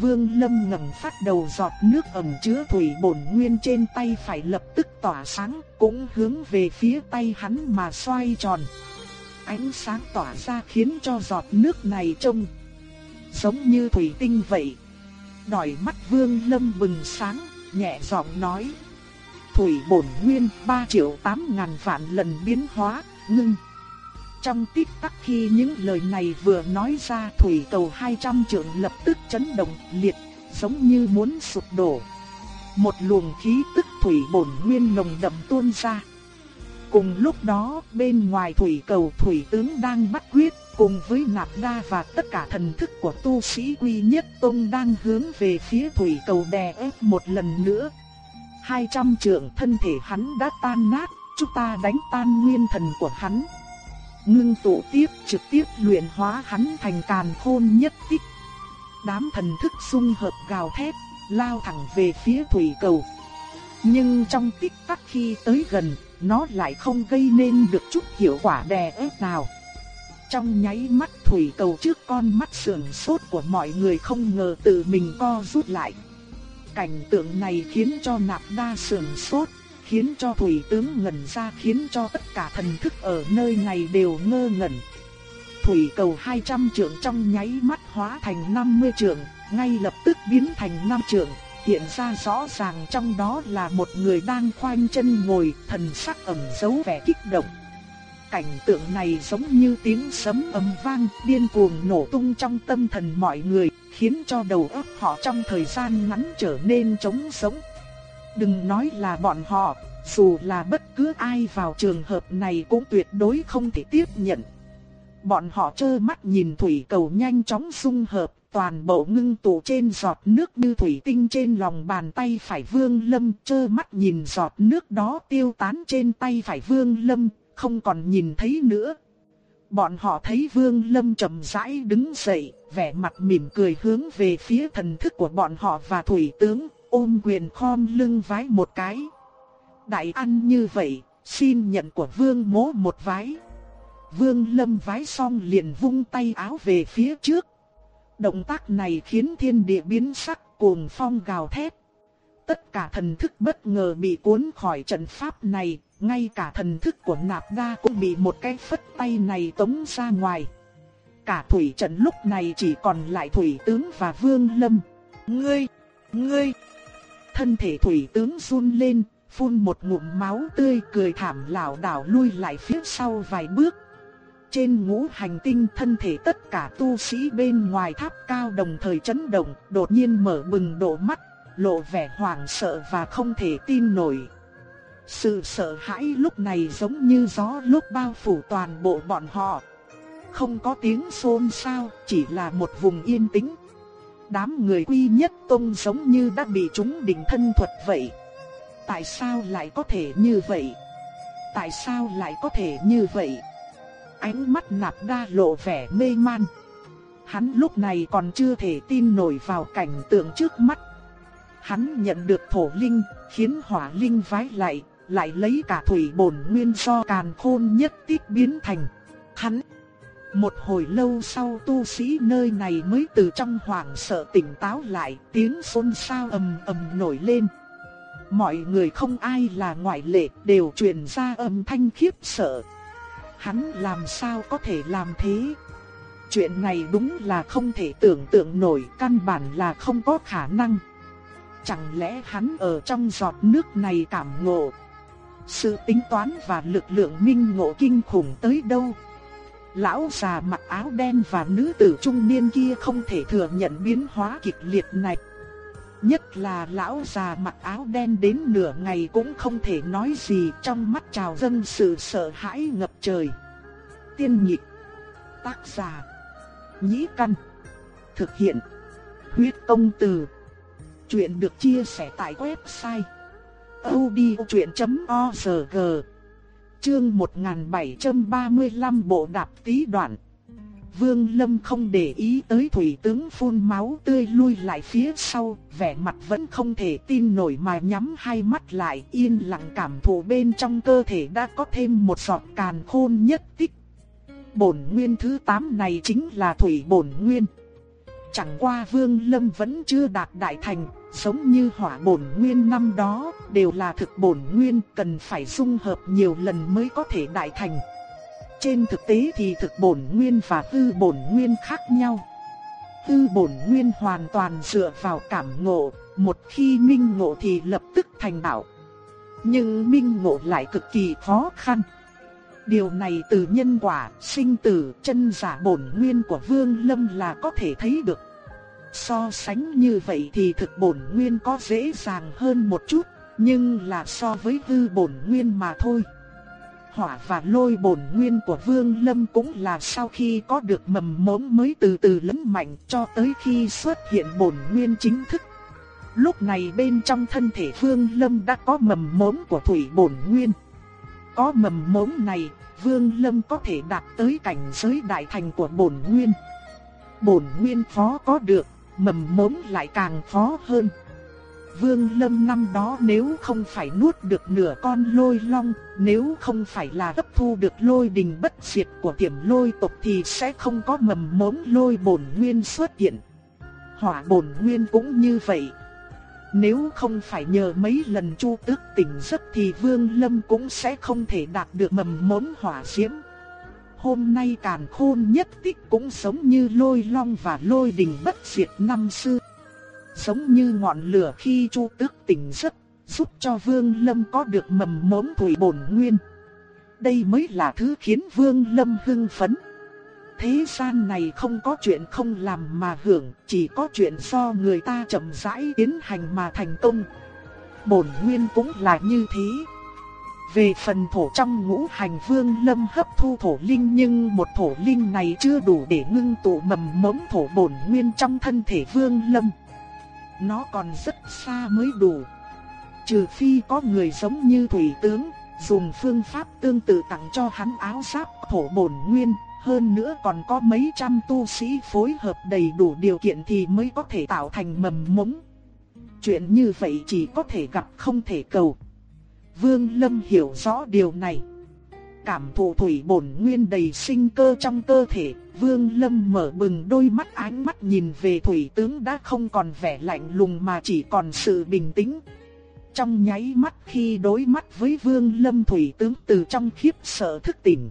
Vương Lâm ngẩng phát đầu giọt nước ẩn chứa thủy bổn nguyên trên tay phải lập tức tỏa sáng, cũng hướng về phía tay hắn mà xoay tròn. Ánh sáng tỏa ra khiến cho giọt nước này trông giống như thủy tinh vậy. Đòi mắt Vương Lâm bừng sáng, nhẹ giọng nói: "Thủy bổn nguyên 3 triệu 8 ngàn vạn lần biến hóa, ngưng." Trong tích tắc khi những lời này vừa nói ra thủy cầu 200 trượng lập tức chấn động liệt, giống như muốn sụp đổ. Một luồng khí tức thủy bổn nguyên nồng đậm tuôn ra. Cùng lúc đó, bên ngoài thủy cầu thủy tướng đang bắt quyết, cùng với nạp đa và tất cả thần thức của tu sĩ quy nhất tông đang hướng về phía thủy cầu đè ép một lần nữa. 200 trượng thân thể hắn đã tan nát, chúng ta đánh tan nguyên thần của hắn ngưng tụ tiếp trực tiếp luyện hóa hắn thành càn khôn nhất tích. Đám thần thức xung hợp gào thét, lao thẳng về phía thủy cầu. Nhưng trong tích tắc khi tới gần, nó lại không gây nên được chút hiệu quả đè ép nào. Trong nháy mắt thủy cầu trước con mắt sườn sốt của mọi người không ngờ tự mình co rút lại. Cảnh tượng này khiến cho nạp đa sườn sốt, khiến cho thủy tướng ngẩn ra khiến cho tất cả thần thức ở nơi này đều ngơ ngẩn. Thủy cầu 200 trượng trong nháy mắt hóa thành 50 trượng, ngay lập tức biến thành 5 trượng, hiện ra rõ ràng trong đó là một người đang khoanh chân ngồi, thần sắc ẩn giấu vẻ kích động. Cảnh tượng này giống như tiếng sấm ầm vang, điên cuồng nổ tung trong tâm thần mọi người, khiến cho đầu óc họ trong thời gian ngắn trở nên trống sống. Đừng nói là bọn họ, dù là bất cứ ai vào trường hợp này cũng tuyệt đối không thể tiếp nhận. Bọn họ trơ mắt nhìn thủy cầu nhanh chóng xung hợp, toàn bộ ngưng tụ trên giọt nước như thủy tinh trên lòng bàn tay phải Vương Lâm, trơ mắt nhìn giọt nước đó tiêu tán trên tay phải Vương Lâm, không còn nhìn thấy nữa. Bọn họ thấy Vương Lâm chậm rãi đứng dậy, vẻ mặt mỉm cười hướng về phía thần thức của bọn họ và thủy tướng, ôm quyền khom lưng vái một cái. Đại ăn như vậy, xin nhận của vương mỗ một vái. Vương lâm vái xong liền vung tay áo về phía trước. Động tác này khiến thiên địa biến sắc cuồng phong gào thét. Tất cả thần thức bất ngờ bị cuốn khỏi trận pháp này, ngay cả thần thức của nạp đa cũng bị một cái phất tay này tống ra ngoài. Cả thủy trận lúc này chỉ còn lại thủy tướng và vương lâm. Ngươi, ngươi, thân thể thủy tướng run lên, phun một ngụm máu tươi cười thảm lảo đảo lui lại phía sau vài bước. Trên ngũ hành tinh thân thể tất cả tu sĩ bên ngoài tháp cao đồng thời chấn động, đột nhiên mở bừng độ mắt, lộ vẻ hoảng sợ và không thể tin nổi. Sự sợ hãi lúc này giống như gió lúc bao phủ toàn bộ bọn họ. Không có tiếng xôn xao, chỉ là một vùng yên tĩnh đám người quy nhất tông giống như đã bị chúng định thân thuật vậy. Tại sao lại có thể như vậy? Tại sao lại có thể như vậy? Ánh mắt nạp đa lộ vẻ mê man. Hắn lúc này còn chưa thể tin nổi vào cảnh tượng trước mắt. Hắn nhận được thổ linh, khiến hỏa linh vái lại, lại lấy cả thủy bổn nguyên do càn khôn nhất tích biến thành. Hắn, một hồi lâu sau tu sĩ nơi này mới từ trong hoảng sợ tỉnh táo lại, tiếng xôn xao ầm ầm nổi lên. Mọi người không ai là ngoại lệ đều truyền ra âm thanh khiếp sợ. Hắn làm sao có thể làm thế? Chuyện này đúng là không thể tưởng tượng nổi, căn bản là không có khả năng. Chẳng lẽ hắn ở trong giọt nước này cảm ngộ? Sự tính toán và lực lượng minh ngộ kinh khủng tới đâu? Lão già mặc áo đen và nữ tử trung niên kia không thể thừa nhận biến hóa kịch liệt này. Nhất là lão già mặc áo đen đến nửa ngày cũng không thể nói gì trong mắt trào dân sự sợ hãi ngập trời. Tiên nhịp, tác giả, nhĩ căn, thực hiện, huyết công từ. Chuyện được chia sẻ tại website odchuyện.org Chương 1735 Bộ Đạp Tí Đoạn Vương Lâm không để ý tới thủy tướng phun máu tươi lui lại phía sau, vẻ mặt vẫn không thể tin nổi mà nhắm hai mắt lại yên lặng cảm thụ bên trong cơ thể đã có thêm một giọt càn khôn nhất tích. Bổn nguyên thứ 8 này chính là thủy bổn nguyên. Chẳng qua Vương Lâm vẫn chưa đạt đại thành, giống như hỏa bổn nguyên năm đó, đều là thực bổn nguyên cần phải dung hợp nhiều lần mới có thể đại thành. Trên thực tế thì thực bổn nguyên và tư bổn nguyên khác nhau. Tư bổn nguyên hoàn toàn dựa vào cảm ngộ, một khi minh ngộ thì lập tức thành đạo. Nhưng minh ngộ lại cực kỳ khó khăn. Điều này từ nhân quả, sinh tử, chân giả bổn nguyên của Vương Lâm là có thể thấy được. So sánh như vậy thì thực bổn nguyên có dễ dàng hơn một chút, nhưng là so với hư bổn nguyên mà thôi. Hỏa và lôi bổn nguyên của Vương Lâm cũng là sau khi có được mầm mống mới từ từ lớn mạnh cho tới khi xuất hiện bổn nguyên chính thức. Lúc này bên trong thân thể Vương Lâm đã có mầm mống của thủy bổn nguyên. Có mầm mống này, Vương Lâm có thể đạt tới cảnh giới đại thành của bổn nguyên. Bổn nguyên khó có được, mầm mống lại càng khó hơn. Vương Lâm năm đó nếu không phải nuốt được nửa con lôi long, nếu không phải là hấp thu được lôi đình bất diệt của tiềm lôi tộc thì sẽ không có mầm mống lôi bổn nguyên xuất hiện. Hỏa bổn nguyên cũng như vậy. Nếu không phải nhờ mấy lần chu tước tỉnh giấc thì Vương Lâm cũng sẽ không thể đạt được mầm mống hỏa diễm. Hôm nay càn khôn nhất tích cũng sống như lôi long và lôi đình bất diệt năm xưa. Giống như ngọn lửa khi chu tước tỉnh giấc, giúp cho Vương Lâm có được mầm mống thủy bổn nguyên. Đây mới là thứ khiến Vương Lâm hưng phấn. Thế gian này không có chuyện không làm mà hưởng, chỉ có chuyện do người ta chậm rãi tiến hành mà thành công. Bổn nguyên cũng là như thế. Về phần thổ trong ngũ hành vương lâm hấp thu thổ linh nhưng một thổ linh này chưa đủ để ngưng tụ mầm mống thổ bổn nguyên trong thân thể vương lâm. Nó còn rất xa mới đủ. Trừ phi có người giống như thủy tướng, dùng phương pháp tương tự tặng cho hắn áo giáp thổ bổn nguyên, hơn nữa còn có mấy trăm tu sĩ phối hợp đầy đủ điều kiện thì mới có thể tạo thành mầm mống. Chuyện như vậy chỉ có thể gặp không thể cầu. Vương Lâm hiểu rõ điều này. Cảm thụ thủy bổn nguyên đầy sinh cơ trong cơ thể, Vương Lâm mở bừng đôi mắt ánh mắt nhìn về thủy tướng đã không còn vẻ lạnh lùng mà chỉ còn sự bình tĩnh. Trong nháy mắt khi đối mắt với Vương Lâm thủy tướng từ trong khiếp sợ thức tỉnh.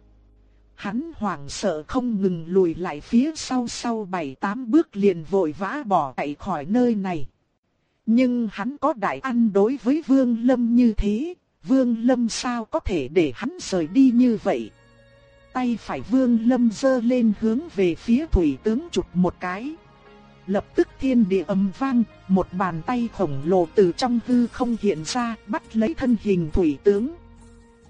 Hắn hoảng sợ không ngừng lùi lại phía sau sau bảy tám bước liền vội vã bỏ chạy khỏi nơi này. Nhưng hắn có đại ăn đối với Vương Lâm như thế, Vương Lâm sao có thể để hắn rời đi như vậy? Tay phải Vương Lâm giơ lên hướng về phía thủy tướng chụp một cái. Lập tức thiên địa ầm vang, một bàn tay khổng lồ từ trong hư không hiện ra, bắt lấy thân hình thủy tướng.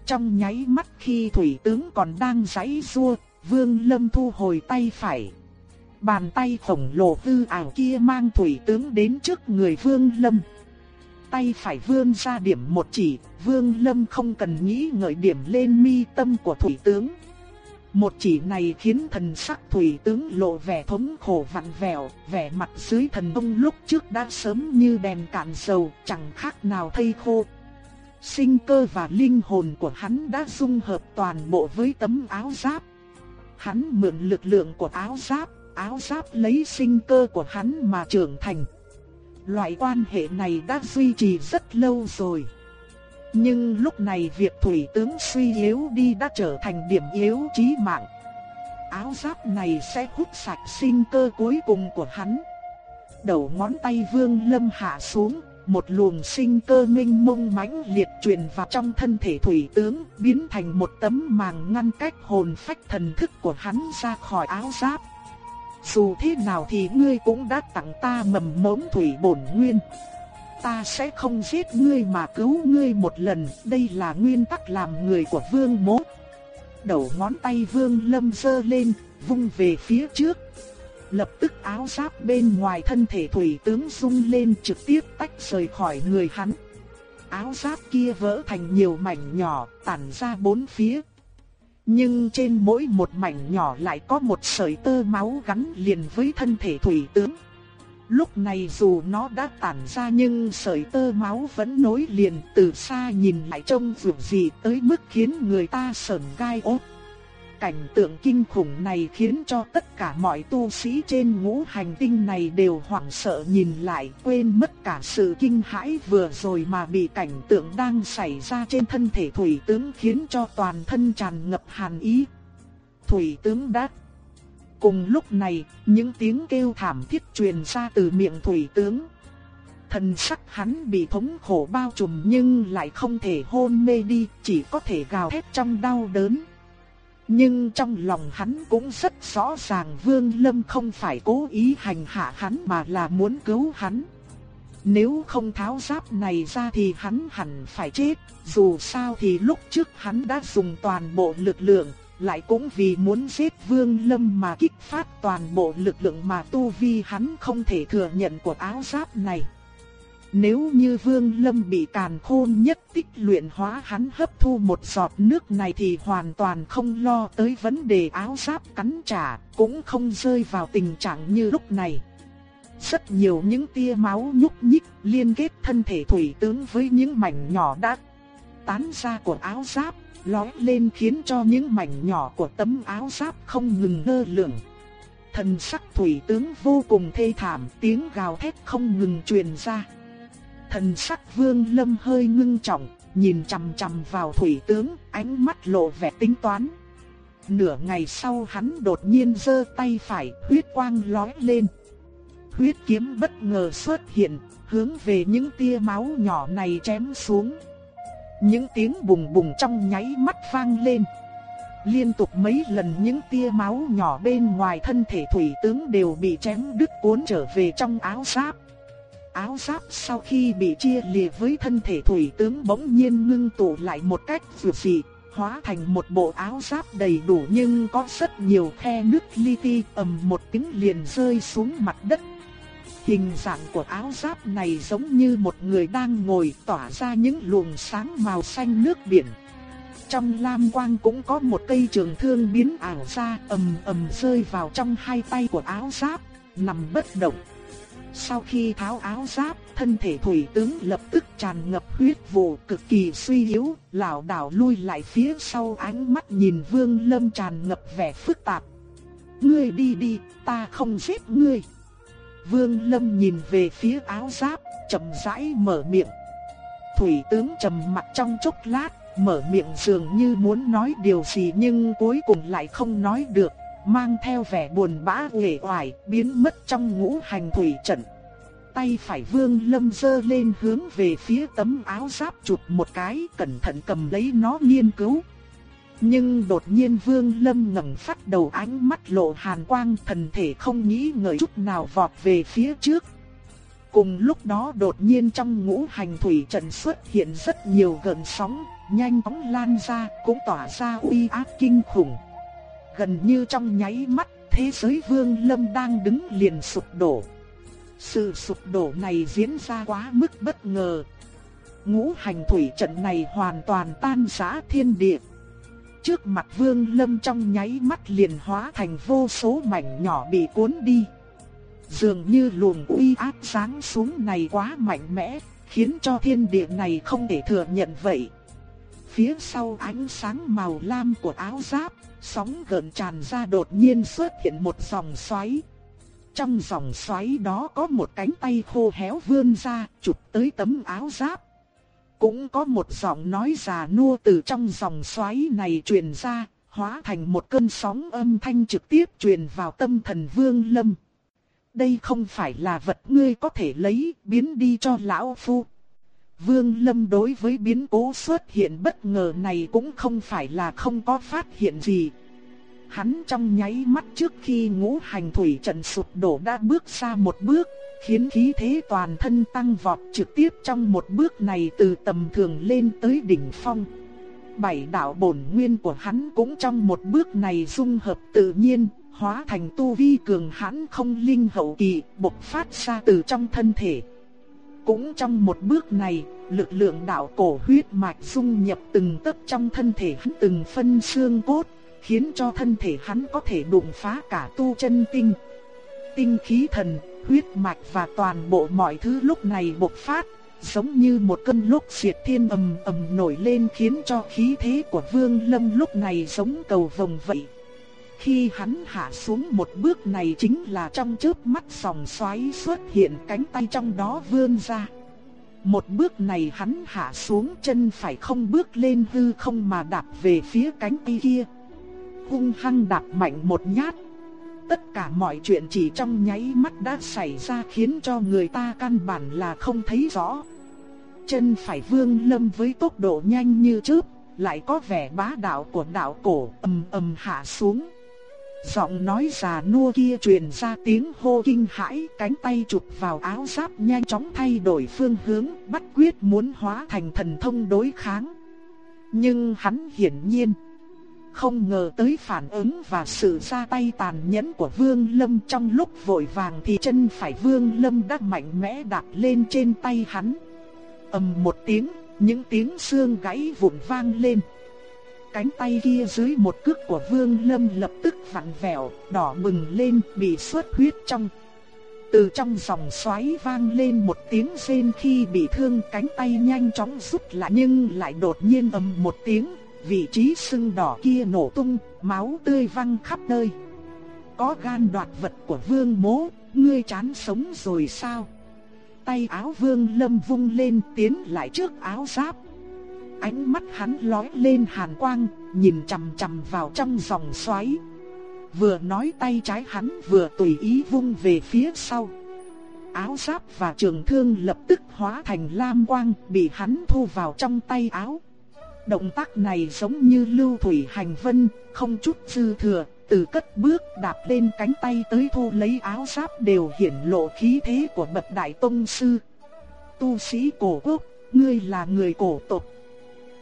Trong nháy mắt khi thủy tướng còn đang giãy giụa, Vương Lâm thu hồi tay phải. Bàn tay khổng lồ hư ảo kia mang thủy tướng đến trước người Vương Lâm tay phải vươn ra điểm một chỉ, vương lâm không cần nghĩ ngợi điểm lên mi tâm của thủy tướng. Một chỉ này khiến thần sắc thủy tướng lộ vẻ thống khổ vặn vẹo, vẻ mặt dưới thần ông lúc trước đã sớm như đèn cạn dầu, chẳng khác nào thây khô. Sinh cơ và linh hồn của hắn đã dung hợp toàn bộ với tấm áo giáp. Hắn mượn lực lượng của áo giáp, áo giáp lấy sinh cơ của hắn mà trưởng thành. Loại quan hệ này đã duy trì rất lâu rồi. Nhưng lúc này việc thủy tướng suy yếu đi đã trở thành điểm yếu chí mạng. Áo giáp này sẽ hút sạch sinh cơ cuối cùng của hắn. Đầu ngón tay vương lâm hạ xuống, một luồng sinh cơ minh mông mãnh liệt truyền vào trong thân thể thủy tướng, biến thành một tấm màng ngăn cách hồn phách thần thức của hắn ra khỏi áo giáp. Dù thế nào thì ngươi cũng đã tặng ta mầm mống thủy bổn nguyên. Ta sẽ không giết ngươi mà cứu ngươi một lần, đây là nguyên tắc làm người của vương mốt. Đầu ngón tay vương lâm sơ lên, vung về phía trước. Lập tức áo giáp bên ngoài thân thể thủy tướng rung lên trực tiếp tách rời khỏi người hắn. Áo giáp kia vỡ thành nhiều mảnh nhỏ, tản ra bốn phía. Nhưng trên mỗi một mảnh nhỏ lại có một sợi tơ máu gắn liền với thân thể thủy tướng. Lúc này dù nó đã tản ra nhưng sợi tơ máu vẫn nối liền từ xa nhìn lại trông vượt gì tới mức khiến người ta sờn gai ốt. Cảnh tượng kinh khủng này khiến cho tất cả mọi tu sĩ trên ngũ hành tinh này đều hoảng sợ nhìn lại quên mất cả sự kinh hãi vừa rồi mà bị cảnh tượng đang xảy ra trên thân thể thủy tướng khiến cho toàn thân tràn ngập hàn ý. Thủy tướng đã. Cùng lúc này, những tiếng kêu thảm thiết truyền ra từ miệng thủy tướng. Thần sắc hắn bị thống khổ bao trùm nhưng lại không thể hôn mê đi, chỉ có thể gào thét trong đau đớn. Nhưng trong lòng hắn cũng rất rõ ràng Vương Lâm không phải cố ý hành hạ hắn mà là muốn cứu hắn. Nếu không tháo giáp này ra thì hắn hẳn phải chết, dù sao thì lúc trước hắn đã dùng toàn bộ lực lượng, lại cũng vì muốn giết Vương Lâm mà kích phát toàn bộ lực lượng mà tu vi hắn không thể thừa nhận của áo giáp này. Nếu như Vương Lâm bị càn khôn nhất tích luyện hóa hắn hấp thu một giọt nước này thì hoàn toàn không lo tới vấn đề áo giáp cắn trả, cũng không rơi vào tình trạng như lúc này. Rất nhiều những tia máu nhúc nhích liên kết thân thể thủy tướng với những mảnh nhỏ đã tán ra của áo giáp, lói lên khiến cho những mảnh nhỏ của tấm áo giáp không ngừng ngơ lửng. Thần sắc thủy tướng vô cùng thê thảm, tiếng gào thét không ngừng truyền ra. Thần sắc vương lâm hơi ngưng trọng, nhìn chằm chằm vào thủy tướng, ánh mắt lộ vẻ tính toán. Nửa ngày sau hắn đột nhiên giơ tay phải, huyết quang lói lên. Huyết kiếm bất ngờ xuất hiện, hướng về những tia máu nhỏ này chém xuống. Những tiếng bùng bùng trong nháy mắt vang lên. Liên tục mấy lần những tia máu nhỏ bên ngoài thân thể thủy tướng đều bị chém đứt cuốn trở về trong áo giáp. Áo giáp sau khi bị chia lìa với thân thể thủy tướng bỗng nhiên ngưng tụ lại một cách vượt dị, hóa thành một bộ áo giáp đầy đủ nhưng có rất nhiều khe nước li ti ầm một tiếng liền rơi xuống mặt đất. Hình dạng của áo giáp này giống như một người đang ngồi tỏa ra những luồng sáng màu xanh nước biển. Trong lam quang cũng có một cây trường thương biến ảo ra ầm ầm rơi vào trong hai tay của áo giáp, nằm bất động. Sau khi tháo áo giáp, thân thể thủy tướng lập tức tràn ngập huyết vụ cực kỳ suy yếu, lảo đảo lui lại phía sau ánh mắt nhìn Vương Lâm tràn ngập vẻ phức tạp. Ngươi đi đi, ta không giết ngươi. Vương Lâm nhìn về phía áo giáp, chậm rãi mở miệng. Thủy tướng trầm mặt trong chốc lát, mở miệng dường như muốn nói điều gì nhưng cuối cùng lại không nói được, mang theo vẻ buồn bã uể oải, biến mất trong ngũ hành thủy trận. Tay phải Vương Lâm giơ lên hướng về phía tấm áo giáp chụp một cái, cẩn thận cầm lấy nó nghiên cứu. Nhưng đột nhiên Vương Lâm ngẩng phát đầu ánh mắt lộ hàn quang, thần thể không nghĩ ngợi chút nào vọt về phía trước. Cùng lúc đó đột nhiên trong ngũ hành thủy trận xuất hiện rất nhiều gợn sóng, nhanh chóng lan ra, cũng tỏa ra uy áp kinh khủng. Gần như trong nháy mắt, thế giới vương lâm đang đứng liền sụp đổ. Sự sụp đổ này diễn ra quá mức bất ngờ, Ngũ hành thủy trận này hoàn toàn tan rã thiên địa. Trước mặt Vương Lâm trong nháy mắt liền hóa thành vô số mảnh nhỏ bị cuốn đi. Dường như luồng uy áp sáng xuống này quá mạnh mẽ, khiến cho thiên địa này không thể thừa nhận vậy. Phía sau ánh sáng màu lam của áo giáp, sóng gợn tràn ra đột nhiên xuất hiện một dòng xoáy. Trong dòng xoáy đó có một cánh tay khô héo vươn ra, chụp tới tấm áo giáp. Cũng có một giọng nói già nua từ trong dòng xoáy này truyền ra, hóa thành một cơn sóng âm thanh trực tiếp truyền vào tâm thần Vương Lâm. Đây không phải là vật ngươi có thể lấy, biến đi cho lão phu. Vương Lâm đối với biến cố xuất hiện bất ngờ này cũng không phải là không có phát hiện gì. Hắn trong nháy mắt trước khi ngũ hành thủy trận sụp đổ đã bước ra một bước, khiến khí thế toàn thân tăng vọt trực tiếp trong một bước này từ tầm thường lên tới đỉnh phong. Bảy đạo bổn nguyên của hắn cũng trong một bước này dung hợp tự nhiên, hóa thành tu vi cường hãn không linh hậu kỳ, bộc phát ra từ trong thân thể. Cũng trong một bước này, lực lượng đạo cổ huyết mạch dung nhập từng tấc trong thân thể hắn từng phân xương cốt, khiến cho thân thể hắn có thể đụng phá cả tu chân tinh. Tinh khí thần, huyết mạch và toàn bộ mọi thứ lúc này bộc phát, giống như một cơn lốc diệt thiên ầm ầm nổi lên khiến cho khí thế của Vương Lâm lúc này giống cầu vồng vậy. Khi hắn hạ xuống một bước này chính là trong chớp mắt sòng xoáy xuất hiện cánh tay trong đó vươn ra. Một bước này hắn hạ xuống chân phải không bước lên hư không mà đạp về phía cánh tay kia. Hung hăng đạp mạnh một nhát. Tất cả mọi chuyện chỉ trong nháy mắt đã xảy ra khiến cho người ta căn bản là không thấy rõ. Chân phải vương lâm với tốc độ nhanh như chớp, lại có vẻ bá đạo của đạo cổ ầm ầm hạ xuống. Giọng nói già nua kia truyền ra tiếng hô kinh hãi, cánh tay chụp vào áo giáp nhanh chóng thay đổi phương hướng, bắt quyết muốn hóa thành thần thông đối kháng. Nhưng hắn hiển nhiên không ngờ tới phản ứng và sự ra tay tàn nhẫn của Vương Lâm trong lúc vội vàng thì chân phải Vương Lâm đã mạnh mẽ đạp lên trên tay hắn. ầm một tiếng, những tiếng xương gãy vụn vang lên. Cánh tay kia dưới một cước của Vương Lâm lập tức vặn vẹo, đỏ bừng lên, bị xuất huyết trong. Từ trong dòng xoáy vang lên một tiếng rên khi bị thương cánh tay nhanh chóng rút lại nhưng lại đột nhiên ầm một tiếng, vị trí sưng đỏ kia nổ tung, máu tươi văng khắp nơi. Có gan đoạt vật của Vương Mố, ngươi chán sống rồi sao? Tay áo Vương Lâm vung lên tiến lại trước áo giáp, Ánh mắt hắn lóe lên hàn quang, nhìn chằm chằm vào trong dòng xoáy. Vừa nói tay trái hắn vừa tùy ý vung về phía sau. Áo giáp và trường thương lập tức hóa thành lam quang, bị hắn thu vào trong tay áo. Động tác này giống như lưu thủy hành vân, không chút dư thừa, từ cất bước đạp lên cánh tay tới thu lấy áo giáp đều hiển lộ khí thế của bậc đại tông sư. Tu sĩ cổ quốc, ngươi là người cổ tộc,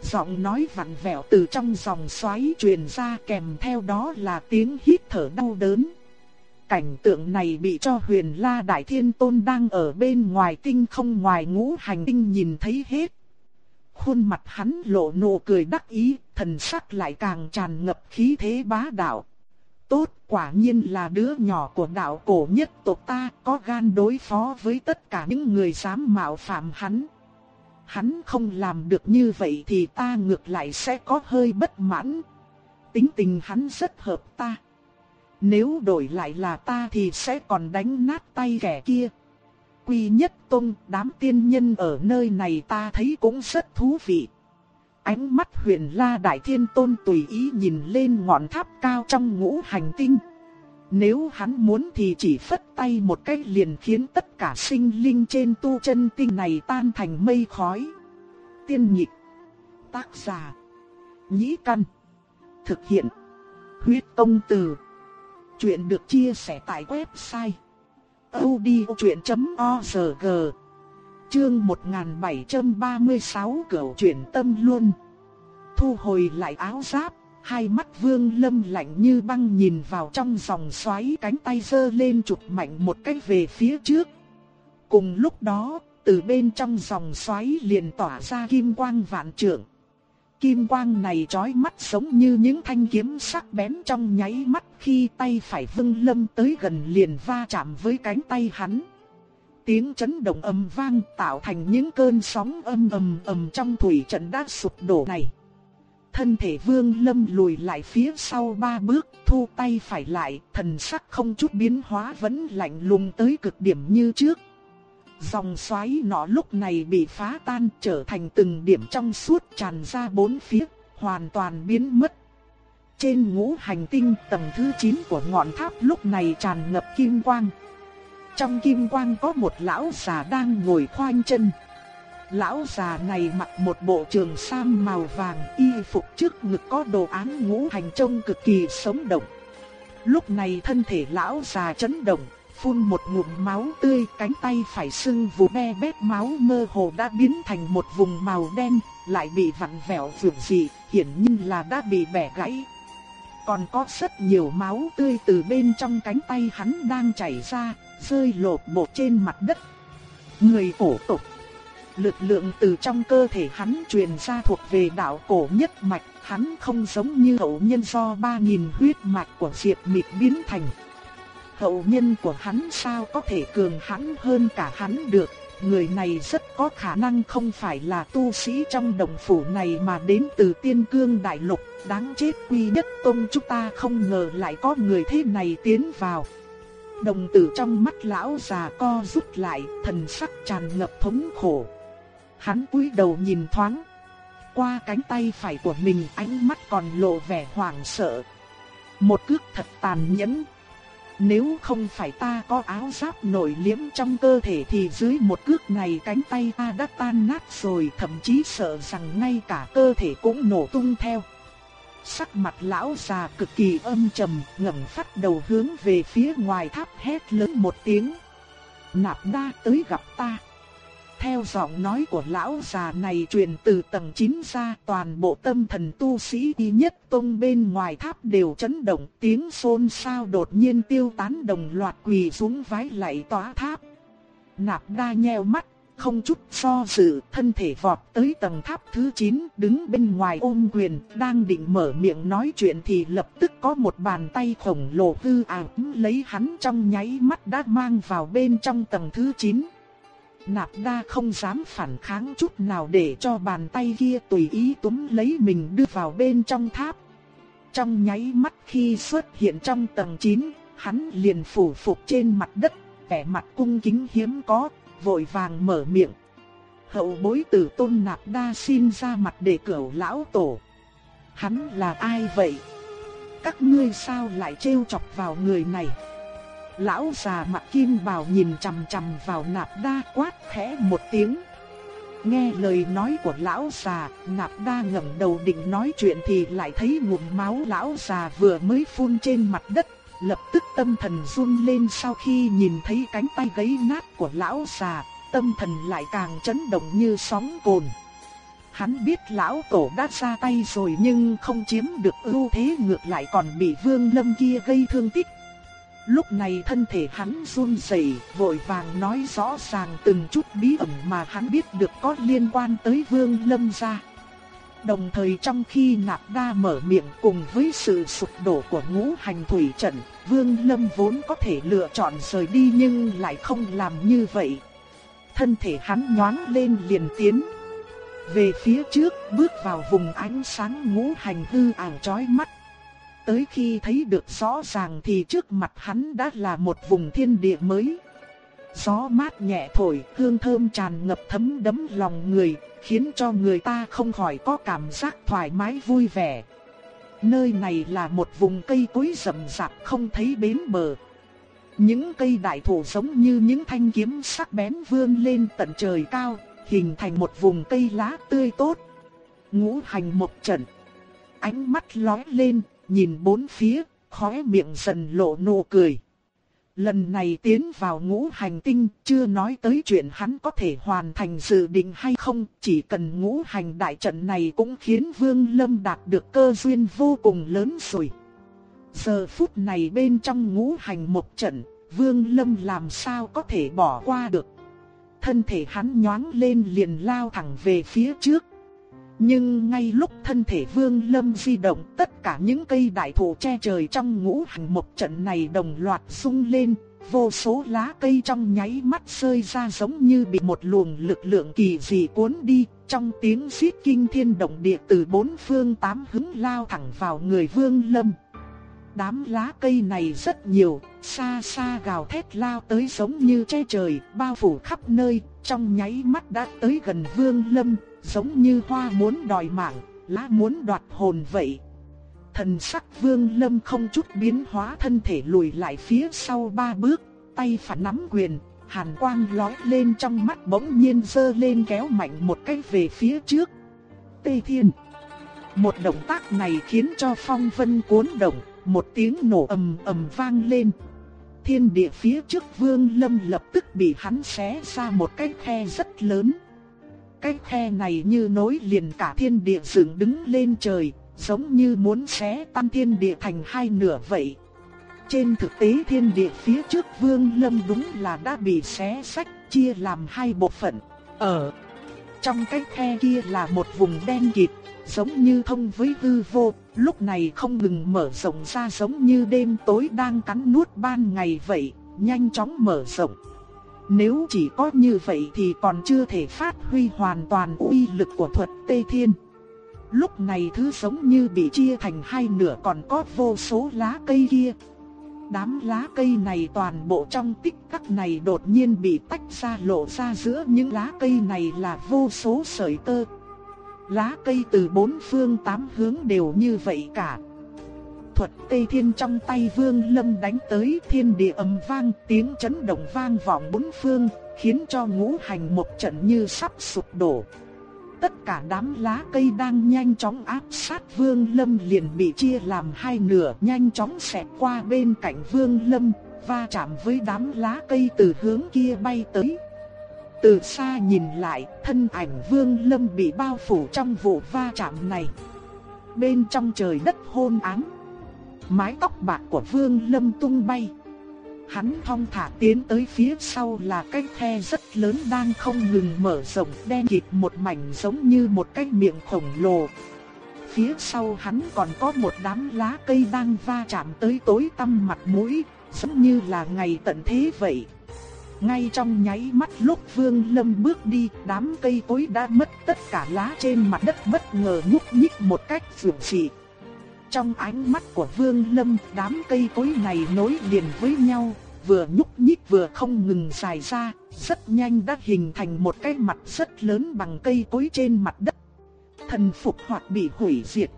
Giọng nói vặn vẹo từ trong dòng xoáy truyền ra kèm theo đó là tiếng hít thở đau đớn. Cảnh tượng này bị cho huyền la đại thiên tôn đang ở bên ngoài tinh không ngoài ngũ hành tinh nhìn thấy hết. Khuôn mặt hắn lộ nụ cười đắc ý, thần sắc lại càng tràn ngập khí thế bá đạo. Tốt, quả nhiên là đứa nhỏ của đạo cổ nhất tộc ta, có gan đối phó với tất cả những người dám mạo phạm hắn hắn không làm được như vậy thì ta ngược lại sẽ có hơi bất mãn. Tính tình hắn rất hợp ta. Nếu đổi lại là ta thì sẽ còn đánh nát tay kẻ kia. Quy nhất tông đám tiên nhân ở nơi này ta thấy cũng rất thú vị. Ánh mắt huyền la đại thiên tôn tùy ý nhìn lên ngọn tháp cao trong ngũ hành tinh. Nếu hắn muốn thì chỉ phất tay một cái liền khiến tất cả sinh linh trên tu chân tinh này tan thành mây khói. Tiên nhịp. Tác giả. Nhĩ căn. Thực hiện. Huyết công từ. Chuyện được chia sẻ tại website. odchuyện.org Chương 1736 Cửu chuyển tâm luôn. Thu hồi lại áo giáp, Hai mắt vương lâm lạnh như băng nhìn vào trong dòng xoáy cánh tay dơ lên chụp mạnh một cách về phía trước. Cùng lúc đó, từ bên trong dòng xoáy liền tỏa ra kim quang vạn trượng. Kim quang này chói mắt giống như những thanh kiếm sắc bén trong nháy mắt khi tay phải Vương Lâm tới gần liền va chạm với cánh tay hắn. Tiếng chấn động âm vang tạo thành những cơn sóng âm ầm ầm trong thủy trận đã sụp đổ này. Thân thể Vương Lâm lùi lại phía sau ba bước, thu tay phải lại, thần sắc không chút biến hóa vẫn lạnh lùng tới cực điểm như trước. Dòng xoáy nó lúc này bị phá tan trở thành từng điểm trong suốt tràn ra bốn phía, hoàn toàn biến mất. Trên ngũ hành tinh tầng thứ 9 của ngọn tháp lúc này tràn ngập kim quang. Trong kim quang có một lão già đang ngồi khoanh chân. Lão già này mặc một bộ trường sam màu vàng, y phục trước ngực có đồ án ngũ hành trông cực kỳ sống động. Lúc này thân thể lão già chấn động, phun một ngụm máu tươi, cánh tay phải sưng vù be bét máu mơ hồ đã biến thành một vùng màu đen, lại bị vặn vẹo vượt dị, hiển nhiên là đã bị bẻ gãy. Còn có rất nhiều máu tươi từ bên trong cánh tay hắn đang chảy ra, rơi lột bột trên mặt đất. Người cổ tục Lực lượng từ trong cơ thể hắn truyền ra thuộc về đạo cổ nhất mạch, hắn không giống như hậu nhân do 3.000 huyết mạch của Diệp Mịch biến thành hậu nhân của hắn sao có thể cường hãn hơn cả hắn được. Người này rất có khả năng không phải là tu sĩ trong đồng phủ này mà đến từ tiên cương đại lục, đáng chết quy nhất tông chúng ta không ngờ lại có người thế này tiến vào. Đồng tử trong mắt lão già co rút lại, thần sắc tràn ngập thống khổ. Hắn cúi đầu nhìn thoáng. Qua cánh tay phải của mình ánh mắt còn lộ vẻ hoảng sợ. Một cước thật tàn nhẫn, nếu không phải ta có áo giáp nổi liếm trong cơ thể thì dưới một cước này cánh tay ta đã tan nát rồi thậm chí sợ rằng ngay cả cơ thể cũng nổ tung theo. Sắc mặt lão già cực kỳ âm trầm, ngẩng phát đầu hướng về phía ngoài tháp hét lớn một tiếng. Nạp đa tới gặp ta. Theo giọng nói của lão già này truyền từ tầng 9 ra toàn bộ tâm thần tu sĩ y nhất tông bên ngoài tháp đều chấn động tiếng xôn xao đột nhiên tiêu tán đồng loạt quỳ xuống vái lạy tỏa tháp. Nạp đa nheo mắt, không chút so dự thân thể vọt tới tầng tháp thứ 9 đứng bên ngoài ôm quyền đang định mở miệng nói chuyện thì lập tức có một bàn tay khổng lồ hư ảo lấy hắn trong nháy mắt đã mang vào bên trong tầng thứ 9. Nạp đa không dám phản kháng chút nào để cho bàn tay kia tùy ý túm lấy mình đưa vào bên trong tháp. Trong nháy mắt khi xuất hiện trong tầng 9, hắn liền phủ phục trên mặt đất, vẻ mặt cung kính hiếm có, vội vàng mở miệng. Hậu bối tử tôn nạp đa xin ra mặt để cửu lão tổ. Hắn là ai vậy? Các ngươi sao lại trêu chọc vào người này? Lão già mặt kim bào nhìn chằm chằm vào nạp đa quát khẽ một tiếng. Nghe lời nói của lão già, nạp đa ngẩng đầu định nói chuyện thì lại thấy ngụm máu lão già vừa mới phun trên mặt đất, lập tức tâm thần run lên sau khi nhìn thấy cánh tay gãy nát của lão già, tâm thần lại càng chấn động như sóng cồn. Hắn biết lão tổ đã ra tay rồi nhưng không chiếm được ưu thế ngược lại còn bị vương lâm kia gây thương tích Lúc này thân thể hắn run rẩy, vội vàng nói rõ ràng từng chút bí ẩn mà hắn biết được có liên quan tới Vương Lâm gia. Đồng thời trong khi Nạp Đa mở miệng cùng với sự sụp đổ của ngũ hành thủy trận, Vương Lâm vốn có thể lựa chọn rời đi nhưng lại không làm như vậy. Thân thể hắn nhoáng lên liền tiến về phía trước, bước vào vùng ánh sáng ngũ hành hư ảo chói mắt tới khi thấy được rõ ràng thì trước mặt hắn đã là một vùng thiên địa mới. Gió mát nhẹ thổi, hương thơm tràn ngập thấm đẫm lòng người, khiến cho người ta không khỏi có cảm giác thoải mái vui vẻ. Nơi này là một vùng cây cối rậm rạp không thấy bến bờ. Những cây đại thụ giống như những thanh kiếm sắc bén vươn lên tận trời cao, hình thành một vùng cây lá tươi tốt. Ngũ hành một trận. Ánh mắt lóe lên, nhìn bốn phía, khóe miệng dần lộ nụ cười. Lần này tiến vào ngũ hành tinh, chưa nói tới chuyện hắn có thể hoàn thành dự định hay không, chỉ cần ngũ hành đại trận này cũng khiến Vương Lâm đạt được cơ duyên vô cùng lớn rồi. Giờ phút này bên trong ngũ hành một trận, Vương Lâm làm sao có thể bỏ qua được. thân thể hắn nhoáng lên liền lao thẳng về phía trước. Nhưng ngay lúc thân thể Vương Lâm di động, tất cả những cây đại thụ che trời trong ngũ hành một trận này đồng loạt sung lên, vô số lá cây trong nháy mắt rơi ra giống như bị một luồng lực lượng kỳ dị cuốn đi, trong tiếng xít kinh thiên động địa từ bốn phương tám hướng lao thẳng vào người Vương Lâm. Đám lá cây này rất nhiều, xa xa gào thét lao tới giống như che trời, bao phủ khắp nơi, trong nháy mắt đã tới gần Vương Lâm, giống như hoa muốn đòi mạng, lá muốn đoạt hồn vậy. Thần sắc Vương Lâm không chút biến hóa thân thể lùi lại phía sau ba bước, tay phải nắm quyền, hàn quang lói lên trong mắt bỗng nhiên dơ lên kéo mạnh một cái về phía trước. tây Thiên Một động tác này khiến cho phong vân cuốn động, một tiếng nổ ầm ầm vang lên. Thiên địa phía trước Vương Lâm lập tức bị hắn xé ra một cái khe rất lớn. Cái khe này như nối liền cả thiên địa dựng đứng lên trời, giống như muốn xé tan thiên địa thành hai nửa vậy. Trên thực tế thiên địa phía trước Vương Lâm đúng là đã bị xé sách chia làm hai bộ phận. Ở trong cái khe kia là một vùng đen kịt, giống như thông với hư vô, lúc này không ngừng mở rộng ra giống như đêm tối đang cắn nuốt ban ngày vậy, nhanh chóng mở rộng. Nếu chỉ có như vậy thì còn chưa thể phát huy hoàn toàn uy lực của thuật tây Thiên. Lúc này thứ giống như bị chia thành hai nửa còn có vô số lá cây kia. Đám lá cây này toàn bộ trong tích tắc này đột nhiên bị tách ra lộ ra giữa những lá cây này là vô số sợi tơ. Lá cây từ bốn phương tám hướng đều như vậy cả. Thuật Tây Thiên trong tay Vương Lâm đánh tới thiên địa ầm vang, tiếng chấn động vang vọng bốn phương, khiến cho ngũ hành một trận như sắp sụp đổ. Tất cả đám lá cây đang nhanh chóng áp sát Vương Lâm liền bị chia làm hai nửa, nhanh chóng xẹt qua bên cạnh Vương Lâm, va chạm với đám lá cây từ hướng kia bay tới. Từ xa nhìn lại, thân ảnh Vương Lâm bị bao phủ trong vụ va chạm này. Bên trong trời đất hôn ám, mái tóc bạc của Vương Lâm tung bay. Hắn thong thả tiến tới phía sau là cái khe rất lớn đang không ngừng mở rộng đen kịt một mảnh giống như một cái miệng khổng lồ. Phía sau hắn còn có một đám lá cây đang va chạm tới tối tăm mặt mũi, giống như là ngày tận thế vậy. Ngay trong nháy mắt lúc Vương Lâm bước đi, đám cây cối đã mất tất cả lá trên mặt đất bất ngờ nhúc nhích một cách dường dị. Trong ánh mắt của Vương Lâm, đám cây cối này nối liền với nhau, vừa nhúc nhích vừa không ngừng dài ra, rất nhanh đã hình thành một cái mặt rất lớn bằng cây cối trên mặt đất. Thần phục hoặc bị hủy diệt.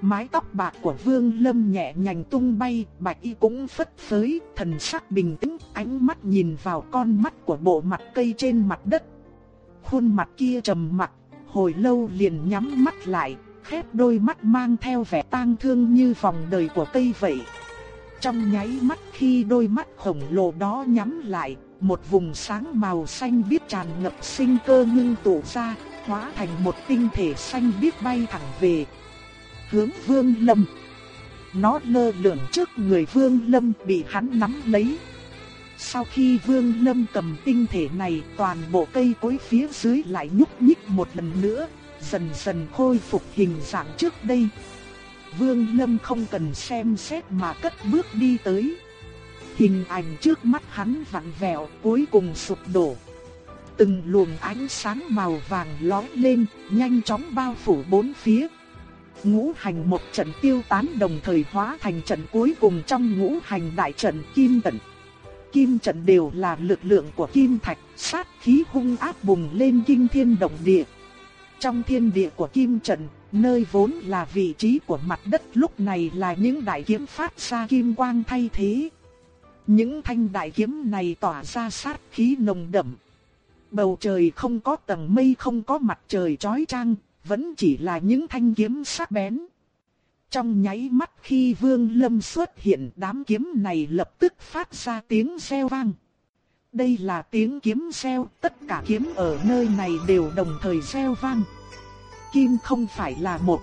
Mái tóc bạc của Vương Lâm nhẹ nhàng tung bay, bạch y cũng phất phới, thần sắc bình tĩnh, ánh mắt nhìn vào con mắt của bộ mặt cây trên mặt đất. Khuôn mặt kia trầm mặc, hồi lâu liền nhắm mắt lại, khép đôi mắt mang theo vẻ tang thương như vòng đời của cây vậy. Trong nháy mắt khi đôi mắt khổng lồ đó nhắm lại, một vùng sáng màu xanh biếc tràn ngập sinh cơ ngưng tụ ra, hóa thành một tinh thể xanh biếc bay thẳng về. Hướng Vương Lâm. Nó lơ lửng trước người Vương Lâm bị hắn nắm lấy. Sau khi Vương Lâm cầm tinh thể này, toàn bộ cây cối phía dưới lại nhúc nhích một lần nữa, dần dần khôi phục hình dạng trước đây. Vương Lâm không cần xem xét mà cất bước đi tới. Hình ảnh trước mắt hắn vặn vẹo cuối cùng sụp đổ. Từng luồng ánh sáng màu vàng lóe lên, nhanh chóng bao phủ bốn phía. Ngũ hành một trận tiêu tán đồng thời hóa thành trận cuối cùng trong ngũ hành đại trận kim trận. Kim trận đều là lực lượng của kim thạch, sát khí hung áp bùng lên kinh thiên động địa. Trong thiên địa của kim trận, nơi vốn là vị trí của mặt đất lúc này là những đại kiếm phát ra kim quang thay thế. Những thanh đại kiếm này tỏa ra sát khí nồng đậm. Bầu trời không có tầng mây không có mặt trời chói chang, vẫn chỉ là những thanh kiếm sắc bén. Trong nháy mắt khi Vương Lâm xuất hiện đám kiếm này lập tức phát ra tiếng reo vang. Đây là tiếng kiếm reo, tất cả kiếm ở nơi này đều đồng thời reo vang. Kim không phải là một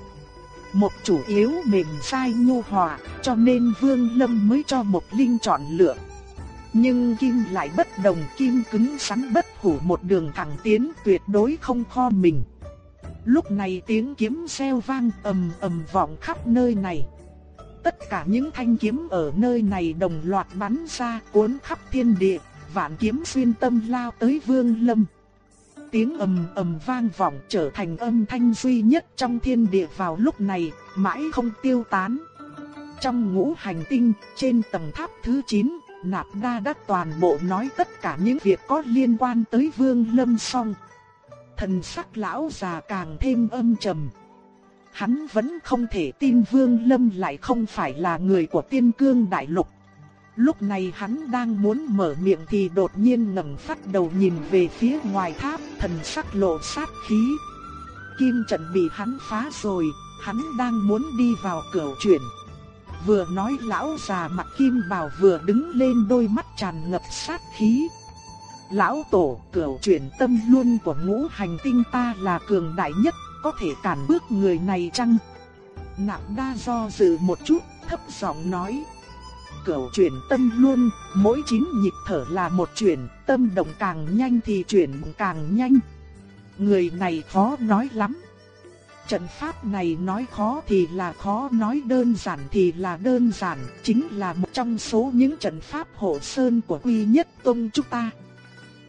một chủ yếu mềm sai nhu hòa, cho nên Vương Lâm mới cho một linh chọn lựa. Nhưng kim lại bất đồng, kim cứng rắn bất hủ một đường thẳng tiến tuyệt đối không kho mình. Lúc này tiếng kiếm reo vang ầm ầm vọng khắp nơi này. Tất cả những thanh kiếm ở nơi này đồng loạt bắn ra cuốn khắp thiên địa, vạn kiếm xuyên tâm lao tới Vương Lâm. Tiếng ầm ầm vang vọng trở thành âm thanh duy nhất trong thiên địa vào lúc này, mãi không tiêu tán. Trong ngũ hành tinh, trên tầng tháp thứ 9, Nạp Đa đã toàn bộ nói tất cả những việc có liên quan tới Vương Lâm xong. Thần sắc lão già càng thêm âm trầm. Hắn vẫn không thể tin Vương Lâm lại không phải là người của tiên cương đại lục. Lúc này hắn đang muốn mở miệng thì đột nhiên ngẩng phát đầu nhìn về phía ngoài tháp, thần sắc lộ sát khí. Kim trận bị hắn phá rồi, hắn đang muốn đi vào cửa chuyển. Vừa nói lão già mặt kim bào vừa đứng lên đôi mắt tràn ngập sát khí. Lão tổ cửa chuyển tâm luôn của ngũ hành tinh ta là cường đại nhất, có thể cản bước người này chăng? Nạp đa do dự một chút, thấp giọng nói cửu chuyển tâm luôn, mỗi chín nhịp thở là một chuyển, tâm động càng nhanh thì chuyển càng nhanh. Người này khó nói lắm. Trận pháp này nói khó thì là khó, nói đơn giản thì là đơn giản, chính là một trong số những trận pháp hộ sơn của Quy Nhất Tông chúng ta.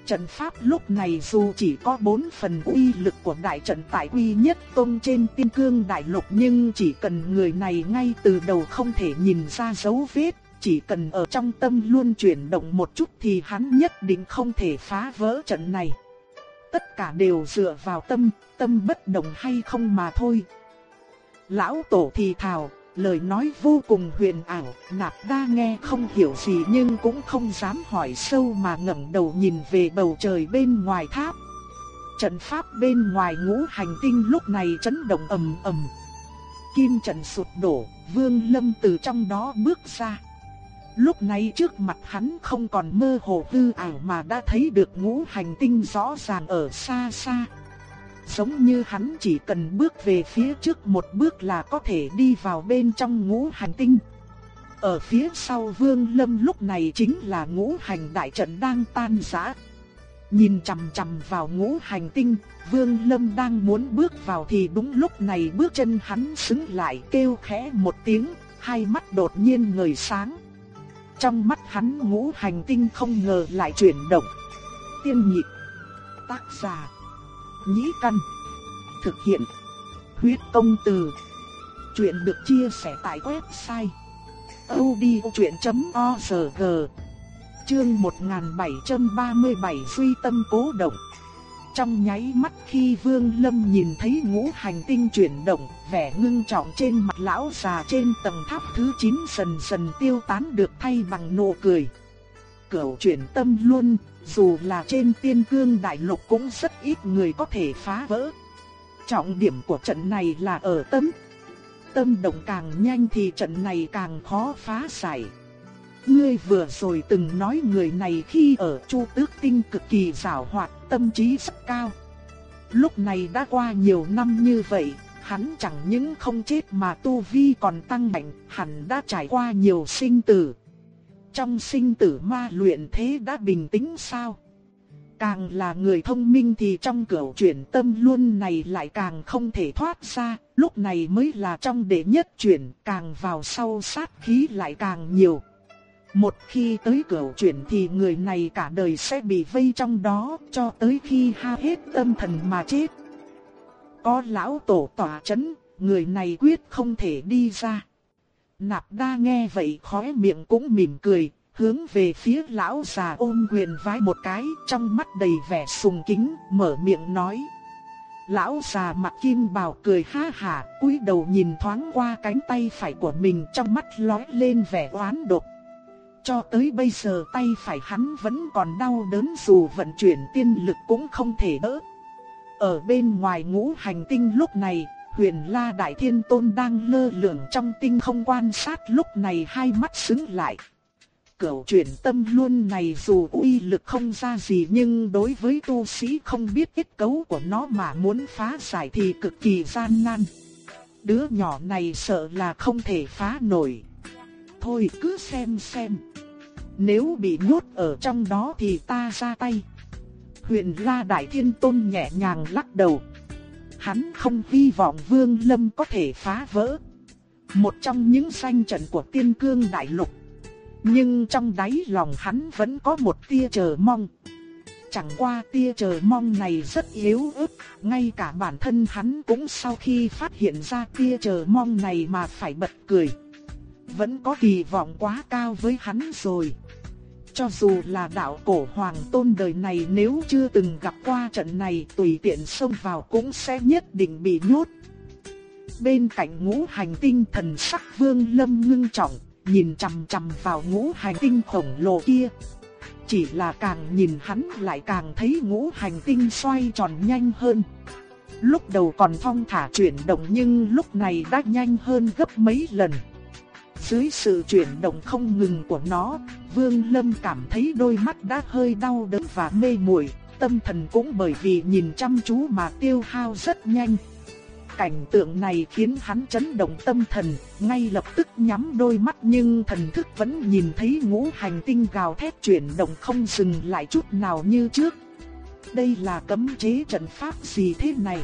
Trận pháp lúc này dù chỉ có 4 phần uy lực của đại trận tại Quy Nhất Tông trên tiên cương đại lục nhưng chỉ cần người này ngay từ đầu không thể nhìn ra dấu vết, chỉ cần ở trong tâm luôn chuyển động một chút thì hắn nhất định không thể phá vỡ trận này. Tất cả đều dựa vào tâm, tâm bất động hay không mà thôi. Lão tổ thì thào, lời nói vô cùng huyền ảo, nạp đa nghe không hiểu gì nhưng cũng không dám hỏi sâu mà ngẩng đầu nhìn về bầu trời bên ngoài tháp. Trận pháp bên ngoài ngũ hành tinh lúc này chấn động ầm ầm. Kim trận sụt đổ, Vương Lâm từ trong đó bước ra. Lúc này trước mặt hắn không còn mơ hồ hư ảo mà đã thấy được ngũ hành tinh rõ ràng ở xa xa. Giống như hắn chỉ cần bước về phía trước một bước là có thể đi vào bên trong ngũ hành tinh. Ở phía sau Vương Lâm lúc này chính là ngũ hành đại trận đang tan rã. Nhìn chằm chằm vào ngũ hành tinh, Vương Lâm đang muốn bước vào thì đúng lúc này bước chân hắn xứng lại kêu khẽ một tiếng, hai mắt đột nhiên ngời sáng. Trong mắt hắn ngũ hành tinh không ngờ lại chuyển động. Tiên nhị, Tác giả. Nhĩ căn. Thực hiện. Huyết công từ. Chuyện được chia sẻ tại website. odchuyện.org Chương 1737 Suy tâm cố động trong nháy mắt khi Vương Lâm nhìn thấy ngũ hành tinh chuyển động, vẻ ngưng trọng trên mặt lão già trên tầng tháp thứ 9 dần dần tiêu tán được thay bằng nụ cười. Cửu chuyển tâm luôn, dù là trên tiên cương đại lục cũng rất ít người có thể phá vỡ. Trọng điểm của trận này là ở tâm. Tâm động càng nhanh thì trận này càng khó phá giải. Ngươi vừa rồi từng nói người này khi ở Chu Tước Tinh cực kỳ giàu hoạt, tâm trí rất cao. Lúc này đã qua nhiều năm như vậy, hắn chẳng những không chết mà tu vi còn tăng mạnh, hẳn đã trải qua nhiều sinh tử. Trong sinh tử ma luyện thế đã bình tĩnh sao? Càng là người thông minh thì trong cửu chuyển tâm luôn này lại càng không thể thoát ra, lúc này mới là trong đệ nhất chuyển, càng vào sau sát khí lại càng nhiều. Một khi tới cửa chuyển thì người này cả đời sẽ bị vây trong đó cho tới khi ha hết tâm thần mà chết. Có lão tổ tỏa chấn, người này quyết không thể đi ra. Nạp đa nghe vậy khóe miệng cũng mỉm cười, hướng về phía lão già ôm quyền vái một cái trong mắt đầy vẻ sùng kính, mở miệng nói. Lão già mặt kim bào cười ha hà, cúi đầu nhìn thoáng qua cánh tay phải của mình trong mắt lóe lên vẻ oán độc. Cho tới bây giờ tay phải hắn vẫn còn đau đớn dù vận chuyển tiên lực cũng không thể đỡ. Ở bên ngoài ngũ hành tinh lúc này, huyền la đại thiên tôn đang lơ lửng trong tinh không quan sát lúc này hai mắt xứng lại. Cửu chuyển tâm luôn này dù uy lực không ra gì nhưng đối với tu sĩ không biết kết cấu của nó mà muốn phá giải thì cực kỳ gian nan. Đứa nhỏ này sợ là không thể phá nổi. Thôi cứ xem xem. nếu bị nhốt ở trong đó thì ta ra tay. Huyền La Đại Thiên Tôn nhẹ nhàng lắc đầu. Hắn không hy vọng Vương Lâm có thể phá vỡ. Một trong những danh trận của tiên cương đại lục. Nhưng trong đáy lòng hắn vẫn có một tia chờ mong. Chẳng qua tia chờ mong này rất yếu ớt, ngay cả bản thân hắn cũng sau khi phát hiện ra tia chờ mong này mà phải bật cười. Vẫn có kỳ vọng quá cao với hắn rồi. Cho dù là đạo cổ hoàng tôn đời này nếu chưa từng gặp qua trận này tùy tiện xông vào cũng sẽ nhất định bị nhốt. Bên cạnh ngũ hành tinh thần sắc vương lâm ngưng trọng, nhìn chằm chằm vào ngũ hành tinh khổng lồ kia. Chỉ là càng nhìn hắn lại càng thấy ngũ hành tinh xoay tròn nhanh hơn. Lúc đầu còn thong thả chuyển động nhưng lúc này đã nhanh hơn gấp mấy lần. Dưới sự chuyển động không ngừng của nó, Vương Lâm cảm thấy đôi mắt đã hơi đau đớn và mê muội, tâm thần cũng bởi vì nhìn chăm chú mà tiêu hao rất nhanh. Cảnh tượng này khiến hắn chấn động tâm thần, ngay lập tức nhắm đôi mắt nhưng thần thức vẫn nhìn thấy ngũ hành tinh gào thét chuyển động không dừng lại chút nào như trước. Đây là cấm chế trận pháp gì thế này?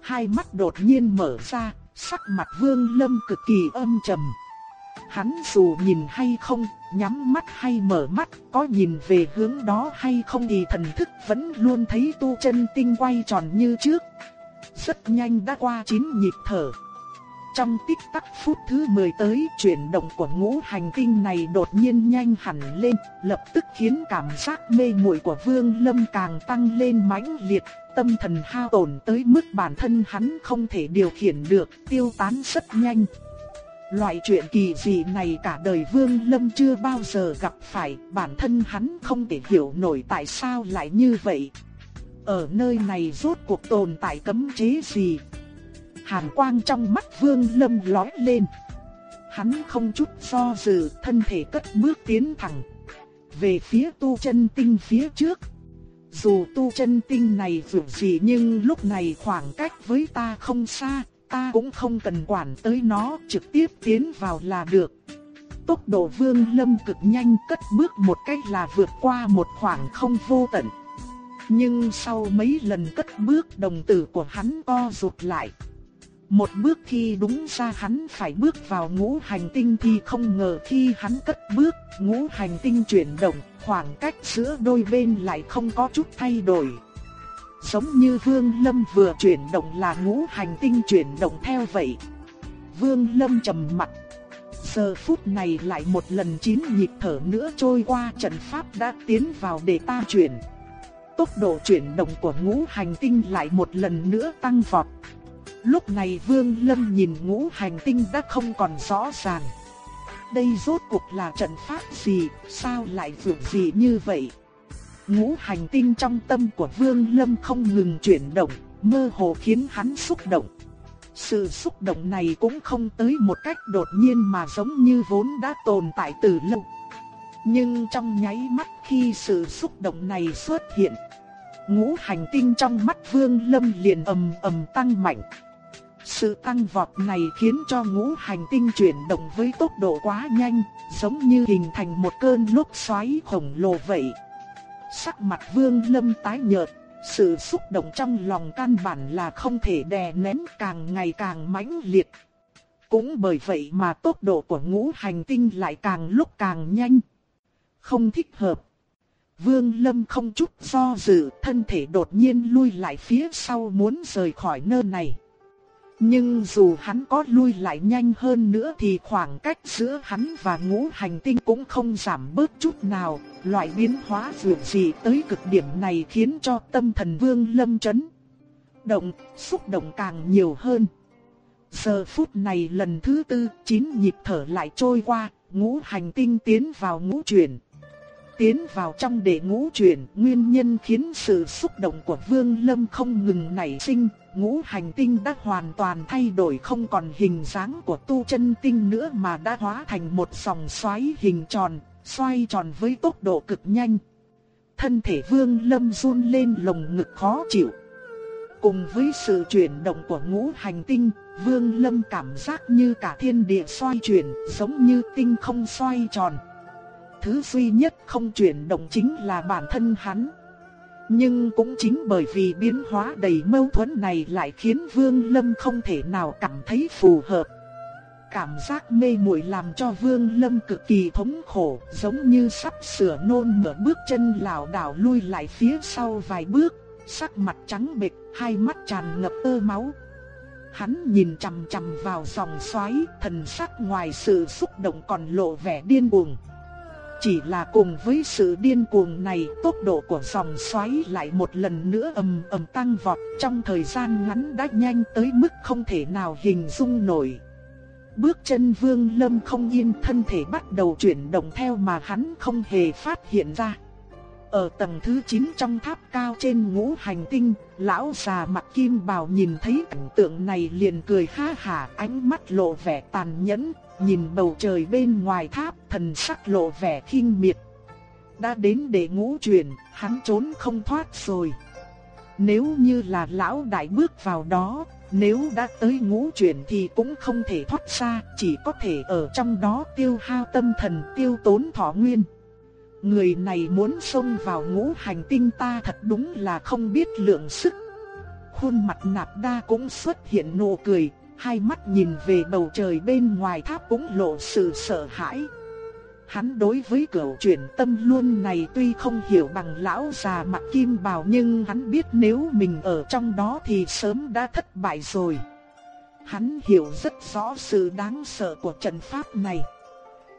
Hai mắt đột nhiên mở ra, sắc mặt Vương Lâm cực kỳ âm trầm. Hắn dù nhìn hay không, nhắm mắt hay mở mắt, có nhìn về hướng đó hay không thì thần thức vẫn luôn thấy tu chân tinh quay tròn như trước. Rất nhanh đã qua 9 nhịp thở. Trong tích tắc phút thứ 10 tới, chuyển động của ngũ hành tinh này đột nhiên nhanh hẳn lên, lập tức khiến cảm giác mê muội của Vương Lâm càng tăng lên mãnh liệt, tâm thần hao tổn tới mức bản thân hắn không thể điều khiển được, tiêu tán rất nhanh. Loại chuyện kỳ dị này cả đời Vương Lâm chưa bao giờ gặp phải, bản thân hắn không thể hiểu nổi tại sao lại như vậy. Ở nơi này rốt cuộc tồn tại cấm chế gì? Hàn quang trong mắt Vương Lâm lóe lên. Hắn không chút do dự, thân thể cất bước tiến thẳng về phía tu chân tinh phía trước. Dù tu chân tinh này dù gì nhưng lúc này khoảng cách với ta không xa, ta cũng không cần quản tới nó, trực tiếp tiến vào là được. Tốc độ vương lâm cực nhanh cất bước một cách là vượt qua một khoảng không vô tận. Nhưng sau mấy lần cất bước đồng tử của hắn co rụt lại. Một bước khi đúng ra hắn phải bước vào ngũ hành tinh thì không ngờ khi hắn cất bước, ngũ hành tinh chuyển động, khoảng cách giữa đôi bên lại không có chút thay đổi. Giống như Vương Lâm vừa chuyển động là ngũ hành tinh chuyển động theo vậy. Vương Lâm trầm mặt. Giờ phút này lại một lần chín nhịp thở nữa trôi qua trận pháp đã tiến vào để ta chuyển. Tốc độ chuyển động của ngũ hành tinh lại một lần nữa tăng vọt. Lúc này Vương Lâm nhìn ngũ hành tinh đã không còn rõ ràng. Đây rốt cuộc là trận pháp gì, sao lại vượt gì như vậy? Ngũ hành tinh trong tâm của Vương Lâm không ngừng chuyển động, mơ hồ khiến hắn xúc động. Sự xúc động này cũng không tới một cách đột nhiên mà giống như vốn đã tồn tại từ lâu. Nhưng trong nháy mắt khi sự xúc động này xuất hiện, ngũ hành tinh trong mắt Vương Lâm liền ầm ầm tăng mạnh. Sự tăng vọt này khiến cho ngũ hành tinh chuyển động với tốc độ quá nhanh, giống như hình thành một cơn lốc xoáy khổng lồ vậy. Sắc mặt Vương Lâm tái nhợt, sự xúc động trong lòng căn bản là không thể đè nén càng ngày càng mãnh liệt. Cũng bởi vậy mà tốc độ của ngũ hành tinh lại càng lúc càng nhanh. Không thích hợp. Vương Lâm không chút do dự, thân thể đột nhiên lui lại phía sau muốn rời khỏi nơi này. Nhưng dù hắn có lui lại nhanh hơn nữa thì khoảng cách giữa hắn và ngũ hành tinh cũng không giảm bớt chút nào. Loại biến hóa dường gì tới cực điểm này khiến cho tâm thần vương lâm chấn. Động, xúc động càng nhiều hơn. Giờ phút này lần thứ tư, chín nhịp thở lại trôi qua, ngũ hành tinh tiến vào ngũ chuyển. Tiến vào trong đệ ngũ chuyển, nguyên nhân khiến sự xúc động của Vương Lâm không ngừng nảy sinh, ngũ hành tinh đã hoàn toàn thay đổi không còn hình dáng của tu chân tinh nữa mà đã hóa thành một dòng xoáy hình tròn, xoay tròn với tốc độ cực nhanh. Thân thể Vương Lâm run lên lồng ngực khó chịu. Cùng với sự chuyển động của ngũ hành tinh, Vương Lâm cảm giác như cả thiên địa xoay chuyển, giống như tinh không xoay tròn. thứ duy nhất không chuyển động chính là bản thân hắn. Nhưng cũng chính bởi vì biến hóa đầy mâu thuẫn này lại khiến Vương Lâm không thể nào cảm thấy phù hợp. Cảm giác mê muội làm cho Vương Lâm cực kỳ thống khổ, giống như sắp sửa nôn mửa bước chân lảo đảo lui lại phía sau vài bước, sắc mặt trắng bệch, hai mắt tràn ngập tơ máu. Hắn nhìn chằm chằm vào dòng xoáy, thần sắc ngoài sự xúc động còn lộ vẻ điên cuồng. Chỉ là cùng với sự điên cuồng này, tốc độ của dòng xoáy lại một lần nữa ầm ầm tăng vọt, trong thời gian ngắn đã nhanh tới mức không thể nào hình dung nổi. Bước chân Vương Lâm không yên, thân thể bắt đầu chuyển động theo mà hắn không hề phát hiện ra. Ở tầng thứ 9 trong tháp cao trên ngũ hành tinh, lão già mặt kim bào nhìn thấy cảnh tượng này liền cười ha hả, ánh mắt lộ vẻ tàn nhẫn, nhìn bầu trời bên ngoài tháp, thần sắc lộ vẻ khinh miệt. Đã đến để ngũ truyền, hắn trốn không thoát rồi. Nếu như là lão đại bước vào đó, nếu đã tới ngũ truyền thì cũng không thể thoát ra, chỉ có thể ở trong đó tiêu hao tâm thần, tiêu tốn thọ nguyên. Người này muốn xông vào ngũ hành tinh ta thật đúng là không biết lượng sức. Khuôn mặt nạp đa cũng xuất hiện nụ cười, hai mắt nhìn về bầu trời bên ngoài tháp cũng lộ sự sợ hãi. Hắn đối với cửu chuyển tâm luôn này tuy không hiểu bằng lão già mặt kim bào nhưng hắn biết nếu mình ở trong đó thì sớm đã thất bại rồi. Hắn hiểu rất rõ sự đáng sợ của trận pháp này.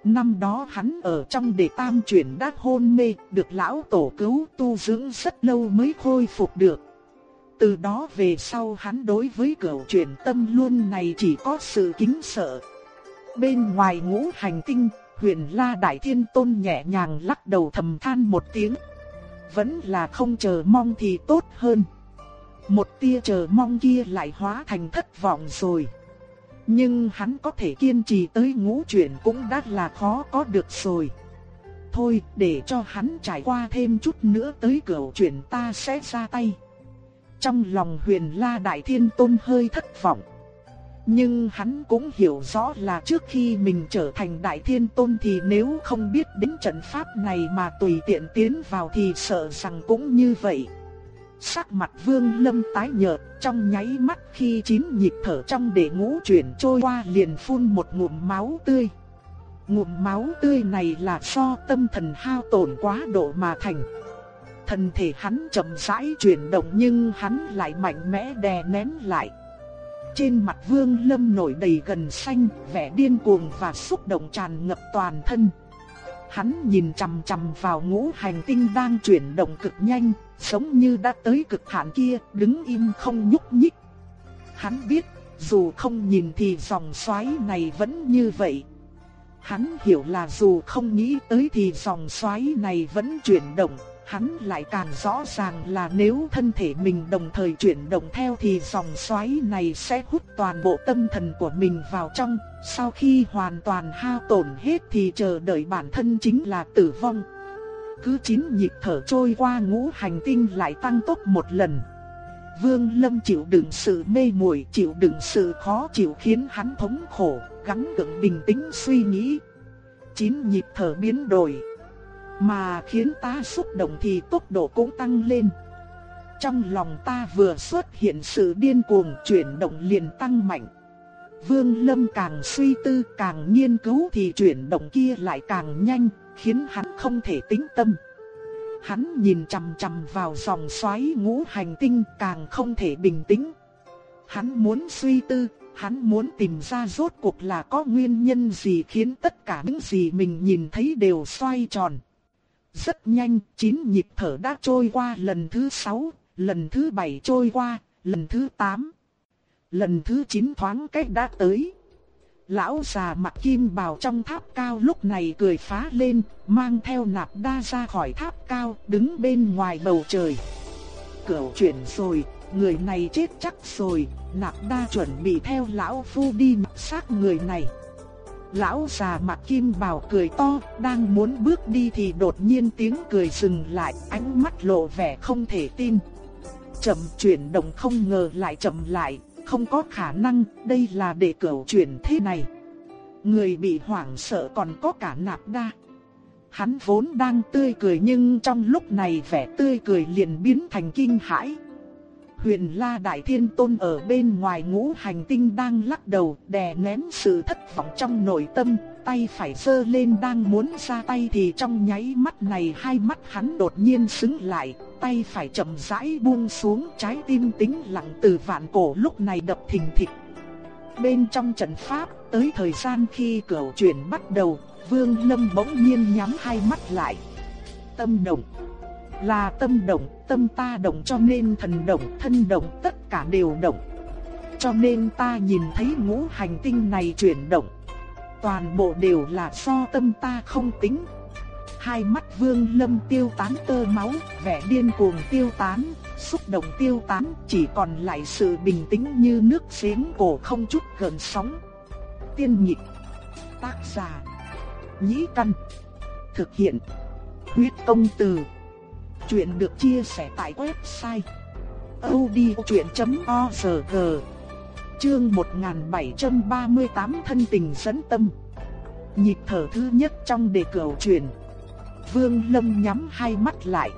Năm đó hắn ở trong đề tam chuyển đã hôn mê, được lão tổ cứu tu dưỡng rất lâu mới khôi phục được. Từ đó về sau hắn đối với cửu truyền tâm luôn này chỉ có sự kính sợ. Bên ngoài ngũ hành tinh, huyền la đại thiên tôn nhẹ nhàng lắc đầu thầm than một tiếng. Vẫn là không chờ mong thì tốt hơn. Một tia chờ mong kia lại hóa thành thất vọng rồi. Nhưng hắn có thể kiên trì tới ngũ chuyển cũng đã là khó có được rồi. Thôi để cho hắn trải qua thêm chút nữa tới cửa chuyển ta sẽ ra tay. Trong lòng huyền la đại thiên tôn hơi thất vọng. Nhưng hắn cũng hiểu rõ là trước khi mình trở thành đại thiên tôn thì nếu không biết đến trận pháp này mà tùy tiện tiến vào thì sợ rằng cũng như vậy. Sắc mặt vương lâm tái nhợt, trong nháy mắt khi chín nhịp thở trong để ngũ chuyển trôi qua liền phun một ngụm máu tươi. Ngụm máu tươi này là do tâm thần hao tổn quá độ mà thành. Thân thể hắn chậm rãi chuyển động nhưng hắn lại mạnh mẽ đè nén lại. Trên mặt vương lâm nổi đầy gần xanh, vẻ điên cuồng và xúc động tràn ngập toàn thân. Hắn nhìn chằm chằm vào ngũ hành tinh đang chuyển động cực nhanh, giống như đã tới cực hạn kia, đứng im không nhúc nhích. Hắn biết, dù không nhìn thì dòng xoáy này vẫn như vậy. Hắn hiểu là dù không nghĩ tới thì dòng xoáy này vẫn chuyển động, hắn lại càng rõ ràng là nếu thân thể mình đồng thời chuyển động theo thì dòng xoáy này sẽ hút toàn bộ tâm thần của mình vào trong, sau khi hoàn toàn hao tổn hết thì chờ đợi bản thân chính là tử vong. Cứ chín nhịp thở trôi qua ngũ hành tinh lại tăng tốc một lần. Vương Lâm chịu đựng sự mê muội, chịu đựng sự khó chịu khiến hắn thống khổ, gắng gượng bình tĩnh suy nghĩ. Chín nhịp thở biến đổi mà khiến ta xúc động thì tốc độ cũng tăng lên. Trong lòng ta vừa xuất hiện sự điên cuồng chuyển động liền tăng mạnh. Vương Lâm càng suy tư càng nghiên cứu thì chuyển động kia lại càng nhanh, khiến hắn không thể tĩnh tâm. Hắn nhìn chằm chằm vào dòng xoáy ngũ hành tinh càng không thể bình tĩnh. Hắn muốn suy tư, hắn muốn tìm ra rốt cuộc là có nguyên nhân gì khiến tất cả những gì mình nhìn thấy đều xoay tròn. Rất nhanh, chín nhịp thở đã trôi qua lần thứ sáu, lần thứ bảy trôi qua, lần thứ tám. Lần thứ chín thoáng cách đã tới. Lão già mặt kim bào trong tháp cao lúc này cười phá lên, mang theo nạp đa ra khỏi tháp cao, đứng bên ngoài bầu trời. Cửu chuyển rồi, người này chết chắc rồi, nạp đa chuẩn bị theo lão phu đi mặc xác người này. Lão già mặt kim bào cười to, đang muốn bước đi thì đột nhiên tiếng cười dừng lại, ánh mắt lộ vẻ không thể tin. Chậm chuyển động không ngờ lại chậm lại, không có khả năng, đây là để cửu chuyển thế này. Người bị hoảng sợ còn có cả nạp đa. Hắn vốn đang tươi cười nhưng trong lúc này vẻ tươi cười liền biến thành kinh hãi. Huyền La Đại Thiên Tôn ở bên ngoài ngũ hành tinh đang lắc đầu đè nén sự thất vọng trong nội tâm, tay phải sơ lên đang muốn ra tay thì trong nháy mắt này hai mắt hắn đột nhiên sững lại, tay phải chậm rãi buông xuống trái tim tĩnh lặng từ vạn cổ lúc này đập thình thịch. Bên trong trận pháp, tới thời gian khi cửu chuyển bắt đầu, Vương Lâm bỗng nhiên nhắm hai mắt lại. Tâm động là tâm động, tâm ta động cho nên thần động, thân động, tất cả đều động. Cho nên ta nhìn thấy ngũ hành tinh này chuyển động. Toàn bộ đều là do tâm ta không tính. Hai mắt vương lâm tiêu tán tơ máu, vẻ điên cuồng tiêu tán, xúc động tiêu tán, chỉ còn lại sự bình tĩnh như nước giếng cổ không chút gần sóng. Tiên nhịp, tác giả, nhĩ căn, thực hiện, huyết công từ. Chuyện được chia sẻ tại website odchuyện.org Chương 1738 thân tình dẫn tâm. Nhịp thở thứ nhất trong đề cầu truyền. Vương Lâm nhắm hai mắt lại.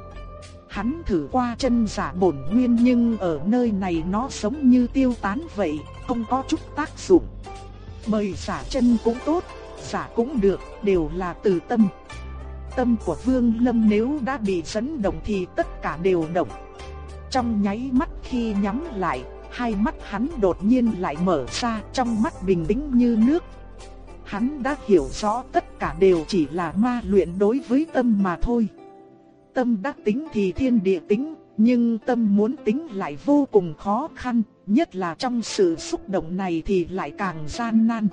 Hắn thử qua chân giả bổn nguyên nhưng ở nơi này nó giống như tiêu tán vậy, không có chút tác dụng. Mời giả chân cũng tốt, giả cũng được, đều là từ tâm tâm của Vương Lâm nếu đã bị chấn động thì tất cả đều động. Trong nháy mắt khi nhắm lại, hai mắt hắn đột nhiên lại mở ra trong mắt bình tĩnh như nước. Hắn đã hiểu rõ tất cả đều chỉ là ma luyện đối với tâm mà thôi. Tâm đắc tính thì thiên địa tính, nhưng tâm muốn tính lại vô cùng khó khăn, nhất là trong sự xúc động này thì lại càng gian nan.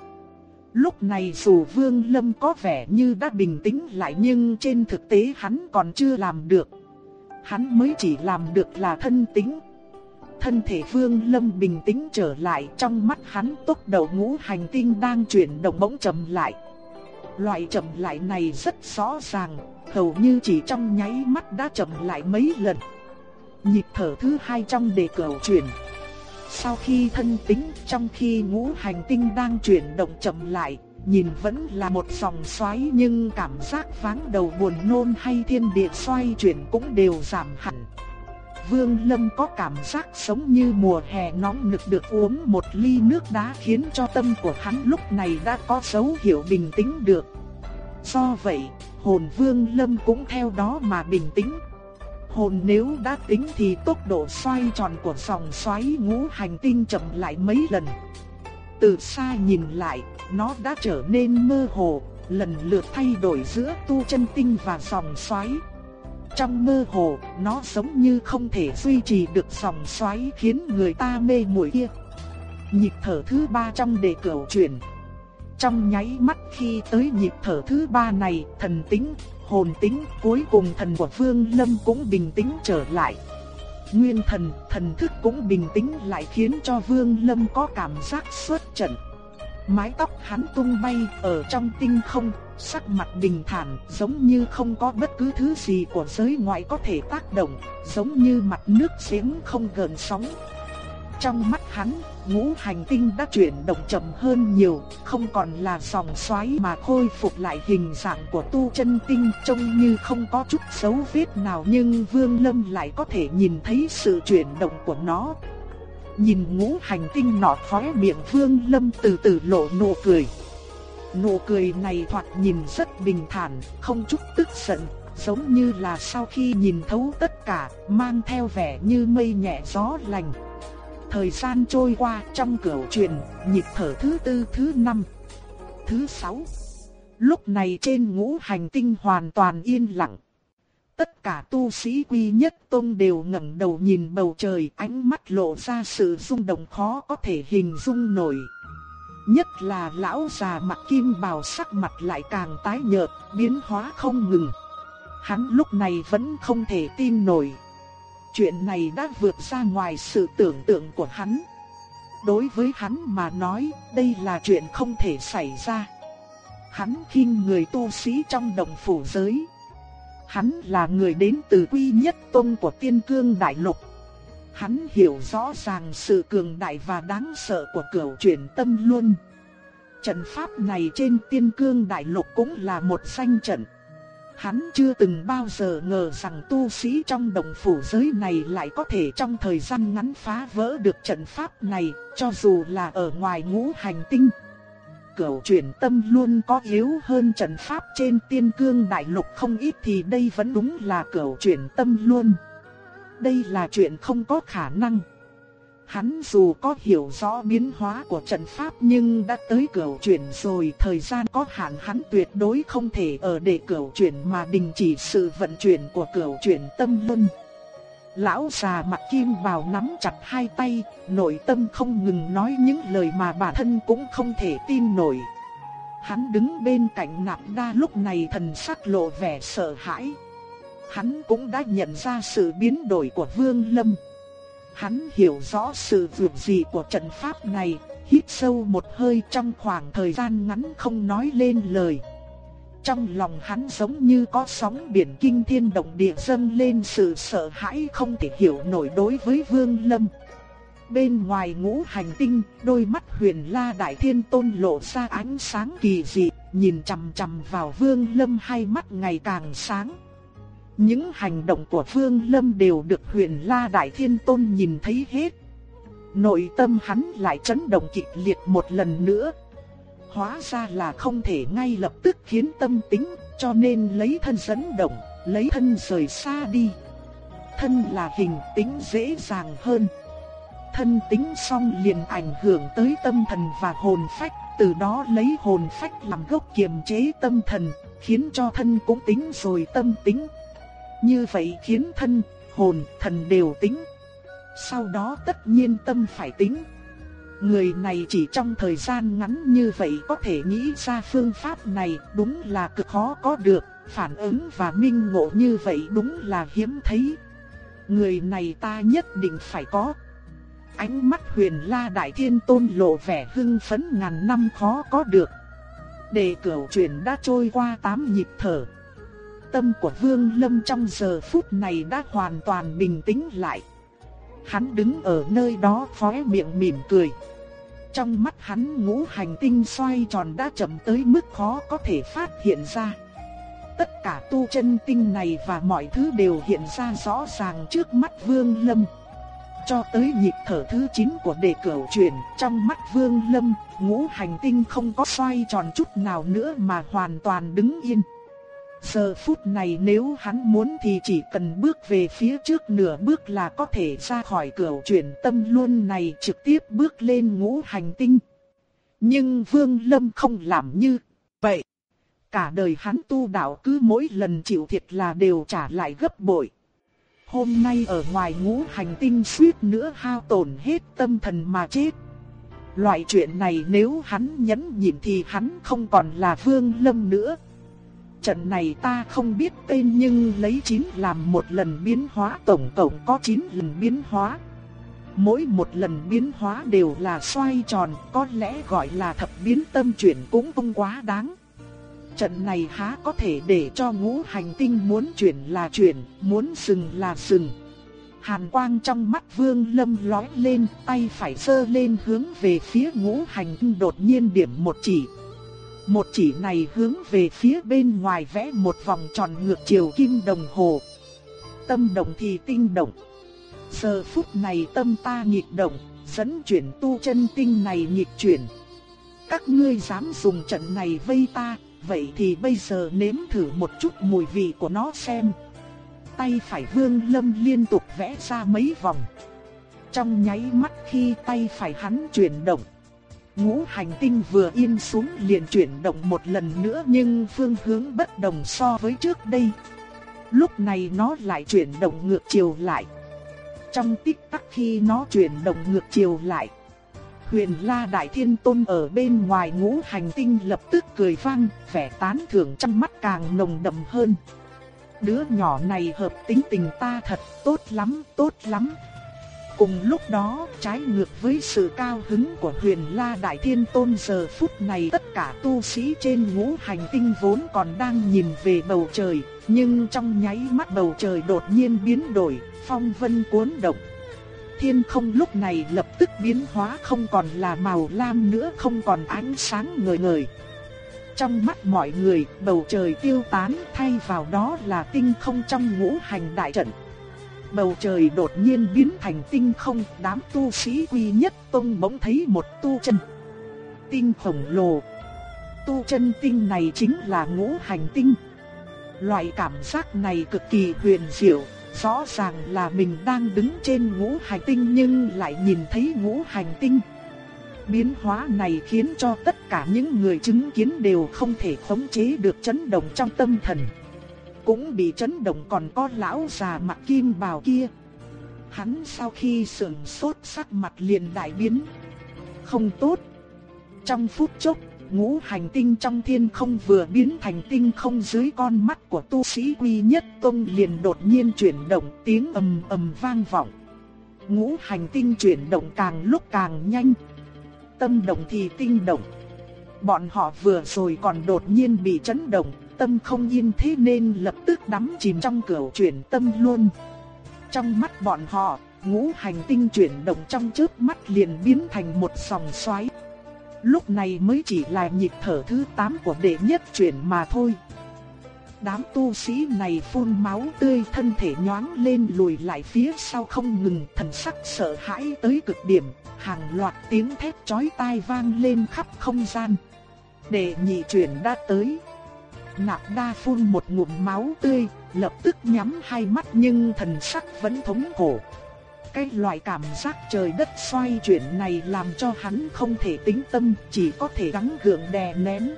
Lúc này dù Vương Lâm có vẻ như đã bình tĩnh lại nhưng trên thực tế hắn còn chưa làm được. Hắn mới chỉ làm được là thân tính. Thân thể Vương Lâm bình tĩnh trở lại trong mắt hắn tốc độ ngũ hành tinh đang chuyển động bỗng chậm lại. Loại chậm lại này rất rõ ràng, hầu như chỉ trong nháy mắt đã chậm lại mấy lần. Nhịp thở thứ hai trong đề cầu chuyển. Sau khi thân tính trong khi ngũ hành tinh đang chuyển động chậm lại, nhìn vẫn là một dòng xoáy nhưng cảm giác váng đầu buồn nôn hay thiên địa xoay chuyển cũng đều giảm hẳn. Vương Lâm có cảm giác sống như mùa hè nóng nực được uống một ly nước đá khiến cho tâm của hắn lúc này đã có dấu hiệu bình tĩnh được. Do vậy, hồn Vương Lâm cũng theo đó mà bình tĩnh, Hồn nếu đã tính thì tốc độ xoay tròn của dòng xoáy ngũ hành tinh chậm lại mấy lần. Từ xa nhìn lại, nó đã trở nên mơ hồ, lần lượt thay đổi giữa tu chân tinh và dòng xoáy. Trong mơ hồ, nó giống như không thể duy trì được dòng xoáy khiến người ta mê muội kia. Nhịp thở thứ ba trong đề cửu chuyển. Trong nháy mắt khi tới nhịp thở thứ ba này, thần tính, hồn tính, cuối cùng thần của Vương Lâm cũng bình tĩnh trở lại. Nguyên thần, thần thức cũng bình tĩnh lại khiến cho Vương Lâm có cảm giác xuất trận. Mái tóc hắn tung bay ở trong tinh không, sắc mặt bình thản, giống như không có bất cứ thứ gì của giới ngoại có thể tác động, giống như mặt nước giếng không gợn sóng. Trong mắt hắn, ngũ hành tinh đã chuyển động chậm hơn nhiều, không còn là dòng xoáy mà khôi phục lại hình dạng của tu chân tinh trông như không có chút dấu vết nào nhưng Vương Lâm lại có thể nhìn thấy sự chuyển động của nó. Nhìn ngũ hành tinh nọ khóe miệng Vương Lâm từ từ lộ nụ cười. Nụ cười này thoạt nhìn rất bình thản, không chút tức giận, giống như là sau khi nhìn thấu tất cả, mang theo vẻ như mây nhẹ gió lành. Thời gian trôi qua trong cửa truyền, nhịp thở thứ tư thứ năm, thứ sáu. Lúc này trên ngũ hành tinh hoàn toàn yên lặng. Tất cả tu sĩ quy nhất tông đều ngẩng đầu nhìn bầu trời ánh mắt lộ ra sự rung động khó có thể hình dung nổi. Nhất là lão già mặt kim bào sắc mặt lại càng tái nhợt, biến hóa không ngừng. Hắn lúc này vẫn không thể tin nổi. Chuyện này đã vượt ra ngoài sự tưởng tượng của hắn. Đối với hắn mà nói, đây là chuyện không thể xảy ra. Hắn khinh người tu sĩ trong đồng phủ giới. Hắn là người đến từ quy nhất tôn của tiên cương đại lục. Hắn hiểu rõ ràng sự cường đại và đáng sợ của cửu chuyển tâm luân. Trận pháp này trên tiên cương đại lục cũng là một danh trận. Hắn chưa từng bao giờ ngờ rằng tu sĩ trong đồng phủ giới này lại có thể trong thời gian ngắn phá vỡ được trận pháp này, cho dù là ở ngoài ngũ hành tinh. Cửu chuyển tâm luôn có yếu hơn trận pháp trên tiên cương đại lục không ít thì đây vẫn đúng là cửu chuyển tâm luôn. Đây là chuyện không có khả năng. Hắn dù có hiểu rõ biến hóa của trận pháp nhưng đã tới cửu chuyển rồi, thời gian có hạn hắn tuyệt đối không thể ở để cửu chuyển mà đình chỉ sự vận chuyển của cửu chuyển tâm luân. Lão già mặt kim bào nắm chặt hai tay, nội tâm không ngừng nói những lời mà bản thân cũng không thể tin nổi. Hắn đứng bên cạnh nạp đa lúc này thần sắc lộ vẻ sợ hãi. Hắn cũng đã nhận ra sự biến đổi của Vương Lâm. Hắn hiểu rõ sự vượt gì của trận pháp này, hít sâu một hơi trong khoảng thời gian ngắn không nói lên lời. Trong lòng hắn giống như có sóng biển kinh thiên động địa dâng lên sự sợ hãi không thể hiểu nổi đối với Vương Lâm. Bên ngoài ngũ hành tinh, đôi mắt huyền la đại thiên tôn lộ ra ánh sáng kỳ dị, nhìn chằm chằm vào Vương Lâm hai mắt ngày càng sáng. Những hành động của Vương Lâm đều được huyền La Đại Thiên Tôn nhìn thấy hết. Nội tâm hắn lại chấn động kịch liệt một lần nữa. Hóa ra là không thể ngay lập tức khiến tâm tính, cho nên lấy thân dẫn động, lấy thân rời xa đi. Thân là hình tính dễ dàng hơn. Thân tính xong liền ảnh hưởng tới tâm thần và hồn phách, từ đó lấy hồn phách làm gốc kiềm chế tâm thần, khiến cho thân cũng tính rồi tâm tính, như vậy khiến thân, hồn, thần đều tính. Sau đó tất nhiên tâm phải tính. Người này chỉ trong thời gian ngắn như vậy có thể nghĩ ra phương pháp này đúng là cực khó có được, phản ứng và minh ngộ như vậy đúng là hiếm thấy. Người này ta nhất định phải có. Ánh mắt huyền la đại thiên tôn lộ vẻ hưng phấn ngàn năm khó có được. Đề cửu chuyển đã trôi qua tám nhịp thở, tâm của Vương Lâm trong giờ phút này đã hoàn toàn bình tĩnh lại. Hắn đứng ở nơi đó khóe miệng mỉm cười. Trong mắt hắn ngũ hành tinh xoay tròn đã chậm tới mức khó có thể phát hiện ra. Tất cả tu chân tinh này và mọi thứ đều hiện ra rõ ràng trước mắt Vương Lâm. Cho tới nhịp thở thứ 9 của đề cửu truyền, trong mắt Vương Lâm, ngũ hành tinh không có xoay tròn chút nào nữa mà hoàn toàn đứng yên. Giờ phút này nếu hắn muốn thì chỉ cần bước về phía trước nửa bước là có thể ra khỏi cửa chuyển tâm luôn này trực tiếp bước lên ngũ hành tinh. Nhưng Vương Lâm không làm như vậy. Cả đời hắn tu đạo cứ mỗi lần chịu thiệt là đều trả lại gấp bội. Hôm nay ở ngoài ngũ hành tinh suýt nữa hao tổn hết tâm thần mà chết. Loại chuyện này nếu hắn nhẫn nhịn thì hắn không còn là Vương Lâm nữa. Trận này ta không biết tên nhưng lấy 9 làm một lần biến hóa tổng cộng có 9 lần biến hóa. Mỗi một lần biến hóa đều là xoay tròn, có lẽ gọi là thập biến tâm chuyển cũng không quá đáng. Trận này há có thể để cho ngũ hành tinh muốn chuyển là chuyển, muốn sừng là sừng Hàn quang trong mắt vương lâm lói lên, tay phải sơ lên hướng về phía ngũ hành tinh đột nhiên điểm một chỉ, một chỉ này hướng về phía bên ngoài vẽ một vòng tròn ngược chiều kim đồng hồ. Tâm động thì tinh động. Giờ phút này tâm ta nhịp động, dẫn chuyển tu chân tinh này nhịp chuyển. Các ngươi dám dùng trận này vây ta, vậy thì bây giờ nếm thử một chút mùi vị của nó xem. Tay phải vương lâm liên tục vẽ ra mấy vòng. Trong nháy mắt khi tay phải hắn chuyển động, Ngũ hành tinh vừa yên xuống liền chuyển động một lần nữa nhưng phương hướng bất đồng so với trước đây. Lúc này nó lại chuyển động ngược chiều lại. Trong tích tắc khi nó chuyển động ngược chiều lại, Huyền La Đại Thiên Tôn ở bên ngoài ngũ hành tinh lập tức cười vang, vẻ tán thưởng trong mắt càng nồng đậm hơn. Đứa nhỏ này hợp tính tình ta thật tốt lắm, tốt lắm, Cùng lúc đó, trái ngược với sự cao hứng của huyền La Đại Thiên Tôn giờ phút này tất cả tu sĩ trên ngũ hành tinh vốn còn đang nhìn về bầu trời, nhưng trong nháy mắt bầu trời đột nhiên biến đổi, phong vân cuốn động. Thiên không lúc này lập tức biến hóa không còn là màu lam nữa không còn ánh sáng ngời ngời. trong mắt mọi người, bầu trời tiêu tán thay vào đó là tinh không trong ngũ hành đại trận. Bầu trời đột nhiên biến thành tinh không, đám tu sĩ quy nhất tông bỗng thấy một tu chân. Tinh khổng lồ. Tu chân tinh này chính là ngũ hành tinh. Loại cảm giác này cực kỳ huyền diệu, rõ ràng là mình đang đứng trên ngũ hành tinh nhưng lại nhìn thấy ngũ hành tinh. Biến hóa này khiến cho tất cả những người chứng kiến đều không thể khống chế được chấn động trong tâm thần. Cũng bị chấn động còn có lão già mặc kim bào kia. Hắn sau khi sườn sốt sắc mặt liền đại biến. Không tốt. Trong phút chốc, ngũ hành tinh trong thiên không vừa biến thành tinh không dưới con mắt của tu sĩ quy nhất tông liền đột nhiên chuyển động tiếng ầm ầm vang vọng. Ngũ hành tinh chuyển động càng lúc càng nhanh. Tâm động thì tinh động. Bọn họ vừa rồi còn đột nhiên bị chấn động, tâm không yên thế nên lập tức đắm chìm trong cửu chuyển tâm luôn. Trong mắt bọn họ, ngũ hành tinh chuyển động trong chớp mắt liền biến thành một sòng xoáy. Lúc này mới chỉ là nhịp thở thứ 8 của đệ nhất chuyển mà thôi. Đám tu sĩ này phun máu tươi thân thể nhoáng lên lùi lại phía sau không ngừng thần sắc sợ hãi tới cực điểm, hàng loạt tiếng thét chói tai vang lên khắp không gian. Đệ nhị chuyển đã tới. Nạp đa phun một ngụm máu tươi, lập tức nhắm hai mắt nhưng thần sắc vẫn thống khổ. Cái loại cảm giác trời đất xoay chuyển này làm cho hắn không thể tính tâm, chỉ có thể gắng gượng đè nén.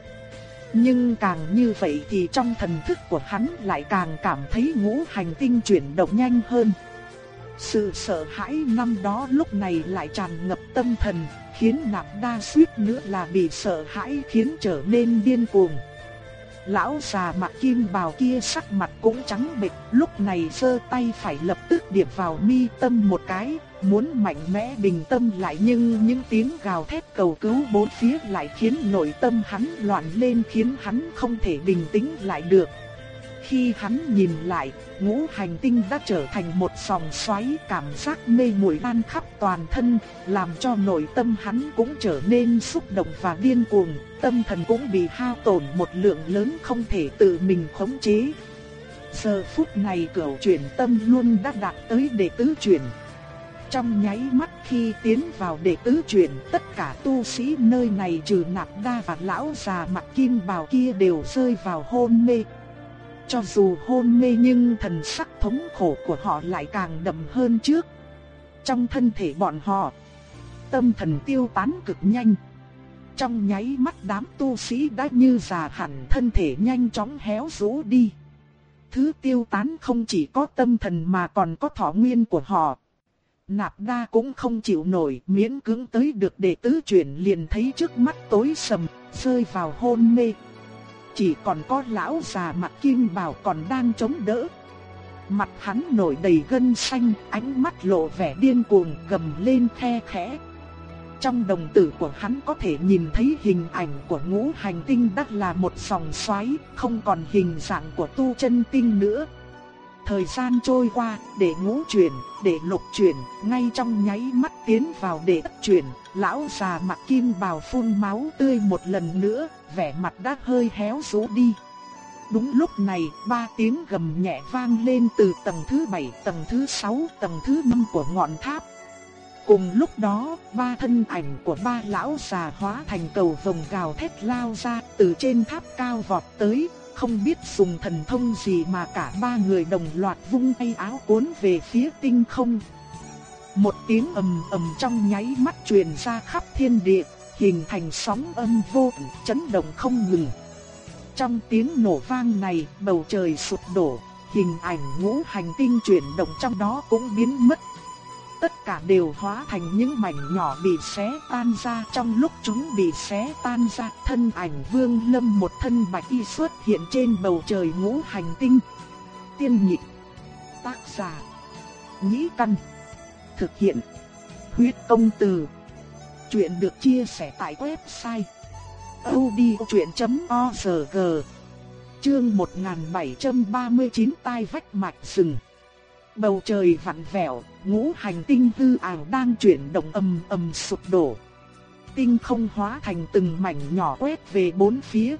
Nhưng càng như vậy thì trong thần thức của hắn lại càng cảm thấy ngũ hành tinh chuyển động nhanh hơn. Sự sợ hãi năm đó lúc này lại tràn ngập tâm thần, khiến nạp đa suýt nữa là bị sợ hãi khiến trở nên điên cuồng. Lão già mặt kim bào kia sắc mặt cũng trắng bệch, lúc này giơ tay phải lập tức điệp vào mi tâm một cái, muốn mạnh mẽ bình tâm lại nhưng những tiếng gào thét cầu cứu bốn phía lại khiến nội tâm hắn loạn lên khiến hắn không thể bình tĩnh lại được. Khi hắn nhìn lại, ngũ hành tinh đã trở thành một dòng xoáy cảm giác mê muội lan khắp toàn thân, làm cho nội tâm hắn cũng trở nên xúc động và điên cuồng, tâm thần cũng bị hao tổn một lượng lớn không thể tự mình khống chế. Giờ phút này cửu chuyển tâm luôn đã đạt tới đệ tứ chuyển. Trong nháy mắt khi tiến vào đệ tứ chuyển, tất cả tu sĩ nơi này trừ nạp đa và lão già mặt kim bào kia đều rơi vào hôn mê. Cho dù hôn mê nhưng thần sắc thống khổ của họ lại càng đậm hơn trước. Trong thân thể bọn họ, tâm thần tiêu tán cực nhanh. Trong nháy mắt đám tu sĩ đã như già hẳn thân thể nhanh chóng héo rũ đi. Thứ tiêu tán không chỉ có tâm thần mà còn có thọ nguyên của họ. Nạp đa cũng không chịu nổi miễn cưỡng tới được để tứ chuyển liền thấy trước mắt tối sầm, rơi vào hôn mê. Chỉ còn có lão già mặt kim bào còn đang chống đỡ. Mặt hắn nổi đầy gân xanh, ánh mắt lộ vẻ điên cuồng gầm lên khe khẽ. Trong đồng tử của hắn có thể nhìn thấy hình ảnh của ngũ hành tinh đắt là một dòng xoáy, không còn hình dạng của tu chân tinh nữa. Thời gian trôi qua, để ngũ chuyển, để lục chuyển, ngay trong nháy mắt tiến vào để chuyển, lão già mặt kim bào phun máu tươi một lần nữa, vẻ mặt đã hơi héo rũ đi. Đúng lúc này, ba tiếng gầm nhẹ vang lên từ tầng thứ bảy, tầng thứ sáu, tầng thứ năm của ngọn tháp. Cùng lúc đó, ba thân ảnh của ba lão già hóa thành cầu vồng gào thét lao ra từ trên tháp cao vọt tới, không biết dùng thần thông gì mà cả ba người đồng loạt vung tay áo cuốn về phía tinh không. Một tiếng ầm ầm trong nháy mắt truyền ra khắp thiên địa, hình thành sóng âm vô tận, chấn động không ngừng. Trong tiếng nổ vang này, bầu trời sụp đổ, hình ảnh ngũ hành tinh chuyển động trong đó cũng biến mất. Tất cả đều hóa thành những mảnh nhỏ bị xé tan ra trong lúc chúng bị xé tan ra. Thân ảnh vương lâm một thân bạch y xuất hiện trên bầu trời ngũ hành tinh. Tiên nhị tác giả, nhĩ căn, thực hiện, huyết công từ. Chuyện được chia sẻ tại website odchuyện.org Chương 1739 tai vách mạch rừng Bầu trời vặn vẹo, ngũ hành tinh hư ảo đang chuyển động âm ầm sụp đổ. Tinh không hóa thành từng mảnh nhỏ quét về bốn phía.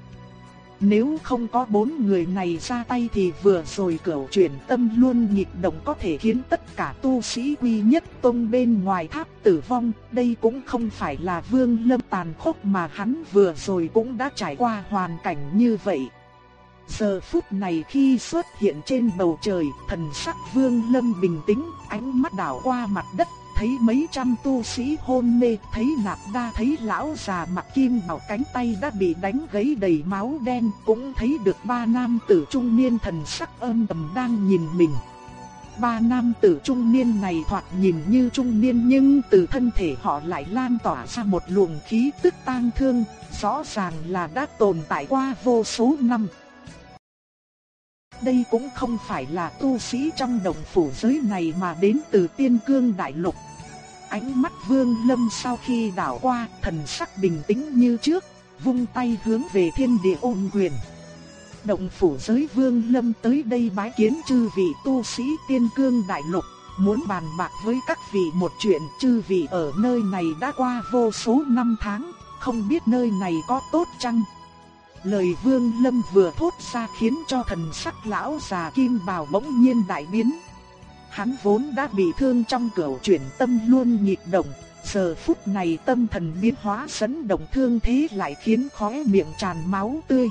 Nếu không có bốn người này ra tay thì vừa rồi cửu chuyển tâm luôn nhịp động có thể khiến tất cả tu sĩ quy nhất tông bên ngoài tháp tử vong. Đây cũng không phải là vương lâm tàn khốc mà hắn vừa rồi cũng đã trải qua hoàn cảnh như vậy. Giờ phút này khi xuất hiện trên bầu trời, thần sắc vương lâm bình tĩnh, ánh mắt đảo qua mặt đất thấy mấy trăm tu sĩ hôn mê, thấy nạp đa thấy lão già mặt kim bảo cánh tay đã bị đánh gãy đầy máu đen, cũng thấy được ba nam tử trung niên thần sắc âm trầm đang nhìn mình. Ba nam tử trung niên này thoạt nhìn như trung niên nhưng từ thân thể họ lại lan tỏa ra một luồng khí tức tang thương, rõ ràng là đã tồn tại qua vô số năm. Đây cũng không phải là tu sĩ trong đồng phủ giới này mà đến từ tiên cương đại lục, Ánh mắt Vương Lâm sau khi đảo qua, thần sắc bình tĩnh như trước, vung tay hướng về thiên địa ôn quyền. Động phủ giới Vương Lâm tới đây bái kiến chư vị tu sĩ tiên cương đại lục, muốn bàn bạc với các vị một chuyện chư vị ở nơi này đã qua vô số năm tháng, không biết nơi này có tốt chăng? Lời Vương Lâm vừa thốt ra khiến cho thần sắc lão già kim bào bỗng nhiên đại biến. Hắn vốn đã bị thương trong cửu chuyển tâm luôn nhịp động, giờ phút này tâm thần biến hóa sấn động thương thế lại khiến khóe miệng tràn máu tươi.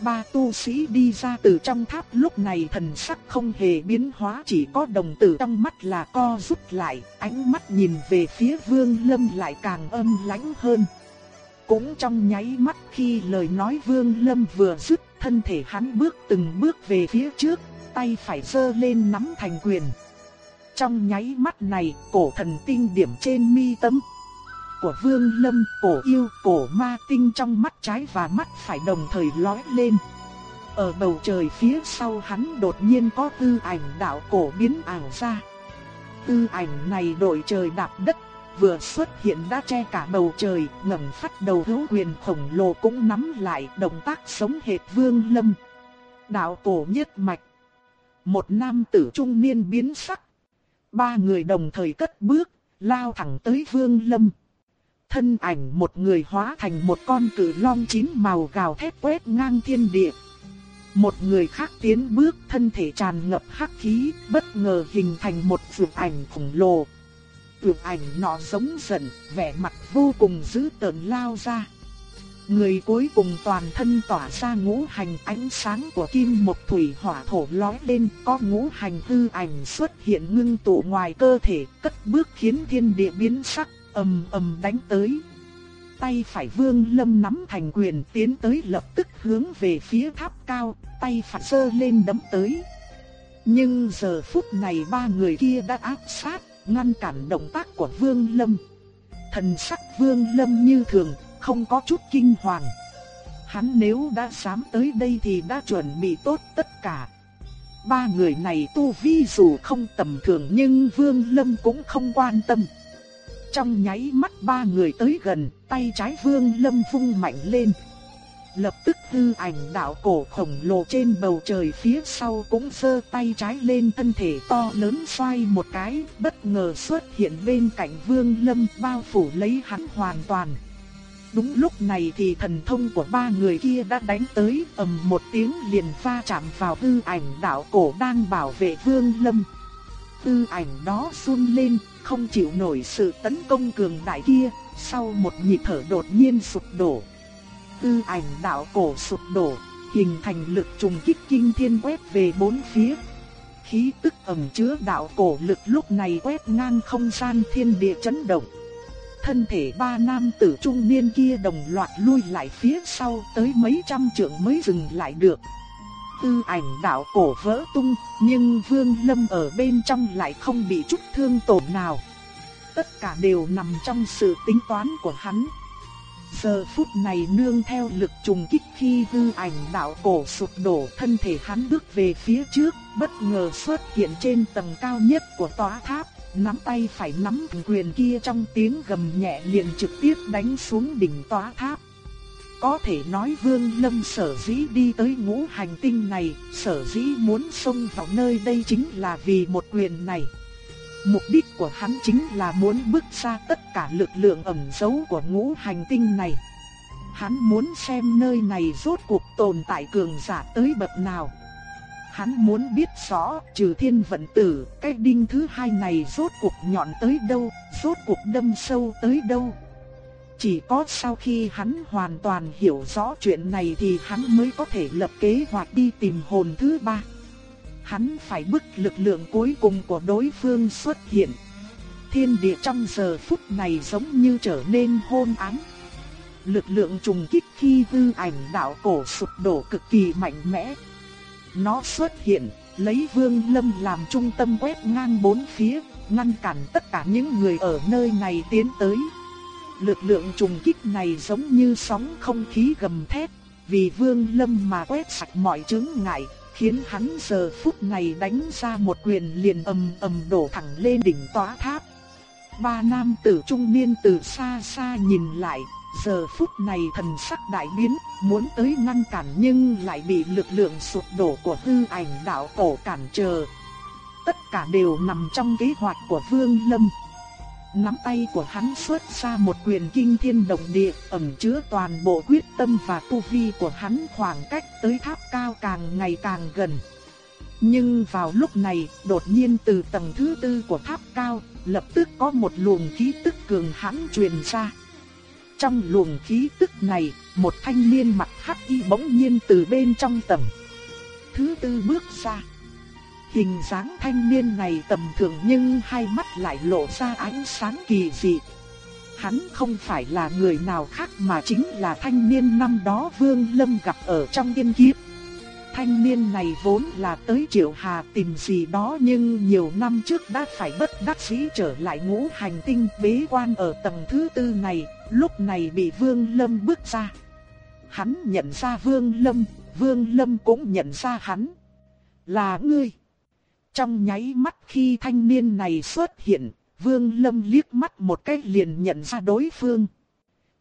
Ba tu sĩ đi ra từ trong tháp lúc này thần sắc không hề biến hóa chỉ có đồng tử trong mắt là co rút lại, ánh mắt nhìn về phía vương lâm lại càng âm lãnh hơn. Cũng trong nháy mắt khi lời nói vương lâm vừa dứt thân thể hắn bước từng bước về phía trước tay phải giơ lên nắm thành quyền. Trong nháy mắt này, cổ thần tinh điểm trên mi tâm của Vương Lâm, cổ yêu, cổ ma tinh trong mắt trái và mắt phải đồng thời lóe lên. Ở bầu trời phía sau hắn đột nhiên có tư ảnh đạo cổ biến ảo ra. Tư ảnh này đổi trời đạp đất, vừa xuất hiện đã che cả bầu trời, ngẩng phát đầu hữu quyền khổng lồ cũng nắm lại động tác sống hệt Vương Lâm. Đạo cổ nhất mạch một nam tử trung niên biến sắc. Ba người đồng thời cất bước, lao thẳng tới vương lâm. Thân ảnh một người hóa thành một con cử long chín màu gào thét quét ngang thiên địa. Một người khác tiến bước thân thể tràn ngập hắc khí, bất ngờ hình thành một vượt ảnh khổng lồ tượng ảnh nọ giống dần, vẻ mặt vô cùng dữ tợn lao ra. Người cuối cùng toàn thân tỏa ra ngũ hành ánh sáng của kim một thủy hỏa thổ lói lên, có ngũ hành hư ảnh xuất hiện ngưng tụ ngoài cơ thể, cất bước khiến thiên địa biến sắc, ầm ầm đánh tới. Tay phải Vương Lâm nắm thành quyền tiến tới lập tức hướng về phía tháp cao, tay phải giơ lên đấm tới. Nhưng giờ phút này ba người kia đã áp sát, ngăn cản động tác của Vương Lâm. Thần sắc Vương Lâm như thường, không có chút kinh hoàng. Hắn nếu đã dám tới đây thì đã chuẩn bị tốt tất cả. Ba người này tu vi dù không tầm thường nhưng Vương Lâm cũng không quan tâm. Trong nháy mắt ba người tới gần, tay trái Vương Lâm vung mạnh lên. Lập tức hư ảnh đạo cổ khổng lồ trên bầu trời phía sau cũng giơ tay trái lên thân thể to lớn xoay một cái, bất ngờ xuất hiện bên cạnh Vương Lâm bao phủ lấy hắn hoàn toàn. Đúng lúc này thì thần thông của ba người kia đã đánh tới ầm một tiếng liền pha chạm vào hư ảnh đạo cổ đang bảo vệ Vương Lâm. hư ảnh đó run lên, không chịu nổi sự tấn công cường đại kia, sau một nhịp thở đột nhiên sụp đổ. Tư ảnh đạo cổ sụp đổ, hình thành lực trùng kích kinh thiên quét về bốn phía. Khí tức ẩm chứa đạo cổ lực lúc này quét ngang không gian thiên địa chấn động thân thể ba nam tử trung niên kia đồng loạt lui lại phía sau tới mấy trăm trượng mới dừng lại được. Tư ảnh đạo cổ vỡ tung, nhưng Vương Lâm ở bên trong lại không bị chút thương tổn nào. Tất cả đều nằm trong sự tính toán của hắn. Giờ phút này nương theo lực trùng kích khi hư ảnh đạo cổ sụp đổ thân thể hắn bước về phía trước, bất ngờ xuất hiện trên tầng cao nhất của tòa tháp nắm tay phải nắm quyền kia trong tiếng gầm nhẹ liền trực tiếp đánh xuống đỉnh tòa tháp. Có thể nói Vương Lâm sở dĩ đi tới ngũ hành tinh này, sở dĩ muốn xông vào nơi đây chính là vì một quyền này. Mục đích của hắn chính là muốn bước ra tất cả lực lượng ẩn giấu của ngũ hành tinh này. Hắn muốn xem nơi này rốt cuộc tồn tại cường giả tới bậc nào. Hắn muốn biết rõ trừ thiên vận tử, cái đinh thứ hai này rốt cuộc nhọn tới đâu, rốt cuộc đâm sâu tới đâu. Chỉ có sau khi hắn hoàn toàn hiểu rõ chuyện này thì hắn mới có thể lập kế hoạch đi tìm hồn thứ ba. Hắn phải bức lực lượng cuối cùng của đối phương xuất hiện. Thiên địa trong giờ phút này giống như trở nên hôn ám. Lực lượng trùng kích khi hư ảnh đạo cổ sụp đổ cực kỳ mạnh mẽ. Nó xuất hiện, lấy Vương Lâm làm trung tâm quét ngang bốn phía, ngăn cản tất cả những người ở nơi này tiến tới. Lực lượng trùng kích này giống như sóng không khí gầm thét, vì Vương Lâm mà quét sạch mọi chứng ngại, khiến hắn giờ phút này đánh ra một quyền liền ầm ầm đổ thẳng lên đỉnh tòa tháp. Ba nam tử trung niên từ xa xa nhìn lại, giờ phút này thần sắc đại biến, muốn tới ngăn cản nhưng lại bị lực lượng sụp đổ của hư ảnh đạo cổ cản trở. Tất cả đều nằm trong kế hoạch của Vương Lâm. Nắm tay của hắn xuất ra một quyền kinh thiên động địa, ẩn chứa toàn bộ quyết tâm và tu vi của hắn khoảng cách tới tháp cao càng ngày càng gần. Nhưng vào lúc này, đột nhiên từ tầng thứ tư của tháp cao, lập tức có một luồng khí tức cường hãn truyền ra. Trong luồng khí tức này, một thanh niên mặc hắc y bỗng nhiên từ bên trong tầng thứ tư bước ra. Hình dáng thanh niên này tầm thường nhưng hai mắt lại lộ ra ánh sáng kỳ dị. Hắn không phải là người nào khác mà chính là thanh niên năm đó Vương Lâm gặp ở trong tiên kiếp. Thanh niên này vốn là tới Triệu Hà tìm gì đó nhưng nhiều năm trước đã phải bất đắc dĩ trở lại ngũ hành tinh bế quan ở tầng thứ tư này, lúc này bị Vương Lâm bước ra. Hắn nhận ra Vương Lâm, Vương Lâm cũng nhận ra hắn. Là ngươi. Trong nháy mắt khi thanh niên này xuất hiện, Vương Lâm liếc mắt một cái liền nhận ra đối phương.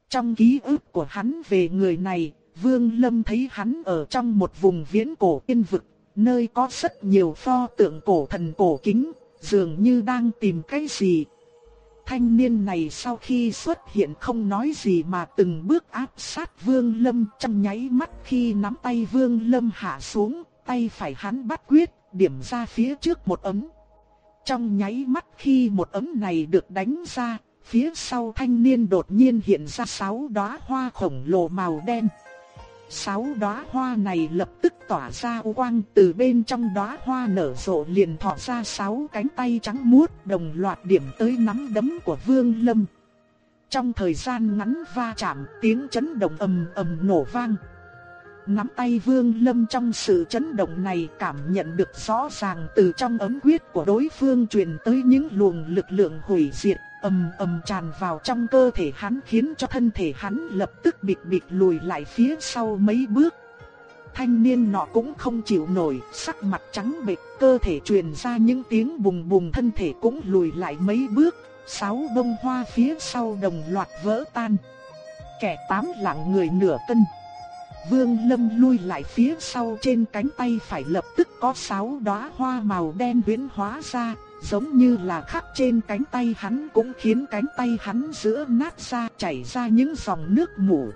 Trong ký ức của hắn về người này, Vương Lâm thấy hắn ở trong một vùng viễn cổ yên vực, nơi có rất nhiều pho tượng cổ thần cổ kính, dường như đang tìm cái gì. Thanh niên này sau khi xuất hiện không nói gì mà từng bước áp sát Vương Lâm trong nháy mắt khi nắm tay Vương Lâm hạ xuống, tay phải hắn bắt quyết, điểm ra phía trước một ấm. Trong nháy mắt khi một ấm này được đánh ra, phía sau thanh niên đột nhiên hiện ra sáu đóa hoa khổng lồ màu đen. Sáu đóa hoa này lập tức tỏa ra quang từ bên trong đóa hoa nở rộ liền thò ra sáu cánh tay trắng muốt đồng loạt điểm tới nắm đấm của Vương Lâm. Trong thời gian ngắn va chạm tiếng chấn động ầm ầm nổ vang. Nắm tay Vương Lâm trong sự chấn động này cảm nhận được rõ ràng từ trong ấm quyết của đối phương truyền tới những luồng lực lượng hủy diệt ầm ầm tràn vào trong cơ thể hắn khiến cho thân thể hắn lập tức bịch bịch lùi lại phía sau mấy bước. Thanh niên nọ cũng không chịu nổi, sắc mặt trắng bệch, cơ thể truyền ra những tiếng bùng bùng thân thể cũng lùi lại mấy bước, sáu bông hoa phía sau đồng loạt vỡ tan. Kẻ tám lặng người nửa cân. Vương Lâm lui lại phía sau trên cánh tay phải lập tức có sáu đóa hoa màu đen huyễn hóa ra, giống như là khắc trên cánh tay hắn cũng khiến cánh tay hắn giữa nát ra chảy ra những dòng nước mủ.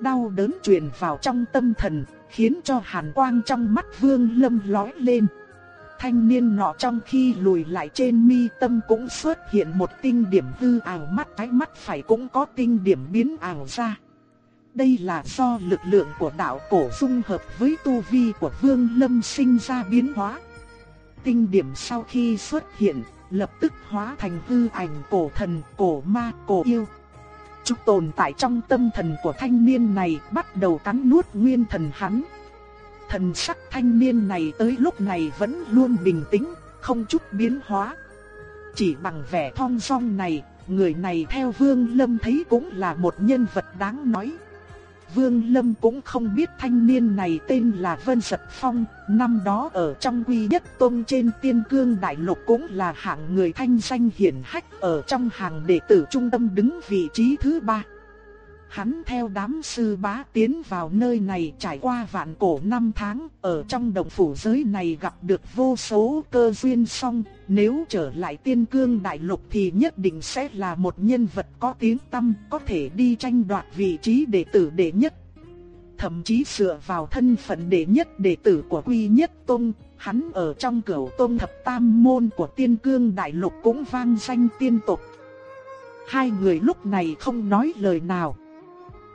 Đau đớn truyền vào trong tâm thần, khiến cho hàn quang trong mắt Vương Lâm lóe lên. Thanh niên nọ trong khi lùi lại trên mi tâm cũng xuất hiện một tinh điểm hư ảo mắt cái mắt phải cũng có tinh điểm biến ảo ra. Đây là do lực lượng của đạo cổ dung hợp với tu vi của Vương Lâm sinh ra biến hóa tinh điểm sau khi xuất hiện, lập tức hóa thành hư ảnh cổ thần, cổ ma, cổ yêu. Chúng tồn tại trong tâm thần của thanh niên này bắt đầu cắn nuốt nguyên thần hắn. Thần sắc thanh niên này tới lúc này vẫn luôn bình tĩnh, không chút biến hóa. Chỉ bằng vẻ thong dong này, người này theo Vương Lâm thấy cũng là một nhân vật đáng nói. Vương Lâm cũng không biết thanh niên này tên là Vân Sật Phong, năm đó ở trong quy nhất tông trên tiên cương đại lục cũng là hạng người thanh danh hiển hách ở trong hàng đệ tử trung tâm đứng vị trí thứ ba. Hắn theo đám sư bá tiến vào nơi này trải qua vạn cổ năm tháng, ở trong đồng phủ giới này gặp được vô số cơ duyên song, nếu trở lại tiên cương đại lục thì nhất định sẽ là một nhân vật có tiếng tăm, có thể đi tranh đoạt vị trí đệ tử đệ nhất. Thậm chí dựa vào thân phận đệ nhất đệ tử của Quy Nhất Tông, hắn ở trong cửu tông thập tam môn của tiên cương đại lục cũng vang danh tiên tộc. Hai người lúc này không nói lời nào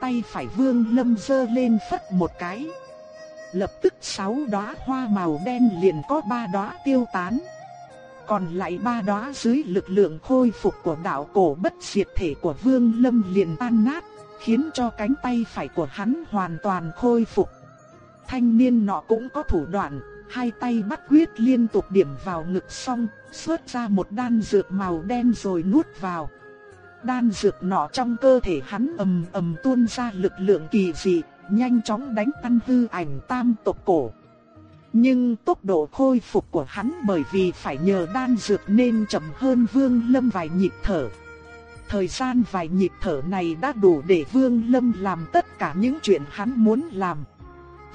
tay phải vương lâm dơ lên phất một cái. Lập tức sáu đóa hoa màu đen liền có ba đóa tiêu tán. Còn lại ba đóa dưới lực lượng khôi phục của đạo cổ bất diệt thể của vương lâm liền tan nát, khiến cho cánh tay phải của hắn hoàn toàn khôi phục. Thanh niên nọ cũng có thủ đoạn, hai tay bắt quyết liên tục điểm vào ngực xong, xuất ra một đan dược màu đen rồi nuốt vào. Đan dược nọ trong cơ thể hắn ầm ầm tuôn ra lực lượng kỳ dị, nhanh chóng đánh tan hư ảnh tam tộc cổ. Nhưng tốc độ khôi phục của hắn bởi vì phải nhờ đan dược nên chậm hơn Vương Lâm vài nhịp thở. Thời gian vài nhịp thở này đã đủ để Vương Lâm làm tất cả những chuyện hắn muốn làm.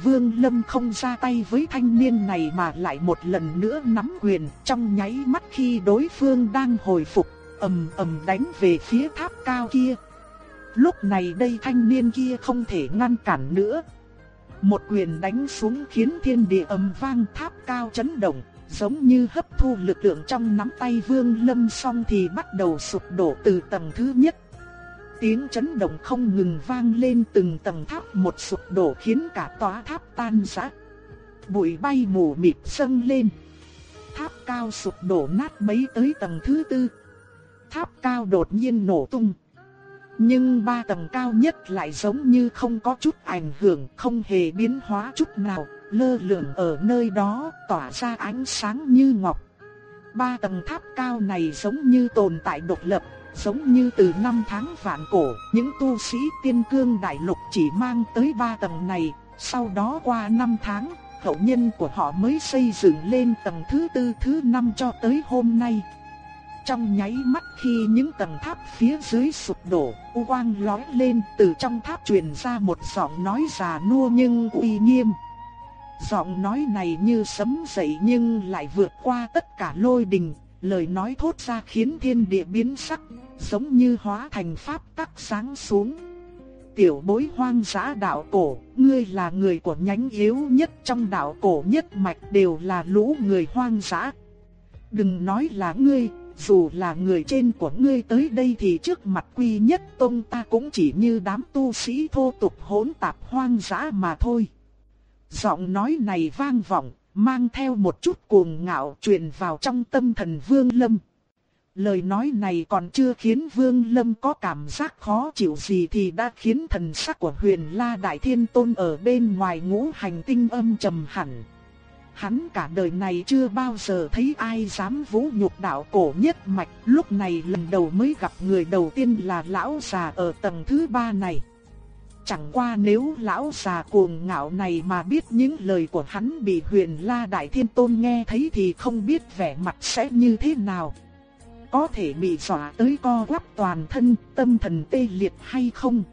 Vương Lâm không ra tay với thanh niên này mà lại một lần nữa nắm quyền trong nháy mắt khi đối phương đang hồi phục ầm ầm đánh về phía tháp cao kia. Lúc này đây thanh niên kia không thể ngăn cản nữa. Một quyền đánh xuống khiến thiên địa ầm vang tháp cao chấn động, giống như hấp thu lực lượng trong nắm tay Vương Lâm xong thì bắt đầu sụp đổ từ tầng thứ nhất. Tiếng chấn động không ngừng vang lên từng tầng tháp một sụp đổ khiến cả tòa tháp tan rã. Bụi bay mù mịt dâng lên. Tháp cao sụp đổ nát mấy tới tầng thứ tư tháp cao đột nhiên nổ tung. Nhưng ba tầng cao nhất lại giống như không có chút ảnh hưởng, không hề biến hóa chút nào, lơ lửng ở nơi đó, tỏa ra ánh sáng như ngọc. Ba tầng tháp cao này giống như tồn tại độc lập, giống như từ năm tháng vạn cổ, những tu sĩ tiên cương đại lục chỉ mang tới ba tầng này, sau đó qua năm tháng, hậu nhân của họ mới xây dựng lên tầng thứ tư thứ năm cho tới hôm nay. Trong nháy mắt khi những tầng tháp phía dưới sụp đổ, u quang lói lên từ trong tháp truyền ra một giọng nói già nua nhưng uy nghiêm. Giọng nói này như sấm dậy nhưng lại vượt qua tất cả lôi đình, lời nói thốt ra khiến thiên địa biến sắc, giống như hóa thành pháp tắc sáng xuống. Tiểu bối hoang dã đạo cổ, ngươi là người của nhánh yếu nhất trong đạo cổ nhất mạch đều là lũ người hoang dã. Đừng nói là ngươi, dù là người trên của ngươi tới đây thì trước mặt quy nhất tông ta cũng chỉ như đám tu sĩ thô tục hỗn tạp hoang dã mà thôi. Giọng nói này vang vọng, mang theo một chút cuồng ngạo truyền vào trong tâm thần Vương Lâm. Lời nói này còn chưa khiến Vương Lâm có cảm giác khó chịu gì thì đã khiến thần sắc của huyền La Đại Thiên Tôn ở bên ngoài ngũ hành tinh âm trầm hẳn. Hắn cả đời này chưa bao giờ thấy ai dám vũ nhục đạo cổ nhất mạch, lúc này lần đầu mới gặp người đầu tiên là lão già ở tầng thứ ba này. Chẳng qua nếu lão già cuồng ngạo này mà biết những lời của hắn bị huyền la đại thiên tôn nghe thấy thì không biết vẻ mặt sẽ như thế nào. Có thể bị dọa tới co quắp toàn thân, tâm thần tê liệt hay không?